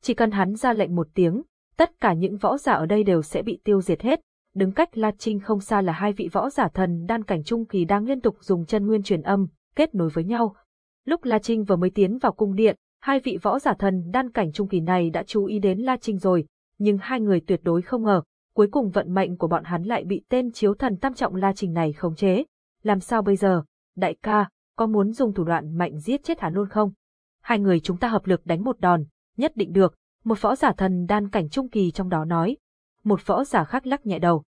Chỉ cần hắn ra lệnh một tiếng, tất cả những võ giả ở đây đều sẽ bị tiêu diệt hết. Đứng cách La Trinh không xa là hai vị võ giả thần đan cảnh trung kỳ đang liên tục dùng chân nguyên truyền âm, kết nối với nhau. Lúc La Trinh vừa mới tiến vào cung điện, hai vị võ giả thần đan cảnh trung kỳ này đã chú ý đến La Trinh rồi, nhưng hai người tuyệt đối không ngờ, cuối cùng vận mệnh của bọn hắn lại bị tên chiếu thần tam trọng La Trinh này khống chế. Làm sao bây giờ? Đại ca, có muốn dùng thủ đoạn mạnh giết chết hắn luôn không? Hai người chúng ta hợp lực đánh một đòn, nhất định được, một võ giả thần đan cảnh trung kỳ trong đó nói. Một võ giả khác lắc nhẹ đầu.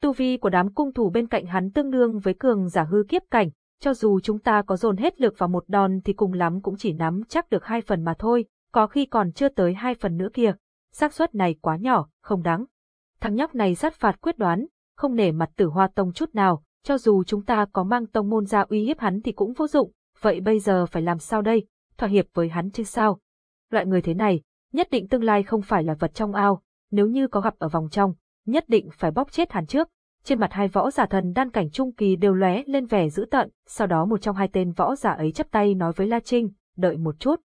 Tu vi của đám cung thủ bên cạnh hắn tương đương với cường giả hư kiếp cảnh, cho dù chúng ta có dồn hết lực vào một đòn thì cùng lắm cũng chỉ nắm chắc được hai phần mà thôi, có khi còn chưa tới hai phần nữa kia. xác suất này quá nhỏ, không đáng. Thằng nhóc này sát phạt quyết đoán, không nể mặt tử hoa tông chút nào, cho dù chúng ta có mang tông môn ra uy hiếp hắn thì cũng vô dụng, vậy bây giờ phải làm sao đây, thỏa hiệp với hắn chứ sao? Loại người thế này, nhất định tương lai không phải là vật trong ao, nếu như có gặp ở vòng trong, nhất định phải bóp chết hắn trước. Trên mặt hai võ giả thần đan cảnh trung kỳ đều lóe lên vẻ dữ tợn, sau đó một trong hai tên võ giả ấy chắp tay nói với La Trinh, đợi một chút.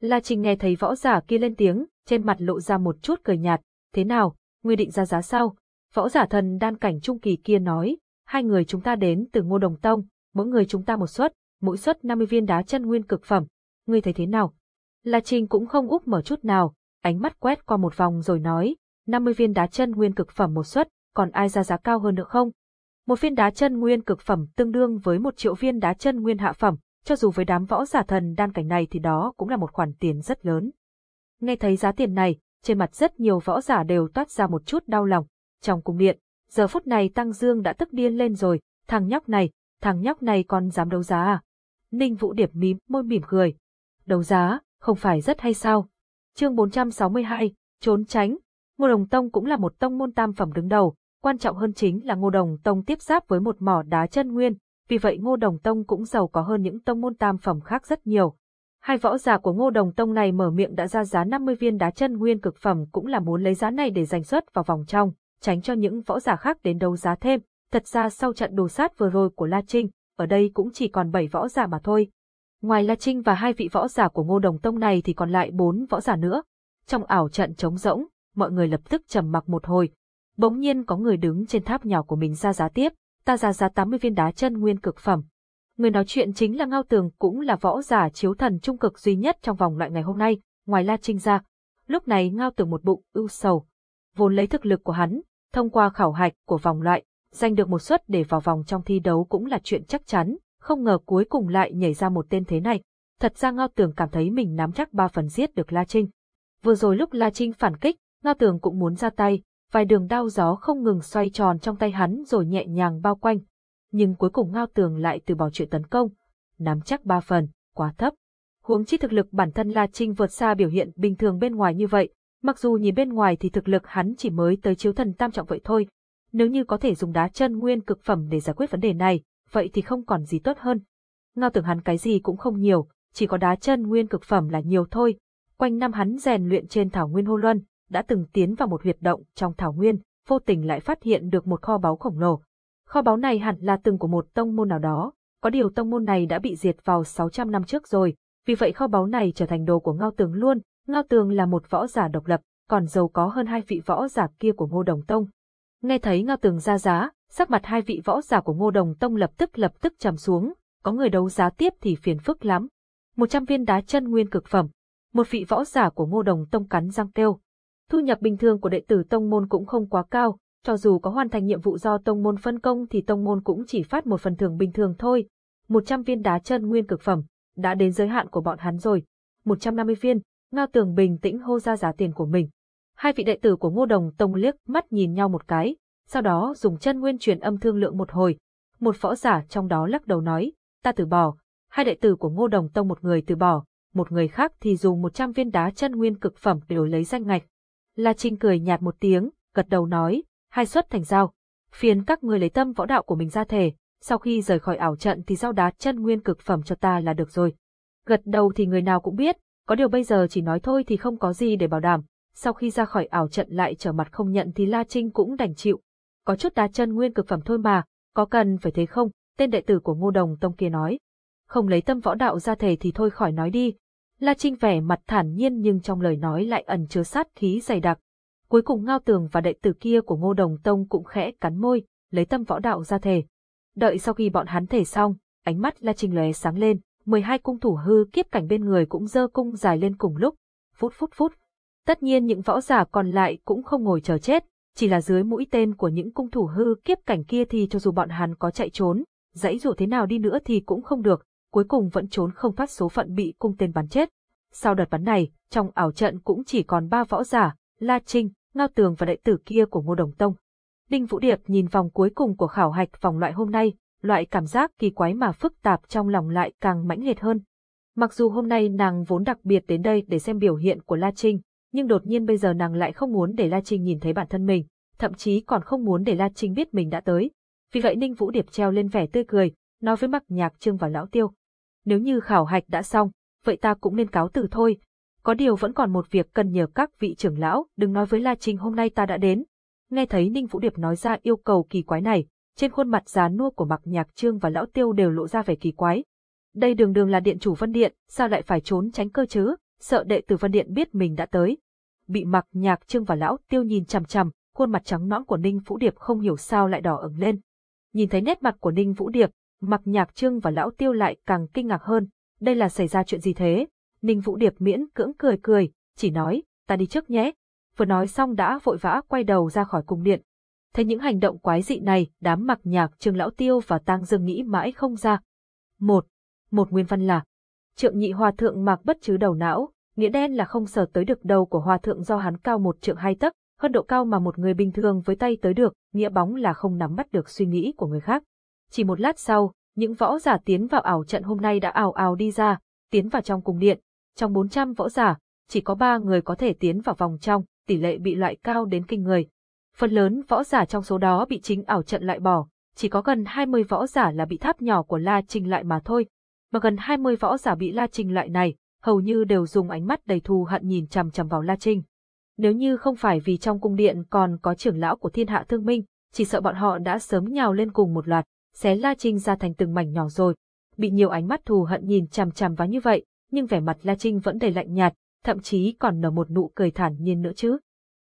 La Trinh nghe thấy võ giả kia lên tiếng, trên mặt lộ ra một chút cười nhạt, thế nào, ngươi định ra giá sao? Võ giả thần đan cảnh trung kỳ kia nói, hai người chúng ta đến từ Ngô Đồng Tông, mỗi người chúng ta một suất, mỗi suất 50 viên đá chân nguyên cực phẩm. Ngươi thấy thế nào? La Trinh cũng không úp mở chút nào, ánh mắt quét qua một vòng rồi nói, 50 viên đá chân nguyên cực phẩm một suất, còn ai ra giá cao hơn nữa không? Một viên đá chân nguyên cực phẩm tương đương với một triệu viên đá chân nguyên hạ phẩm, cho dù với đám võ giả thần đan cảnh này thì đó cũng là một khoản tiền rất lớn. Nghe thấy giá tiền này, trên mặt rất nhiều võ giả đều toát ra một chút đau lòng. Trong cung điện, giờ phút này Tăng Dương đã tức điên lên rồi, thằng nhóc này, thằng nhóc này còn dám đấu giá à? Ninh Vũ Điệp mím môi mỉm cười. Đấu giá, không phải rất hay sao? Chương 462, trốn tránh. Ngô Đồng Tông cũng là một tông môn tam phẩm đứng đầu, quan trọng hơn chính là Ngô Đồng Tông tiếp giáp với một mỏ đá chân nguyên, vì vậy Ngô Đồng Tông cũng giàu có hơn những tông môn tam phẩm khác rất nhiều. Hai võ giả của Ngô Đồng Tông này mở miệng đã ra giá 50 viên đá chân nguyên cực phẩm cũng là muốn lấy giá này để giành suất vào vòng trong, tránh cho những võ giả khác đến đấu giá thêm. Thật ra sau trận đồ sát vừa rồi của La Trinh, ở đây cũng chỉ còn 7 võ giả mà thôi. Ngoài La Trinh và hai vị võ giả của Ngô Đồng Tông này thì còn lại 4 võ giả nữa. Trong ảo trận trống rỗng, mọi người lập tức trầm mặc một hồi. Bỗng nhiên có người đứng trên tháp nhỏ của mình ra giá tiếp, ta ra giá 80 viên đá chân nguyên cực phẩm. Người nói chuyện chính là Ngao Tường cũng là võ giả chiếu thần trung cực duy nhất trong vòng loại ngày hôm nay, ngoài La Trinh ra. Lúc này Ngao Tường một bụng ưu sầu. Vốn lấy thực lực của hắn, thông qua khảo hạch của vòng loại, giành được một suất để vào vòng trong thi đấu cũng là chuyện chắc chắn, không ngờ cuối cùng lại nhảy ra một tên thế này. Thật ra Ngao Tường cảm thấy mình nắm chắc ba phần giết được La Trinh. Vừa rồi lúc La Trinh phản kích, Ngao Tường cũng muốn ra tay, vài đường đao gió không ngừng xoay tròn trong tay hắn rồi nhẹ nhàng bao quanh. Nhưng cuối cùng Ngao Tường lại từ bỏ chuyện tấn công. Nắm chắc ba phần, quá thấp. Huống chi thực lực bản thân La Trinh vượt xa biểu hiện bình thường bên ngoài như vậy, mặc dù nhìn bên ngoài thì thực lực hắn chỉ mới tới chiếu thần tam trọng vậy thôi. Nếu như có thể dùng đá chân nguyên cực phẩm để giải quyết vấn đề này, vậy thì không còn gì tốt hơn. Ngao tưởng hắn cái gì cũng không nhiều, chỉ có đá chân nguyên cực phẩm là nhiều thôi. Quanh năm hắn rèn luyện trên thảo nguyên hô luân, đã từng tiến vào một huyệt động trong thảo nguyên, vô tình lại phát hiện được một kho báu khổng lồ. Kho báu này hẳn là từng của một tông môn nào đó, có điều tông môn này đã bị diệt vào 600 năm trước rồi, vì vậy kho báu này trở thành đồ của Ngao Tường luôn. Ngao Tường là một võ giả độc lập, còn giàu có hơn hai vị võ giả kia của Ngô Đồng Tông. Nghe thấy Ngao Tường ra giá, sắc mặt hai vị võ giả của Ngô Đồng Tông lập tức lập tức trầm xuống, có người đấu giá tiếp thì phiền phức lắm. Một trăm viên đá chân nguyên cực phẩm. Một vị võ giả của Ngô Đồng Tông cắn răng kêu. Thu nhập bình thường của đệ tử tông môn cũng không quá cao, cho dù có hoàn thành nhiệm vụ do tông môn phân công thì tông môn cũng chỉ phát một phần thưởng bình thường thôi. Một trăm viên đá chân nguyên cực phẩm, đã đến giới hạn của bọn hắn rồi. Một trăm năm mươi viên, Ngao Tường bình tĩnh hô ra giá tiền của mình. Hai vị đệ tử của Ngô Đồng Tông liếc mắt nhìn nhau một cái, sau đó dùng chân nguyên truyền âm thương lượng một hồi. Một võ giả trong đó lắc đầu nói, ta từ bỏ. Hai đệ tử của Ngô Đồng Tông một người từ bỏ, một người khác thì dùng 100 viên đá chân nguyên cực phẩm để đổi lấy danh ngạch. La Trinh cười nhạt một tiếng, gật đầu nói, hai suất thành giao. Phiền các người lấy tâm võ đạo của mình ra thể, sau khi rời khỏi ảo trận thì giao đá chân nguyên cực phẩm cho ta là được rồi. Gật đầu thì người nào cũng biết, có điều bây giờ chỉ nói thôi thì không có gì để bảo đảm, sau khi ra khỏi ảo trận lại trở mặt không nhận thì La Trinh cũng đành chịu. Có chút đá chân nguyên cực phẩm thôi mà, có cần phải thế không? Tên đệ tử của Ngô Đồng Tông kia nói. Không lấy tâm võ đạo ra thể thì thôi khỏi nói đi. La Trinh vẻ mặt thản nhiên nhưng trong lời nói lại ẩn chứa sát khí dày đặc. Cuối cùng Ngao Tường và đệ tử kia của Ngô Đồng Tông cũng khẽ cắn môi, lấy tâm võ đạo ra thể. Đợi sau khi bọn hắn thể xong, ánh mắt La Trinh lóe sáng lên, 12 cung thủ hư kiếp cảnh bên người cũng dơ cung dài lên cùng lúc. Phút phút phút, Tất nhiên những võ giả còn lại cũng không ngồi chờ chết, chỉ là dưới mũi tên của những cung thủ hư kiếp cảnh kia thì cho dù bọn hắn có chạy trốn, dãy dụ thế nào đi nữa thì cũng không được, cuối cùng vẫn trốn không thoát số phận bị cung tên bắn chết. Sau đợt bắn này, trong ảo trận cũng chỉ còn ba võ giả, La Trinh, Ngao Tường và đệ tử kia của Ngô Đồng Tông. Đinh Vũ Điệp nhìn vòng cuối cùng của khảo hạch vòng loại hôm nay, loại cảm giác kỳ quái mà phức tạp trong lòng lại càng mãnh liệt hơn. Mặc dù hôm nay nàng vốn đặc biệt đến đây để xem biểu hiện của La Trinh, nhưng đột nhiên bây giờ nàng lại không muốn để La Trinh nhìn thấy bản thân mình, thậm chí còn không muốn để La Trinh biết mình đã tới. Vì vậy Ninh Vũ Điệp treo lên vẻ tươi cười, nói với Mặc Nhạc Trương và Lão Tiêu. Nếu như khảo hạch đã xong, vậy ta cũng nên cáo từ thôi. Có điều vẫn còn một việc cần nhờ các vị trưởng lão, đừng nói với La Trinh hôm nay ta đã đến. Nghe thấy Ninh Vũ Điệp nói ra yêu cầu kỳ quái này, trên khuôn mặt già nua của Mặc Nhạc Trương và Lão Tiêu đều lộ ra vẻ kỳ quái. Đây đường đường là điện chủ Vân Điện, sao lại phải trốn tránh cơ chứ? sợ đệ tử Vân Điện biết mình đã tới. Bị mặc nhạc trương và lão tiêu nhìn chằm chằm, khuôn mặt trắng nõn của Ninh Vũ Điệp không hiểu sao lại đỏ ửng lên. Nhìn thấy nét mặt của Ninh Vũ Điệp, mặc nhạc trương và lão tiêu lại càng kinh ngạc hơn. Đây là xảy ra chuyện gì thế? Ninh Vũ Điệp miễn cưỡng cười cười, chỉ nói, ta đi trước nhé. Vừa nói xong đã vội vã quay đầu ra khỏi cung điện. Thấy những hành động quái dị này, đám mặc nhạc trương lão tiêu và tang dương nghĩ mãi không ra. Một, một nguyên văn là, trượng nhị hòa thượng mặc bất chứ đầu não, nghĩa đen là không sờ tới được đầu của hòa thượng do hắn cao một trượng hai tấc, hơn độ cao mà một người bình thường với tay tới được, nghĩa bóng là không nắm bắt được suy nghĩ của người khác. Chỉ một lát sau, những võ giả tiến vào ảo trận hôm nay đã ảo ảo đi ra, tiến vào trong cung điện. Trong 400 võ giả, chỉ có 3 người có thể tiến vào vòng trong, tỷ lệ bị loại cao đến kinh người. Phần lớn võ giả trong số đó bị chính ảo trận loại bỏ, chỉ có gần 20 võ giả là bị tháp nhỏ của La Trình lại mà thôi. Mà gần 20 võ giả bị La Trình loại này, hầu như đều dùng ánh mắt đầy thù hận nhìn chằm chằm vào La Trình. Nếu như không phải vì trong cung điện còn có trưởng lão của thiên hạ thương minh, chỉ sợ bọn họ đã sớm nhào lên cùng một loạt, xé La Trinh ra thành từng mảnh nhỏ rồi. Bị nhiều ánh mắt thù hận nhìn chằm chằm vào như vậy, nhưng vẻ mặt La Trinh vẫn đầy lạnh nhạt, thậm chí còn nở một nụ cười thản nhiên nữa chứ.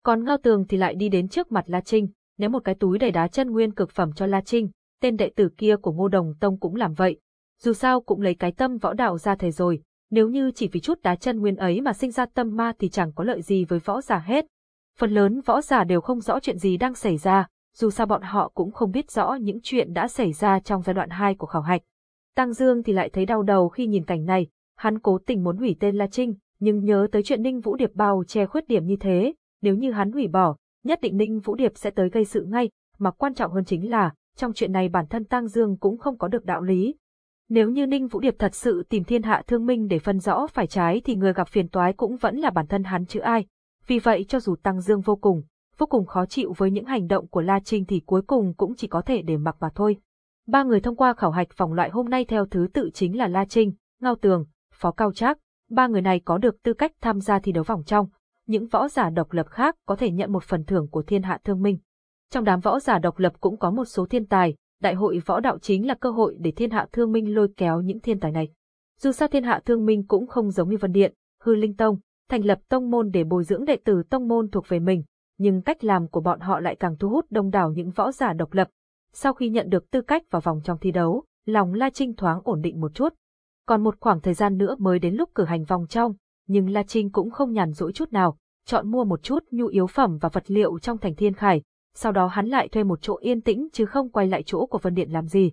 Còn Ngao Tường thì lại đi đến trước mặt La Trinh, ném một cái túi đầy đá chân nguyên cực phẩm cho La Trinh, tên đệ tử kia của Ngô Đồng Tông cũng làm vậy. Dù sao cũng lấy cái tâm võ đạo ra thầy rồi, nếu như chỉ vì chút đá chân nguyên ấy mà sinh ra tâm ma thì chẳng có lợi gì với võ giả hết. Phần lớn võ giả đều không rõ chuyện gì đang xảy ra, dù sao bọn họ cũng không biết rõ những chuyện đã xảy ra trong giai đoạn 2 của khảo hạch. Tăng Dương thì lại thấy đau đầu khi nhìn cảnh này, hắn cố tình muốn hủy tên La Trinh, nhưng nhớ tới chuyện Ninh Vũ Điệp bao che khuyết điểm như thế, nếu như hắn hủy bỏ, nhất định Ninh Vũ Điệp sẽ tới gây sự ngay, mà quan trọng hơn chính là, trong chuyện này bản thân Tăng Dương cũng không có được đạo lý, nếu như Ninh Vũ Điệp thật sự tìm thiên hạ thương minh để phân rõ phải trái thì người gặp phiền toái cũng vẫn là bản thân hắn chứ ai. Vì vậy cho dù Tăng Dương vô cùng, vô cùng khó chịu với những hành động của La Trinh thì cuối cùng cũng chỉ có thể để mặc mà thôi. Ba người thông qua khảo hạch vòng loại hôm nay theo thứ tự chính là La Trinh, Ngao Tường, Phó Cao Trác. Ba người này có được tư cách tham gia thi đấu vòng trong. Những võ giả độc lập khác có thể nhận một phần thưởng của thiên hạ thương minh. Trong đám võ giả độc lập cũng có một số thiên tài, đại hội võ đạo chính là cơ hội để thiên hạ thương minh lôi kéo những thiên tài này. Dù sao thiên hạ thương minh cũng không giống như Vân Điện, Hư Linh Tông, thành lập tông môn để bồi dưỡng đệ tử tông môn thuộc về mình, nhưng cách làm của bọn họ lại càng thu hút đông đảo những võ giả độc lập. Sau khi nhận được tư cách vào vòng trong thi đấu, lòng La Trinh thoáng ổn định một chút. Còn một khoảng thời gian nữa mới đến lúc cử hành vòng trong, nhưng La Trinh cũng không nhàn rỗi chút nào, chọn mua một chút nhu yếu phẩm và vật liệu trong thành thiên khải, sau đó hắn lại thuê một chỗ yên tĩnh chứ không quay lại chỗ của Vân Điện làm gì.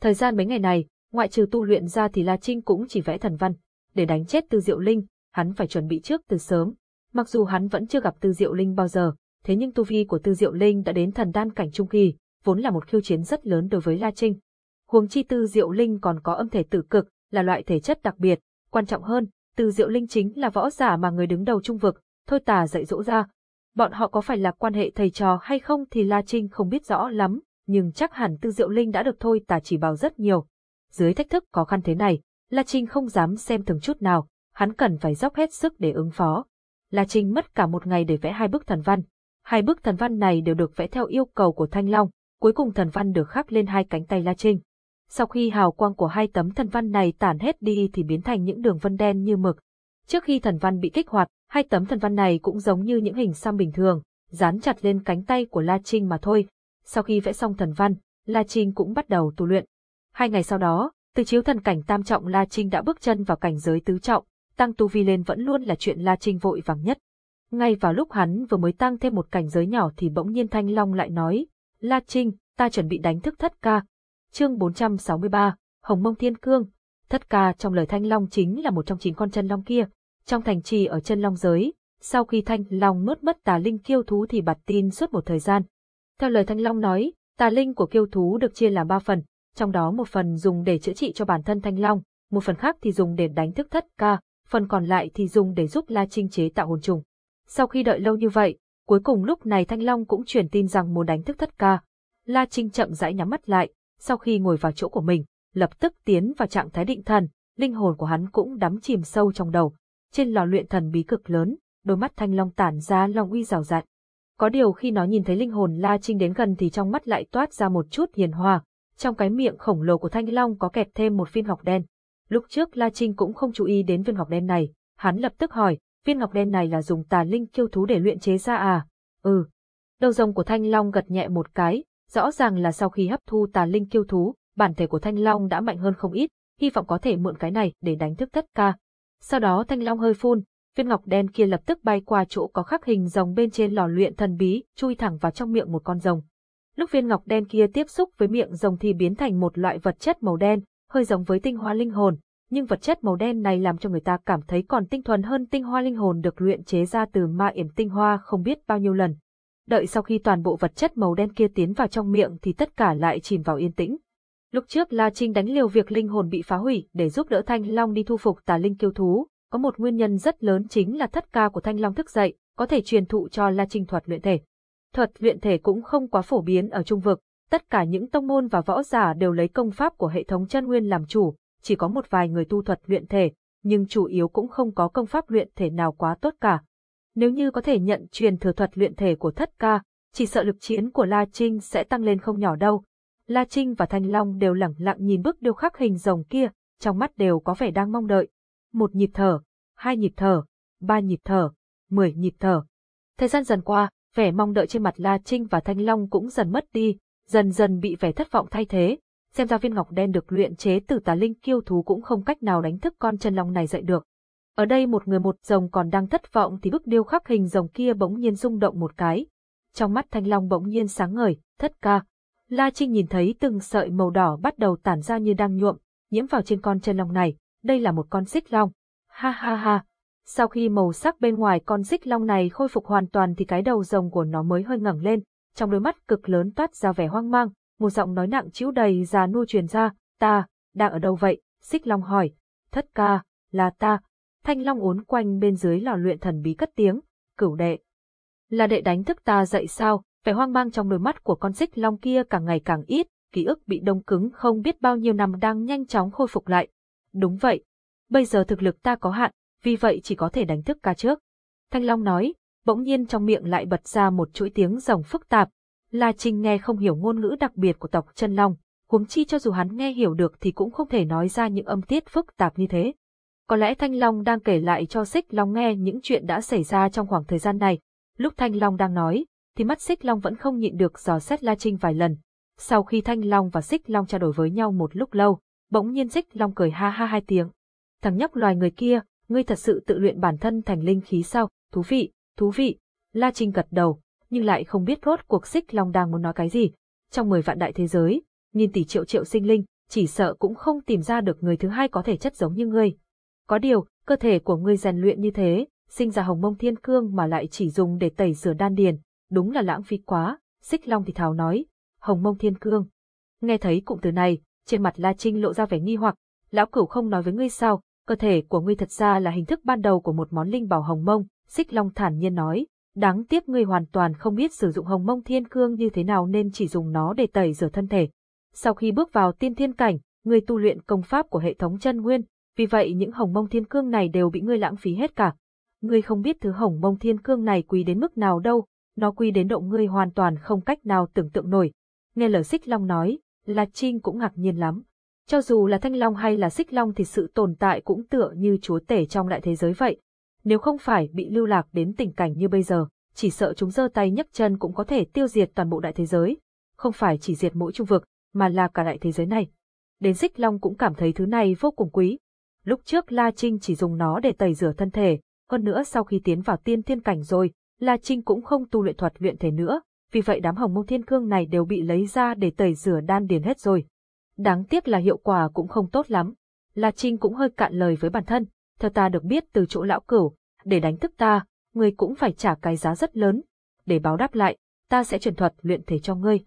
Thời gian mấy ngày này, ngoại trừ tu luyện ra thì La Trinh cũng chỉ vẽ thần văn. Để đánh chết Tư Diệu Linh, hắn phải chuẩn bị trước từ sớm. Mặc dù hắn vẫn chưa gặp Tư Diệu Linh bao giờ, thế nhưng tu vi của Tư Diệu Linh đã đến thần đan cảnh trung kỳ, vốn là một khiêu chiến rất lớn đối với La Trinh. Huống chi Tư Diệu Linh còn có âm thể tử cực, là loại thể chất đặc biệt, quan trọng hơn, Tư Diệu Linh chính là võ giả mà người đứng đầu trung vực, thôi tà dạy dỗ ra, Bọn họ có phải là quan hệ thầy trò hay không thì La Trinh không biết rõ lắm, nhưng chắc hẳn Tư Diệu Linh đã được thôi tà chỉ bảo rất nhiều. Dưới thách thức khó khăn thế này, La Trinh không dám xem thường chút nào, hắn cần phải dốc hết sức để ứng phó. La Trinh mất cả một ngày để vẽ hai bức thần văn. Hai bức thần văn này đều được vẽ theo yêu cầu của Thanh Long, cuối cùng thần văn được khắc lên hai cánh tay La Trinh. Sau khi hào quang của hai tấm thần văn này tản hết đi thì biến thành những đường vân đen như mực. Trước khi thần văn bị kích hoạt, hai tấm thần văn này cũng giống như những hình xăm bình thường, dán chặt lên cánh tay của La Trinh mà thôi. Sau khi vẽ xong thần văn, La Trinh cũng bắt đầu tu luyện. Hai ngày sau đó, từ chiếu thần cảnh tam trọng La Trinh đã bước chân vào cảnh giới tứ trọng, tăng tu vi lên vẫn luôn là chuyện La Trinh vội vàng nhất. Ngay vào lúc hắn vừa mới tăng thêm một cảnh giới nhỏ thì bỗng nhiên Thanh Long lại nói, La Trinh, ta chuẩn bị đánh thức thất ca. Chương 463, Hồng Mông Thiên Cương. Thất ca trong lời Thanh Long chính là một trong chín con chân long kia. Trong thành trì ở chân long giới, sau khi Thanh Long nuốt mất tà linh kiêu thú thì bạt tin suốt một thời gian. Theo lời Thanh Long nói, tà linh của kiêu thú được chia làm ba phần, trong đó một phần dùng để chữa trị cho bản thân Thanh Long, một phần khác thì dùng để đánh thức thất ca, phần còn lại thì dùng để giúp La Trinh chế tạo hồn trùng. Sau khi đợi lâu như vậy, cuối cùng lúc này Thanh Long cũng truyền tin rằng muốn đánh thức thất ca. La Trinh chậm rãi nhắm mắt lại, sau khi ngồi vào chỗ của mình, lập tức tiến vào trạng thái định thần, linh hồn của hắn cũng đắm chìm sâu trong đầu. Trên lò luyện thần bí cực lớn, đôi mắt Thanh Long tản ra long uy rào rạt. Có điều khi nó nhìn thấy linh hồn La Trinh đến gần thì trong mắt lại toát ra một chút hiền hòa, trong cái miệng khổng lồ của Thanh Long có kẹp thêm một viên ngọc đen. Lúc trước La Trinh cũng không chú ý đến viên ngọc đen này, hắn lập tức hỏi, viên ngọc đen này là dùng tà linh kiêu thú để luyện chế ra à? Ừ. Đầu rồng của Thanh Long gật nhẹ một cái, rõ ràng là sau khi hấp thu tà linh kiêu thú, bản thể của Thanh Long đã mạnh hơn không ít, hy vọng có thể mượn cái này để đánh thức tất ca. Sau đó Thanh Long hơi phun, viên ngọc đen kia lập tức bay qua chỗ có khắc hình rồng bên trên lò luyện thần bí, chui thẳng vào trong miệng một con rồng. Lúc viên ngọc đen kia tiếp xúc với miệng rồng thì biến thành một loại vật chất màu đen, hơi giống với tinh hoa linh hồn, nhưng vật chất màu đen này làm cho người ta cảm thấy còn tinh thuần hơn tinh hoa linh hồn được luyện chế ra từ ma yểm tinh hoa không biết bao nhiêu lần. Đợi sau khi toàn bộ vật chất màu đen kia tiến vào trong miệng thì tất cả lại chìm vào yên tĩnh. Lúc trước La Trinh đánh liều việc linh hồn bị phá hủy để giúp đỡ Thanh Long đi thu phục tà linh kiêu thú, có một nguyên nhân rất lớn chính là thất ca của Thanh Long thức dậy, có thể truyền thụ cho La Trinh thuật luyện thể. Thuật luyện thể cũng không quá phổ biến ở trung vực, tất cả những tông môn và võ giả đều lấy công pháp của hệ thống chân nguyên làm chủ, chỉ có một vài người tu thuật luyện thể, nhưng chủ yếu cũng không có công pháp luyện thể nào quá tốt cả. Nếu như có thể nhận truyền thừa thuật luyện thể của thất ca, chỉ sợ lực chiến của La Trinh sẽ tăng lên không nhỏ đâu. La Trinh và Thanh Long đều lẳng lặng nhìn bức điêu khắc hình rồng kia, trong mắt đều có vẻ đang mong đợi. Một nhịp thở, hai nhịp thở, ba nhịp thở, mười nhịp thở. Thời gian dần qua, vẻ mong đợi trên mặt La Trinh và Thanh Long cũng dần mất đi, dần dần bị vẻ thất vọng thay thế. Xem ra viên ngọc đen được luyện chế từ tà linh kiêu thú cũng không cách nào đánh thức con chân long này dậy được. Ở đây một người một rồng còn đang thất vọng thì bức điêu khắc hình rồng kia bỗng nhiên rung động một cái. Trong mắt Thanh Long bỗng nhiên sáng ngời, thất ca. La Trinh nhìn thấy từng sợi màu đỏ bắt đầu tản ra như đang nhuộm, nhiễm vào trên con chân long này, đây là một con xích long. Ha ha ha, sau khi màu sắc bên ngoài con xích long này khôi phục hoàn toàn thì cái đầu rồng của nó mới hơi ngẩng lên, trong đôi mắt cực lớn toát ra vẻ hoang mang, một giọng nói nặng trĩu đầy già nua truyền ra, ta, đang ở đâu vậy? Xích long hỏi, thất ca, là ta. Thanh long uốn quanh bên dưới lò luyện thần bí cất tiếng, cửu đệ. Là đệ đánh thức ta dậy sao? Vẻ hoang mang trong đôi mắt của con xích long kia càng ngày càng ít, ký ức bị đông cứng không biết bao nhiêu năm đang nhanh chóng khôi phục lại. Đúng vậy, bây giờ thực lực ta có hạn, vì vậy chỉ có thể đánh thức ca trước. Thanh Long nói, bỗng nhiên trong miệng lại bật ra một chuỗi tiếng rồng phức tạp. La Trinh nghe không hiểu ngôn ngữ đặc biệt của tộc chân Long, huống chi cho dù hắn nghe hiểu được thì cũng không thể nói ra những âm tiết phức tạp như thế. Có lẽ Thanh Long đang kể lại cho Xích Long nghe những chuyện đã xảy ra trong khoảng thời gian này. Lúc Thanh Long đang nói, thì mắt Xích Long vẫn không nhịn được dò xét La Trinh vài lần. Sau khi Thanh Long và Xích Long trao đổi với nhau một lúc lâu, bỗng nhiên Xích Long cười ha ha hai tiếng. Thằng nhóc loài người kia, ngươi thật sự tự luyện bản thân thành linh khí sao? Thú vị, thú vị. La Trinh gật đầu, nhưng lại không biết rốt cuộc xích long đang muốn nói cái gì. Trong mười vạn đại thế giới, nghìn tỷ triệu triệu sinh linh, chỉ sợ cũng không tìm ra được người thứ hai có thể chất giống như ngươi. Có điều, cơ thể của ngươi rèn luyện như thế, sinh ra hồng mông thiên cương mà lại chỉ dùng để tẩy rửa đan điền, đúng là lãng phí quá, xích long thì thào nói, hồng mông thiên cương. Nghe thấy cụm từ này, trên mặt La Trinh lộ ra vẻ nghi hoặc, lão cửu không nói với ngươi sao, cơ thể của ngươi thật ra là hình thức ban đầu của một món linh bảo hồng mông, xích long thản nhiên nói, Đáng tiếc ngươi hoàn toàn không biết sử dụng hồng mông thiên cương như thế nào nên chỉ dùng nó để tẩy rửa thân thể. Sau khi bước vào tiên thiên cảnh, ngươi tu luyện công pháp của hệ thống chân nguyên, vì vậy những hồng mông thiên cương này đều bị ngươi lãng phí hết cả. Ngươi không biết thứ hồng mông thiên cương này quý đến mức nào đâu, nó quý đến độ ngươi hoàn toàn không cách nào tưởng tượng nổi. Nghe lời Xích Long nói, La Trinh cũng ngạc nhiên lắm. Cho dù là Thanh Long hay là Xích Long thì sự tồn tại cũng tựa như chúa tể trong đại thế giới vậy. Nếu không phải bị lưu lạc đến tình cảnh như bây giờ, chỉ sợ chúng giơ tay nhấc chân cũng có thể tiêu diệt toàn bộ đại thế giới. Không phải chỉ diệt mỗi trung vực, mà là cả đại thế giới này. Đến Xích Long cũng cảm thấy thứ này vô cùng quý. Lúc trước La Trinh chỉ dùng nó để tẩy rửa thân thể, hơn nữa sau khi tiến vào tiên thiên cảnh rồi, La Trinh cũng không tu luyện thuật luyện thể nữa, vì vậy đám hồng mông thiên cương này đều bị lấy ra để tẩy rửa đan điền hết rồi. Đáng tiếc là hiệu quả cũng không tốt lắm. La Trinh cũng hơi cạn lời với bản thân, theo ta được biết từ chỗ lão cửu, để đánh thức ta, ngươi cũng phải trả cái giá rất lớn. Để báo đáp lại, ta sẽ truyền thuật luyện thể cho ngươi.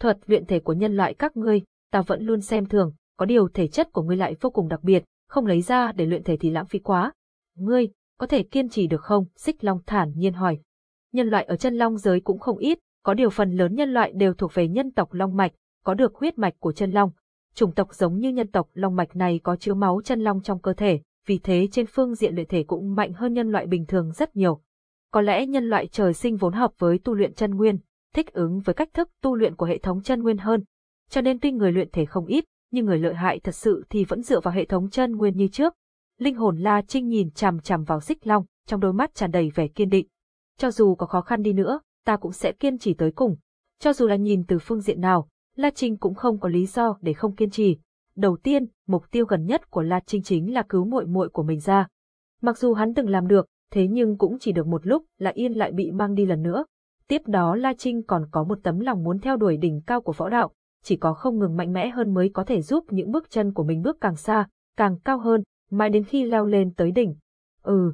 Thuật luyện thể của nhân loại các ngươi, ta vẫn luôn xem thường, có điều thể chất của ngươi lại vô cùng đặc biệt, không lấy ra để luyện thể thì lãng phí quá. Ngươi, có thể kiên trì được không? Xích Long thản nhiên hỏi. Nhân loại ở chân Long giới cũng không ít, có điều phần lớn nhân loại đều thuộc về nhân tộc Long Mạch, có được huyết mạch của chân Long. Chủng tộc giống như nhân tộc Long Mạch này có chứa máu chân Long trong cơ thể, vì thế trên phương diện luyện thể cũng mạnh hơn nhân loại bình thường rất nhiều. Có lẽ nhân loại trời sinh vốn hợp với tu luyện chân nguyên, thích ứng với cách thức tu luyện của hệ thống chân nguyên hơn. Cho nên tuy người luyện thể không ít, nhưng người lợi hại thật sự thì vẫn dựa vào hệ thống chân nguyên như trước. Linh hồn La Trinh nhìn chằm chằm vào xích long, trong đôi mắt tràn đầy vẻ kiên định. Cho dù có khó khăn đi nữa, ta cũng sẽ kiên trì tới cùng. Cho dù là nhìn từ phương diện nào, La Trinh cũng không có lý do để không kiên trì. Đầu tiên, mục tiêu gần nhất của La Trinh chính là cứu muội muội của mình ra. Mặc dù hắn từng làm được, thế nhưng cũng chỉ được một lúc là Yên lại bị mang đi lần nữa. Tiếp đó La Trinh còn có một tấm lòng muốn theo đuổi đỉnh cao của võ đạo, chỉ có không ngừng mạnh mẽ hơn mới có thể giúp những bước chân của mình bước càng xa, càng cao hơn, mãi đến khi leo lên tới đỉnh. Ừ,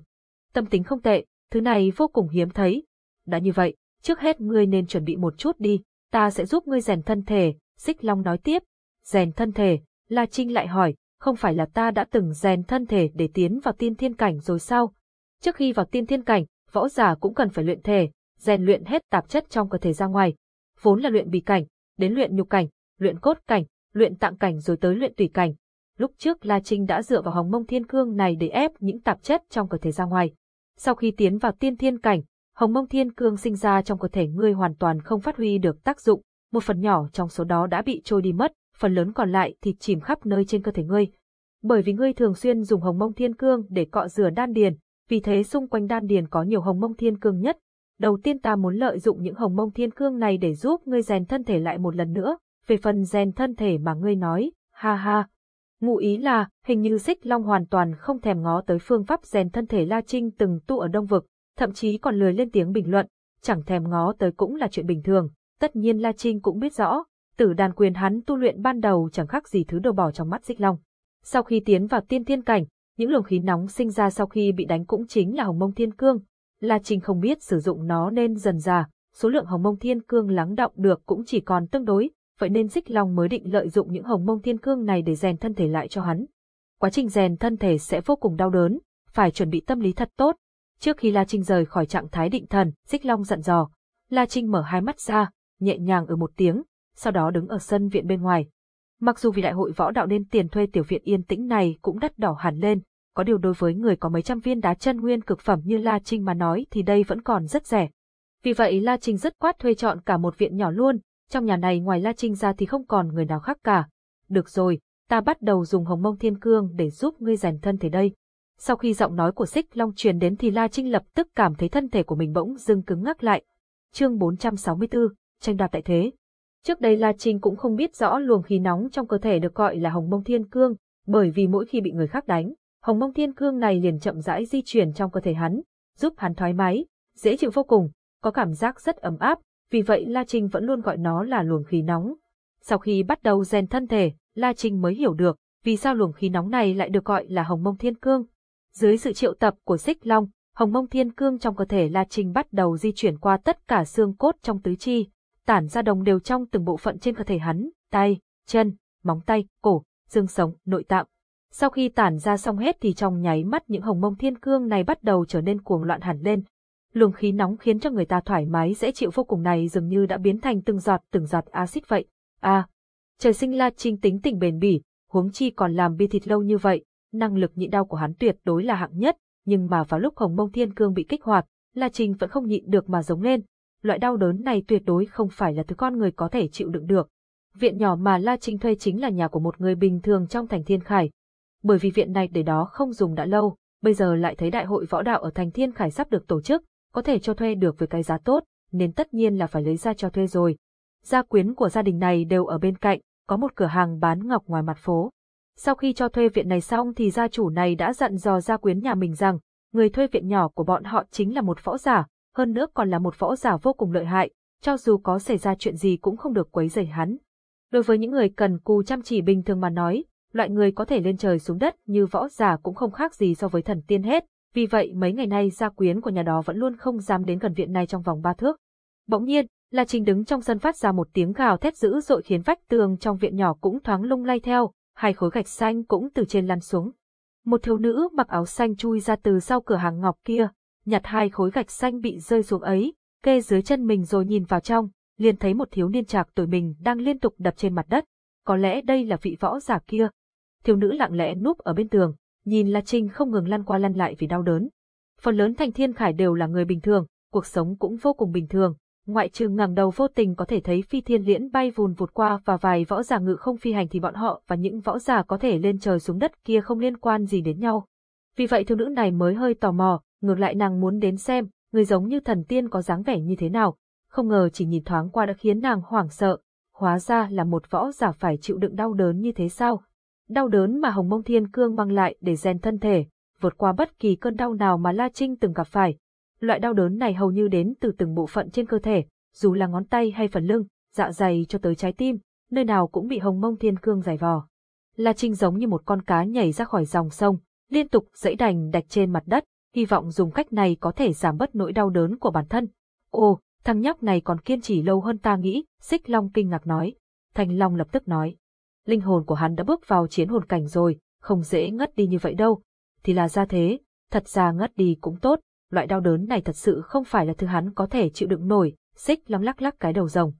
tâm tính không tệ, thứ này vô cùng hiếm thấy. Đã như vậy, trước hết ngươi nên chuẩn bị một chút đi, ta sẽ giúp ngươi rèn thân thể, Xích Long nói tiếp. Rèn thân thể, La Trinh lại hỏi, không phải là ta đã từng rèn thân thể để tiến vào tiên thiên cảnh rồi sao? Trước khi vào tiên thiên cảnh, võ giả cũng cần phải luyện thể, rèn luyện hết tạp chất trong cơ thể ra ngoài. Vốn là luyện bì cảnh, đến luyện nhục cảnh, luyện cốt cảnh, luyện tạng cảnh rồi tới luyện tùy cảnh. Lúc trước La Trinh đã dựa vào hồng mông thiên cương này để ép những tạp chất trong cơ thể ra ngoài. Sau khi tiến vào tiên thiên cảnh, hồng mông thiên cương sinh ra trong cơ thể ngươi hoàn toàn không phát huy được tác dụng, một phần nhỏ trong số đó đã bị trôi đi mất, phần lớn còn lại thì chìm khắp nơi trên cơ thể ngươi. Bởi vì ngươi thường xuyên dùng hồng mông thiên cương để cọ rửa đan điền, vì thế xung quanh đan điền có nhiều hồng mông thiên cương nhất. Đầu tiên ta muốn lợi dụng những hồng mông thiên cương này để giúp ngươi rèn thân thể lại một lần nữa, về phần rèn thân thể mà ngươi nói, ha ha. Ngụ ý là, hình như xích long hoàn toàn không thèm ngó tới phương pháp rèn thân thể La Trinh từng tu ở Đông Vực, thậm chí còn lười lên tiếng bình luận, chẳng thèm ngó tới cũng là chuyện bình thường. Tất nhiên La Trinh cũng biết rõ, tử đàn quyền hắn tu luyện ban đầu chẳng khác gì thứ đồ bỏ trong mắt xích long. Sau khi tiến vào tiên thiên cảnh, những luồng khí nóng sinh ra sau khi bị đánh cũng chính là hồng mông thiên cương. La Trinh không biết sử dụng nó nên dần già, số lượng hồng mông thiên cương lắng động được cũng chỉ còn tương đối, vậy nên Xích Long mới định lợi dụng những hồng mông thiên cương này để rèn thân thể lại cho hắn. Quá trình rèn thân thể sẽ vô cùng đau đớn, phải chuẩn bị tâm lý thật tốt. Trước khi La Trinh rời khỏi trạng thái định thần, Xích Long dặn dò. La Trinh mở hai mắt ra, nhẹ nhàng ở một tiếng, sau đó đứng ở sân viện bên ngoài. Mặc dù vì đại hội võ đạo nên tiền thuê tiểu viện yên tĩnh này cũng đắt đỏ hẳn lên, có điều đối với người có mấy trăm viên đá chân nguyên cực phẩm như La Trinh mà nói thì đây vẫn còn rất rẻ. Vì vậy La Trinh rất quát thuê chọn cả một viện nhỏ luôn, trong nhà này ngoài La Trinh ra thì không còn người nào khác cả. Được rồi, ta bắt đầu dùng hồng mông thiên cương để giúp ngươi rèn thân thể đây. Sau khi giọng nói của Xích Long truyền đến thì La Trinh lập tức cảm thấy thân thể của mình bỗng dưng cứng ngắc lại. Chương 464, tranh đoạt đại thế. Trước đây La Trinh cũng không biết rõ luồng khí nóng trong cơ thể được gọi là hồng mông thiên cương, bởi vì mỗi khi bị người khác đánh, hồng mông thiên cương này liền chậm rãi di chuyển trong cơ thể hắn, giúp hắn thoải mái, dễ chịu vô cùng, có cảm giác rất ấm áp, vì vậy La Trinh vẫn luôn gọi nó là luồng khí nóng. Sau khi bắt đầu rèn thân thể, La Trinh mới hiểu được vì sao luồng khí nóng này lại được gọi là hồng mông thiên cương. Dưới sự triệu tập của xích long, hồng mông thiên cương trong cơ thể La Trinh bắt đầu di chuyển qua tất cả xương cốt trong tứ chi, tản ra đồng đều trong từng bộ phận trên cơ thể hắn, tay, chân, móng tay, cổ, xương sống, nội tạng. Sau khi tản ra xong hết thì trong nháy mắt những hồng mông thiên cương này bắt đầu trở nên cuồng loạn hẳn lên. Luồng khí nóng khiến cho người ta thoải mái dễ chịu vô cùng này dường như đã biến thành từng giọt từng giọt axit vậy. À, trời sinh La Trinh tính tình bền bỉ, huống chi còn làm bi thịt lâu như vậy, năng lực nhịn đau của hắn tuyệt đối là hạng nhất, nhưng mà vào lúc Hồng Mông Thiên Cương bị kích hoạt, La Trinh vẫn không nhịn được mà giống lên. Loại đau đớn này tuyệt đối không phải là thứ con người có thể chịu đựng được. Viện nhỏ mà La Trinh thuê chính là nhà của một người bình thường trong thành Thiên Khải. Bởi vì viện này để đó không dùng đã lâu, bây giờ lại thấy đại hội võ đạo ở thành Thiên Khải sắp được tổ chức, có thể cho thuê được với cái giá tốt, nên tất nhiên là phải lấy ra cho thuê rồi. Gia quyến của gia đình này đều ở bên cạnh, có một cửa hàng bán ngọc ngoài mặt phố. Sau khi cho thuê viện này xong thì gia chủ này đã dặn dò gia quyến nhà mình rằng, người thuê viện nhỏ của bọn họ chính là một võ giả, hơn nữa còn là một võ giả vô cùng lợi hại, cho dù có xảy ra chuyện gì cũng không được quấy rầy hắn. Đối với những người cần cù chăm chỉ bình thường mà nói, loại người có thể lên trời xuống đất như võ giả cũng không khác gì so với thần tiên hết, vì vậy mấy ngày nay gia quyến của nhà đó vẫn luôn không dám đến gần viện này trong vòng ba thước. Bỗng nhiên, La Trình đứng trong sân phát ra một tiếng gào thét dữ dội khiến vách tường trong viện nhỏ cũng thoáng lung lay theo, hai khối gạch xanh cũng từ trên lăn xuống. Một thiếu nữ mặc áo xanh chui ra từ sau cửa hàng ngọc kia, nhặt hai khối gạch xanh bị rơi xuống ấy, kê dưới chân mình rồi nhìn vào trong, liền thấy một thiếu niên trạc tuổi mình đang liên tục đập trên mặt đất. Có lẽ đây là vị võ giả kia. Thiếu nữ lặng lẽ núp ở bên tường, nhìn La Trinh không ngừng lăn qua lăn lại vì đau đớn. Phần lớn thành thiên khải đều là người bình thường, cuộc sống cũng vô cùng bình thường, ngoại trừ ngẩng đầu vô tình có thể thấy phi thiên liễn bay vùn vụt qua và vài võ giả ngự không phi hành thì bọn họ và những võ giả có thể lên trời xuống đất kia không liên quan gì đến nhau. Vì vậy thiếu nữ này mới hơi tò mò, ngược lại nàng muốn đến xem, người giống như thần tiên có dáng vẻ như thế nào, không ngờ chỉ nhìn thoáng qua đã khiến nàng hoảng sợ, hóa ra là một võ giả phải chịu đựng đau đớn như thế sao. Đau đớn mà Hồng Mông Thiên Cương mang lại để rèn thân thể, vượt qua bất kỳ cơn đau nào mà La Trinh từng gặp phải, Loại đau đớn này hầu như đến từ từng bộ phận trên cơ thể, dù là ngón tay hay phần lưng, dạ dày cho tới trái tim, nơi nào cũng bị hồng mông thiên cương giải vò. La Trinh giống như một con cá nhảy ra khỏi dòng sông, liên tục dẫy đành đạch trên mặt đất, hy vọng dùng cách này có thể giảm bớt nỗi đau đớn của bản thân. Ồ, thằng nhóc này còn kiên trì lâu hơn ta nghĩ, Xích Long kinh ngạc nói. Thành Long lập tức nói. Linh hồn của hắn đã bước vào chiến hồn cảnh rồi, không dễ ngất đi như vậy đâu. Thì là ra thế, thật ra ngất đi cũng tốt, loại đau đớn này thật sự không phải là thứ hắn có thể chịu đựng nổi, xích long lắc lắc cái đầu rồng.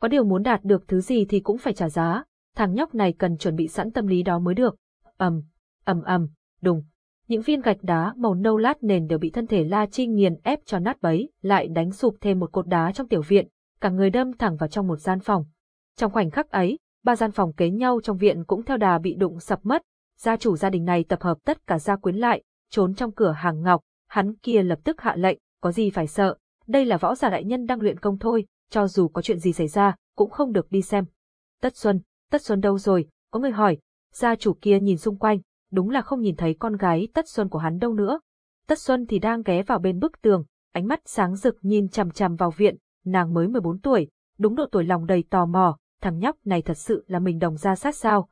Có điều muốn đạt được thứ gì thì cũng phải trả giá, thằng nhóc này cần chuẩn bị sẵn tâm lý đó mới được. ầm, ầm ầm, đùng. Những viên gạch đá màu nâu lát nền đều bị thân thể La Trinh nghiền ép cho nát bấy, lại đánh sụp thêm một cột đá trong tiểu viện, cả người đâm thẳng vào trong một gian phòng. Trong khoảnh khắc ấy, ba gian phòng kế nhau trong viện cũng theo đà bị đụng sập mất. Gia chủ gia đình này tập hợp tất cả gia quyến lại, trốn trong cửa hàng ngọc, hắn kia lập tức hạ lệnh, có gì phải sợ, đây là võ giả đại nhân đang luyện công thôi, cho dù có chuyện gì xảy ra, cũng không được đi xem. Tất Xuân, Tất Xuân đâu rồi, có người hỏi, gia chủ kia nhìn xung quanh, đúng là không nhìn thấy con gái Tất Xuân của hắn đâu nữa. Tất Xuân thì đang ghé vào bên bức tường, ánh mắt sáng rực nhìn chằm chằm vào viện, nàng mới 14 tuổi, đúng độ tuổi lòng đầy tò mò, thằng nhóc này thật sự là mình đồng ra sát sao.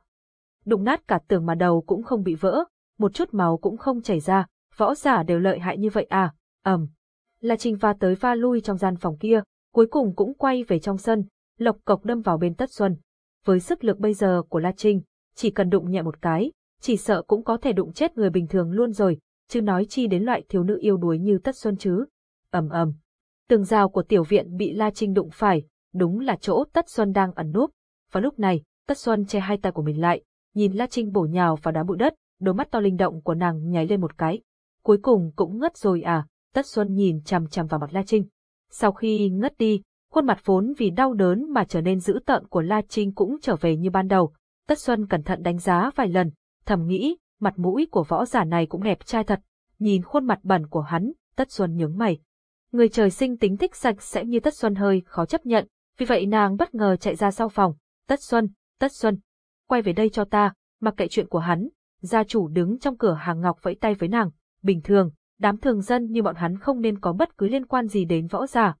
Đụng nát cả tường mà đầu cũng không bị vỡ, một chút máu cũng không chảy ra, võ giả đều lợi hại như vậy à, ầm. Um. La Trinh va tới va lui trong gian phòng kia, cuối cùng cũng quay về trong sân, lộc cộc đâm vào bên Tất Xuân. Với sức lực bây giờ của La Trinh, chỉ cần đụng nhẹ một cái, chỉ sợ cũng có thể đụng chết người bình thường luôn rồi, chứ nói chi đến loại thiếu nữ yêu đuối như Tất Xuân chứ. ầm ầm. Tường rào của tiểu viện bị La Trinh đụng phải, đúng là chỗ Tất Xuân đang ẩn núp. Và lúc này, Tất Xuân che hai tay của mình lại, nhìn La Trinh bổ nhào vào đá bụi đất, đôi mắt to linh động của nàng nháy lên một cái cuối cùng cũng ngất rồi à, Tất Xuân nhìn chằm chằm vào mặt La Trinh. Sau khi ngất đi, khuôn mặt vốn vì đau đớn mà trở nên dữ tợn của La Trinh cũng trở về như ban đầu. Tất Xuân cẩn thận đánh giá vài lần, thầm nghĩ, mặt mũi của võ giả này cũng đẹp trai thật. Nhìn khuôn mặt bẩn của hắn, Tất Xuân nhướng mày. Người trời sinh tính thích sạch sẽ như Tất Xuân hơi khó chấp nhận, vì vậy nàng bất ngờ chạy ra sau phòng. Tất Xuân, Tất Xuân, quay về đây cho ta, mặc kệ chuyện của hắn. Gia chủ đứng trong cửa hàng ngọc vẫy tay với nàng bình thường, đám thường dân như bọn hắn không nên có bất cứ liên quan gì đến võ giả.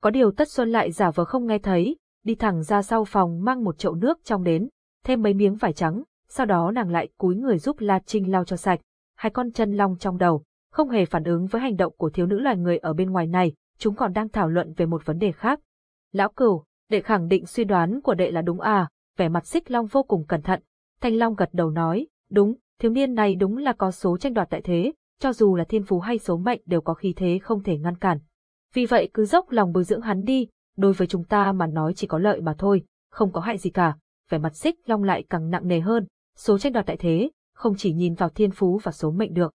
Có điều Tất Xuân lại giả vờ không nghe thấy, đi thẳng ra sau phòng mang một chậu nước trong đến, thêm mấy miếng vải trắng, sau đó nàng lại cúi người giúp La Trinh lau cho sạch. Hai con chân long trong đầu, không hề phản ứng với hành động của thiếu nữ loài người ở bên ngoài này, chúng còn đang thảo luận về một vấn đề khác. Lão cửu, đệ khẳng định suy đoán của đệ là đúng à, vẻ mặt xích long vô cùng cẩn thận. Thanh long gật đầu nói, đúng, thiếu niên này đúng là có số tranh đoạt tại thế, cho dù là thiên phú hay số mệnh đều có khí thế không thể ngăn cản. Vì vậy cứ dốc lòng bồi dưỡng hắn đi, đối với chúng ta mà nói chỉ có lợi mà thôi, không có hại gì cả. Vẻ mặt xích long lại càng nặng nề hơn, số tranh đoạt đại thế, không chỉ nhìn vào thiên phú và số mệnh được.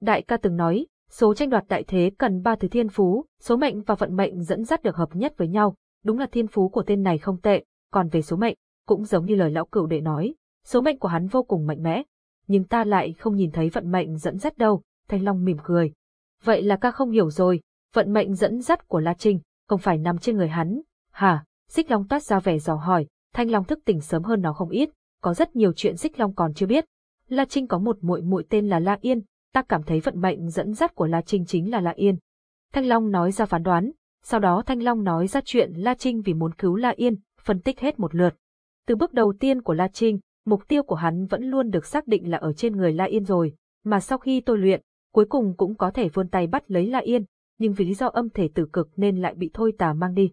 Đại ca từng nói, số tranh đoạt đại thế cần ba thứ thiên phú, số mệnh và vận mệnh dẫn dắt được hợp nhất với nhau, đúng là thiên phú của tên này không tệ, còn về số mệnh, cũng giống như lời lão cửu đệ nói, số mệnh của hắn vô cùng mạnh mẽ, nhưng ta lại không nhìn thấy vận mệnh dẫn dắt đâu, Thanh Long mỉm cười. Vậy là ca không hiểu rồi, vận mệnh dẫn dắt của La Trinh, không phải nằm trên người hắn, hả? Xích Long toát ra vẻ dò hỏi, Thanh Long thức tỉnh sớm hơn nó không ít, có rất nhiều chuyện Xích Long còn chưa biết. La Trinh có một muội muội tên là La Yên, ta cảm thấy vận mệnh dẫn dắt của La Trinh chính là La Yên. Thanh Long nói ra phán đoán, sau đó Thanh Long nói ra chuyện La Trinh vì muốn cứu La Yên, phân tích hết một lượt. Từ bước đầu tiên của La Trinh, mục tiêu của hắn vẫn luôn được xác định là ở trên người La Yên rồi, mà sau khi tôi luyện, cuối cùng cũng có thể vươn tay bắt lấy La Yên, nhưng vì lý do âm thể tử cực nên lại bị thôi tà mang đi.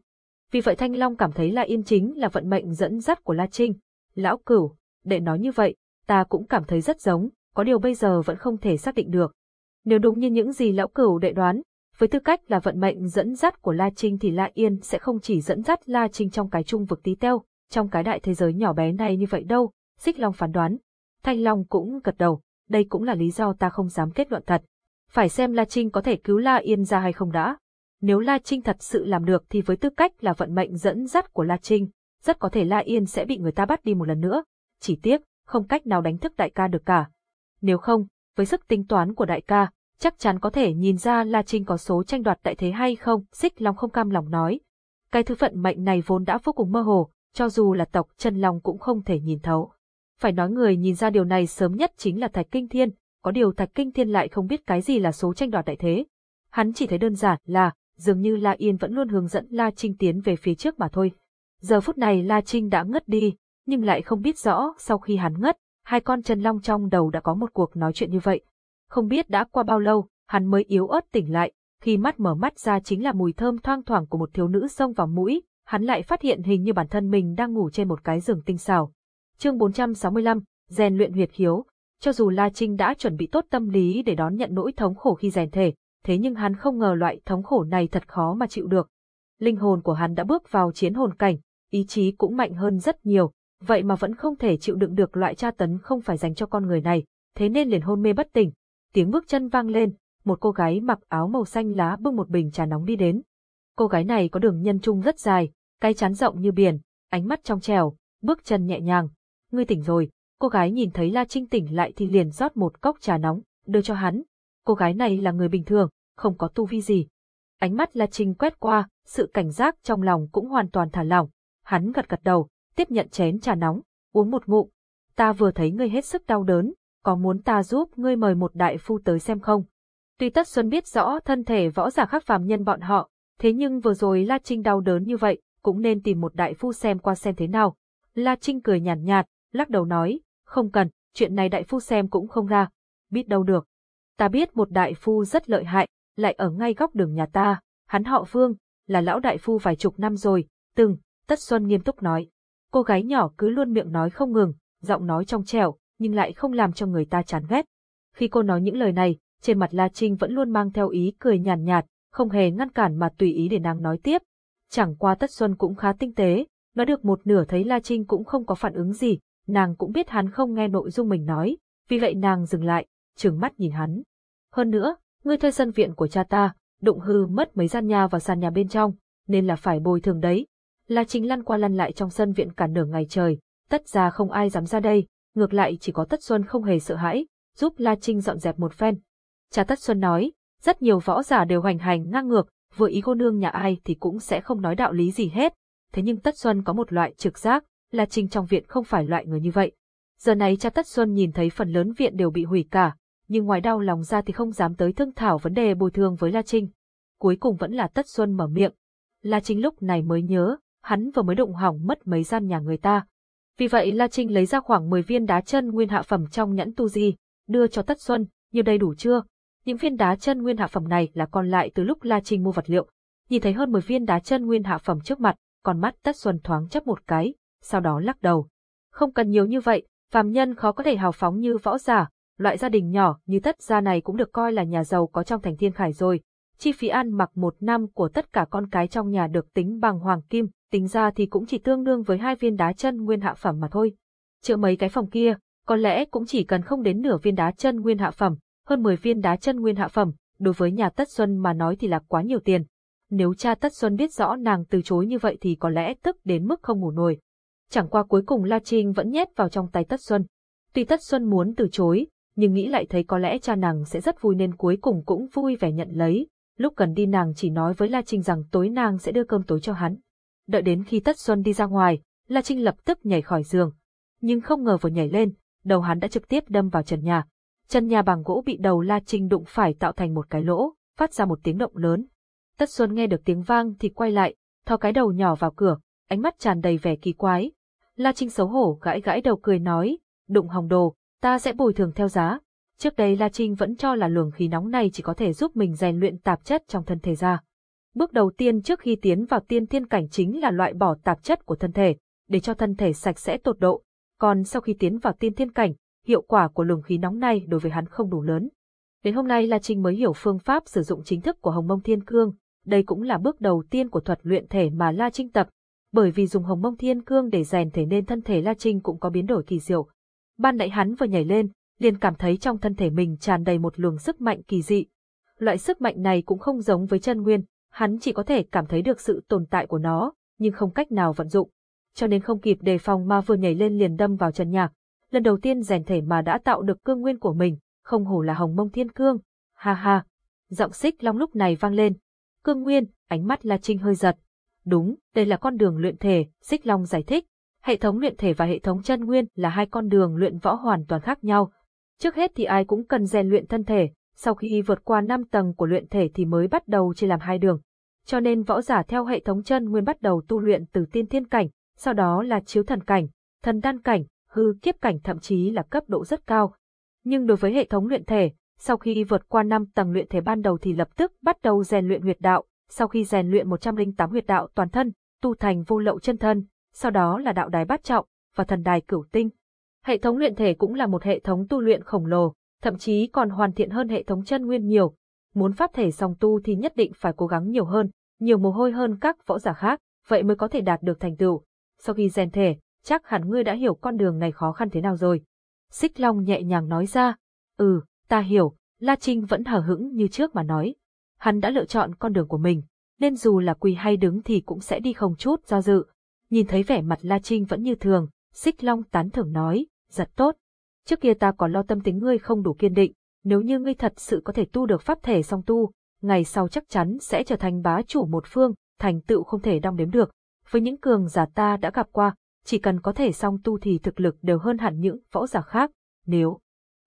Vì vậy Thanh Long cảm thấy La Yên chính là vận mệnh dẫn dắt của La Trinh. Lão cửu, để nói như vậy, ta cũng cảm thấy rất giống, có điều bây giờ vẫn không thể xác định được. Nếu đúng như những gì lão cửu đệ đoán, với tư cách là vận mệnh dẫn dắt của La Trinh thì La Yên sẽ không chỉ dẫn dắt La Trinh trong cái trung vực tí teo, trong cái đại thế giới nhỏ bé này như vậy đâu, Xích Long phán đoán. Thanh Long cũng gật đầu, đây cũng là lý do ta không dám kết luận thật. Phải xem La Trinh có thể cứu La Yên ra hay không đã. Nếu La Trinh thật sự làm được thì với tư cách là vận mệnh dẫn dắt của La Trinh, rất có thể La Yên sẽ bị người ta bắt đi một lần nữa. Chỉ tiếc, không cách nào đánh thức đại ca được cả. Nếu không, với sức tính toán của đại ca, chắc chắn có thể nhìn ra La Trinh có số tranh đoạt đại thế hay không, xích long không cam lòng nói. Cái thứ phận mệnh này vốn đã vô cùng mơ hồ, cho dù là tộc chân long cũng không thể nhìn thấu. Phải nói người nhìn ra điều này sớm nhất chính là Thạch Kinh Thiên, có điều Thạch Kinh Thiên lại không biết cái gì là số tranh đoạt đại thế. Hắn chỉ thấy đơn giản là, dường như La Yên vẫn luôn hướng dẫn La Trinh tiến về phía trước mà thôi. Giờ phút này La Trinh đã ngất đi, nhưng lại không biết rõ sau khi hắn ngất, hai con chân long trong đầu đã có một cuộc nói chuyện như vậy. Không biết đã qua bao lâu, hắn mới yếu ớt tỉnh lại, khi mắt mở mắt ra chính là mùi thơm thoang thoảng của một thiếu nữ xông vào mũi, hắn lại phát hiện hình như bản thân mình đang ngủ trên một cái giường tinh xảo. Chương 465, rèn luyện huyệt khiếu. Cho dù La Trinh đã chuẩn bị tốt tâm lý để đón nhận nỗi thống khổ khi rèn thể, thế nhưng hắn không ngờ loại thống khổ này thật khó mà chịu được. Linh hồn của hắn đã bước vào chiến hồn cảnh, ý chí cũng mạnh hơn rất nhiều, vậy mà vẫn không thể chịu đựng được loại tra tấn không phải dành cho con người này, thế nên liền hôn mê bất tỉnh. Tiếng bước chân vang lên, một cô gái mặc áo màu xanh lá bưng một bình trà nóng đi đến. Cô gái này có đường nhân trung rất dài, cái chán rộng như biển, ánh mắt trong trèo, bước chân nhẹ nhàng. Ngươi tỉnh rồi, cô gái nhìn thấy La Trinh tỉnh lại thì liền rót một cốc trà nóng, đưa cho hắn. Cô gái này là người bình thường, không có tu vi gì. Ánh mắt La Trinh quét qua, sự cảnh giác trong lòng cũng hoàn toàn thả lỏng. Hắn gật gật đầu, tiếp nhận chén trà nóng, uống một ngụm. Ta vừa thấy ngươi hết sức đau đớn, có muốn ta giúp ngươi mời một đại phu tới xem không? Tuy Tất Xuân biết rõ thân thể võ giả khác phàm nhân bọn họ, thế nhưng vừa rồi La Trinh đau đớn như vậy, cũng nên tìm một đại phu xem qua xem thế nào. La Trinh cười nhàn nhạt, nhạt, lắc đầu nói, không cần, chuyện này đại phu xem cũng không ra, biết đâu được. Ta biết một đại phu rất lợi hại, lại ở ngay góc đường nhà ta, hắn họ Vương, là lão đại phu vài chục năm rồi, từng, Tất Xuân nghiêm túc nói. Cô gái nhỏ cứ luôn miệng nói không ngừng, giọng nói trong trẻo, nhưng lại không làm cho người ta chán ghét. Khi cô nói những lời này, trên mặt La Trinh vẫn luôn mang theo ý cười nhàn nhạt, nhạt, không hề ngăn cản mà tùy ý để nàng nói tiếp. Chẳng qua Tất Xuân cũng khá tinh tế, nó được một nửa thấy La Trinh cũng không có phản ứng gì, nàng cũng biết hắn không nghe nội dung mình nói, vì vậy nàng dừng lại, trừng mắt nhìn hắn. Hơn nữa, ngươi thuê sân viện của cha ta, đụng hư mất mấy gian nhà và sàn nhà bên trong, nên là phải bồi thường đấy. La Trinh lăn qua lăn lại trong sân viện cả nửa ngày trời, tất ra không ai dám ra đây, ngược lại chỉ có Tất Xuân không hề sợ hãi, giúp La Trinh dọn dẹp một phen. Cha Tất Xuân nói, rất nhiều võ giả đều hoành hành ngang ngược, vừa ý cô nương nhà ai thì cũng sẽ không nói đạo lý gì hết. Thế nhưng Tất Xuân có một loại trực giác, La Trinh trong viện không phải loại người như vậy. Giờ này cha Tất Xuân nhìn thấy phần lớn viện đều bị hủy cả, nhưng ngoài đau lòng ra thì không dám tới thương thảo vấn đề bồi thường với La Trinh. Cuối cùng vẫn là Tất Xuân mở miệng. La Trinh lúc này mới nhớ, hắn vừa mới đụng hỏng mất mấy gian nhà người ta. Vì vậy La Trinh lấy ra khoảng 10 viên đá chân nguyên hạ phẩm trong nhẫn tu di, đưa cho Tất Xuân, như đây đủ chưa? Những viên đá chân nguyên hạ phẩm này là còn lại từ lúc La Trinh mua vật liệu. Nhìn thấy hơn 10 viên đá chân nguyên hạ phẩm trước mặt, còn mắt Tất Xuân thoáng chấp một cái, sau đó lắc đầu. Không cần nhiều như vậy, phàm nhân khó có thể hào phóng như võ giả, loại gia đình nhỏ như Tất gia này cũng được coi là nhà giàu có trong thành thiên khải rồi. chi phí ăn mặc một năm của tất cả con cái trong nhà được tính bằng hoàng kim, tính ra thì cũng chỉ tương đương với hai viên đá chân nguyên hạ phẩm mà thôi. Chữa mấy cái phòng kia, có lẽ cũng chỉ cần không đến nửa viên đá chân nguyên hạ phẩm, hơn 10 viên đá chân nguyên hạ phẩm, đối với nhà Tất Xuân mà nói thì là quá nhiều tiền. Nếu cha Tất Xuân biết rõ nàng từ chối như vậy thì có lẽ tức đến mức không ngủ nổi. Chẳng qua cuối cùng La Trinh vẫn nhét vào trong tay Tất Xuân. Tuy Tất Xuân muốn từ chối, nhưng nghĩ lại thấy có lẽ cha nàng sẽ rất vui nên cuối cùng cũng vui vẻ nhận lấy. Lúc cần đi nàng chỉ nói với La Trinh rằng tối nàng sẽ đưa cơm tối cho hắn. Đợi đến khi Tất Xuân đi ra ngoài, La Trinh lập tức nhảy khỏi giường. Nhưng không ngờ vừa nhảy lên, đầu hắn đã trực tiếp đâm vào trần nhà. Trần nhà bằng gỗ bị đầu La Trinh đụng phải tạo thành một cái lỗ, phát ra một tiếng động lớn. Tất Xuân nghe được tiếng vang thì quay lại, thò cái đầu nhỏ vào cửa, ánh mắt tràn đầy vẻ kỳ quái. La Trinh xấu hổ gãi gãi đầu cười nói, đụng hồng đồ, ta sẽ bồi thường theo giá. Trước đây La Trinh vẫn cho là luồng khí nóng này chỉ có thể giúp mình rèn luyện tạp chất trong thân thể ra. Bước đầu tiên trước khi tiến vào tiên thiên cảnh chính là loại bỏ tạp chất của thân thể, để cho thân thể sạch sẽ tột độ. Còn sau khi tiến vào tiên thiên cảnh, hiệu quả của luồng khí nóng này đối với hắn không đủ lớn. Đến hôm nay La Trinh mới hiểu phương pháp sử dụng chính thức của Hồng Mông Thiên Cương, đây cũng là bước đầu tiên của thuật luyện thể mà La Trinh tập, bởi vì dùng Hồng Mông Thiên Cương để rèn thể nên thân thể La Trinh cũng có biến đổi kỳ diệu. Ban nãy hắn vừa nhảy lên, liền cảm thấy trong thân thể mình tràn đầy một luồng sức mạnh kỳ dị. Loại sức mạnh này cũng không giống với chân nguyên, hắn chỉ có thể cảm thấy được sự tồn tại của nó, nhưng không cách nào vận dụng. Cho nên không kịp đề phòng mà vừa nhảy lên liền đâm vào chân nhạc. Lần đầu tiên rèn thể mà đã tạo được cương nguyên của mình, không hổ là hồng mông thiên cương. Ha ha! Giọng xích long lúc này vang lên. Cương nguyên, ánh mắt La Trinh hơi giật. Đúng, đây là con đường luyện thể, xích long giải thích. Hệ thống luyện thể và hệ thống chân nguyên là hai con đường luyện võ hoàn toàn khác nhau. Trước hết thì ai cũng cần rèn luyện thân thể, sau khi vượt qua 5 tầng của luyện thể thì mới bắt đầu chia làm hai đường. Cho nên võ giả theo hệ thống chân nguyên bắt đầu tu luyện từ tiên thiên cảnh, sau đó là chiếu thần cảnh, thần đan cảnh, hư kiếp cảnh thậm chí là cấp độ rất cao. Nhưng đối với hệ thống luyện thể, sau khi vượt qua 5 tầng luyện thể ban đầu thì lập tức bắt đầu rèn luyện huyệt đạo, sau khi rèn luyện 108 huyệt đạo toàn thân, tu thành vô lậu chân thân, sau đó là đạo đài bát trọng và thần đài cửu tinh. Hệ thống luyện thể cũng là một hệ thống tu luyện khổng lồ, thậm chí còn hoàn thiện hơn hệ thống chân nguyên nhiều. Muốn pháp thể song tu thì nhất định phải cố gắng nhiều hơn, nhiều mồ hôi hơn các võ giả khác, vậy mới có thể đạt được thành tựu. Sau khi rèn thể, chắc hẳn ngươi đã hiểu con đường này khó khăn thế nào rồi. Xích Long nhẹ nhàng nói ra, ừ, ta hiểu, La Trinh vẫn hờ hững như trước mà nói. Hắn đã lựa chọn con đường của mình, nên dù là quỳ hay đứng thì cũng sẽ đi không chút do dự. Nhìn thấy vẻ mặt La Trinh vẫn như thường, Xích Long tán thưởng nói, giật tốt. Trước kia ta còn lo tâm tính ngươi không đủ kiên định, nếu như ngươi thật sự có thể tu được pháp thể song tu, ngày sau chắc chắn sẽ trở thành bá chủ một phương, thành tựu không thể đong đếm được. Với những cường giả ta đã gặp qua, chỉ cần có thể song tu thì thực lực đều hơn hẳn những võ giả khác. Nếu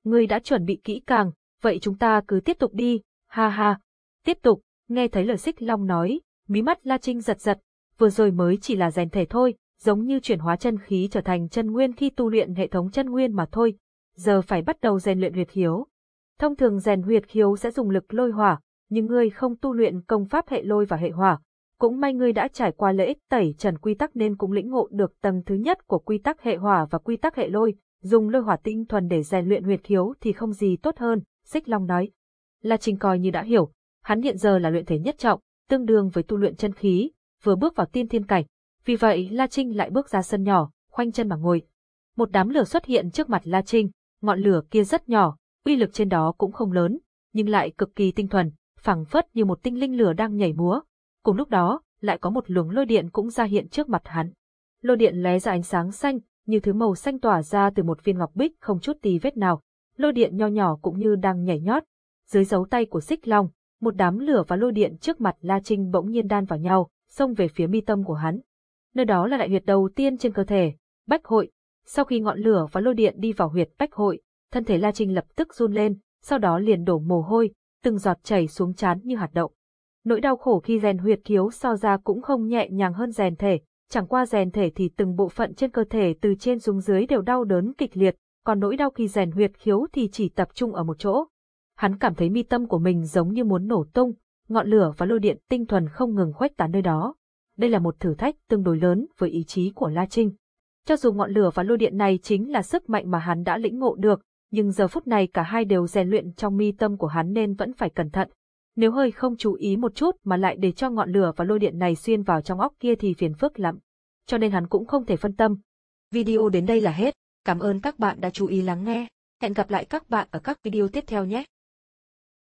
ngươi đã chuẩn bị kỹ càng, vậy chúng ta cứ tiếp tục đi, ha ha. Tiếp tục, nghe thấy lời xích long nói, mí mắt La Trinh giật giật, vừa rồi mới chỉ là rèn thể thôi, giống như chuyển hóa chân khí trở thành chân nguyên khi tu luyện hệ thống chân nguyên mà thôi, giờ phải bắt đầu rèn luyện huyệt hiếu. Thông thường rèn huyệt khiếu sẽ dùng lực lôi hỏa, nhưng ngươi không tu luyện công pháp hệ lôi và hệ hỏa. Cũng may ngươi đã trải qua lễ tẩy trần quy tắc nên cũng lĩnh ngộ được tầng thứ nhất của quy tắc hệ hỏa và quy tắc hệ lôi, dùng lôi hỏa tinh thuần để rèn luyện huyệt khiếu thì không gì tốt hơn, Xích Long nói. La Trình coi như đã hiểu, hắn hiện giờ là luyện thể nhất trọng, tương đương với tu luyện chân khí, vừa bước vào tiên thiên cảnh. Vì vậy La Trinh lại bước ra sân nhỏ, khoanh chân mà ngồi. Một đám lửa xuất hiện trước mặt La Trinh, ngọn lửa kia rất nhỏ, uy lực trên đó cũng không lớn, nhưng lại cực kỳ tinh thuần, phẳng phất như một tinh linh lửa đang nhảy múa. Cùng lúc đó, lại có một luồng lôi điện cũng ra hiện trước mặt hắn. Lôi điện lóe ra ánh sáng xanh, như thứ màu xanh tỏa ra từ một viên ngọc bích không chút tí vết nào. Lôi điện nho nhỏ cũng như đang nhảy nhót. Dưới dấu tay của xích long, một đám lửa và lôi điện trước mặt La Trinh bỗng nhiên đan vào nhau, xông về phía mi tâm của hắn. Nơi đó là đại huyệt đầu tiên trên cơ thể, bách hội. Sau khi ngọn lửa và lôi điện đi vào huyệt bách hội, thân thể La Trinh lập tức run lên, sau đó liền đổ mồ hôi, từng giọt chảy xuống trán như hạt đậu. Nỗi đau khổ khi rèn huyệt khiếu so ra cũng không nhẹ nhàng hơn rèn thể, chẳng qua rèn thể thì từng bộ phận trên cơ thể từ trên xuống dưới đều đau đớn kịch liệt, còn nỗi đau khi rèn huyệt khiếu thì chỉ tập trung ở một chỗ. Hắn cảm thấy mi tâm của mình giống như muốn nổ tung, ngọn lửa và lôi điện tinh thuần không ngừng khuếch tán nơi đó. Đây là một thử thách tương đối lớn với ý chí của La Trinh. Cho dù ngọn lửa và lôi điện này chính là sức mạnh mà hắn đã lĩnh ngộ được, nhưng giờ phút này cả hai đều rèn luyện trong mi tâm của hắn nên vẫn phải cẩn thận. Nếu hơi không chú ý một chút mà lại để cho ngọn lửa và lôi điện này xuyên vào trong óc kia thì phiền phức lắm. Cho nên hắn cũng không thể phân tâm. Video đến đây là hết. Cảm ơn các bạn đã chú ý lắng nghe. Hẹn gặp lại các bạn ở các video tiếp theo nhé.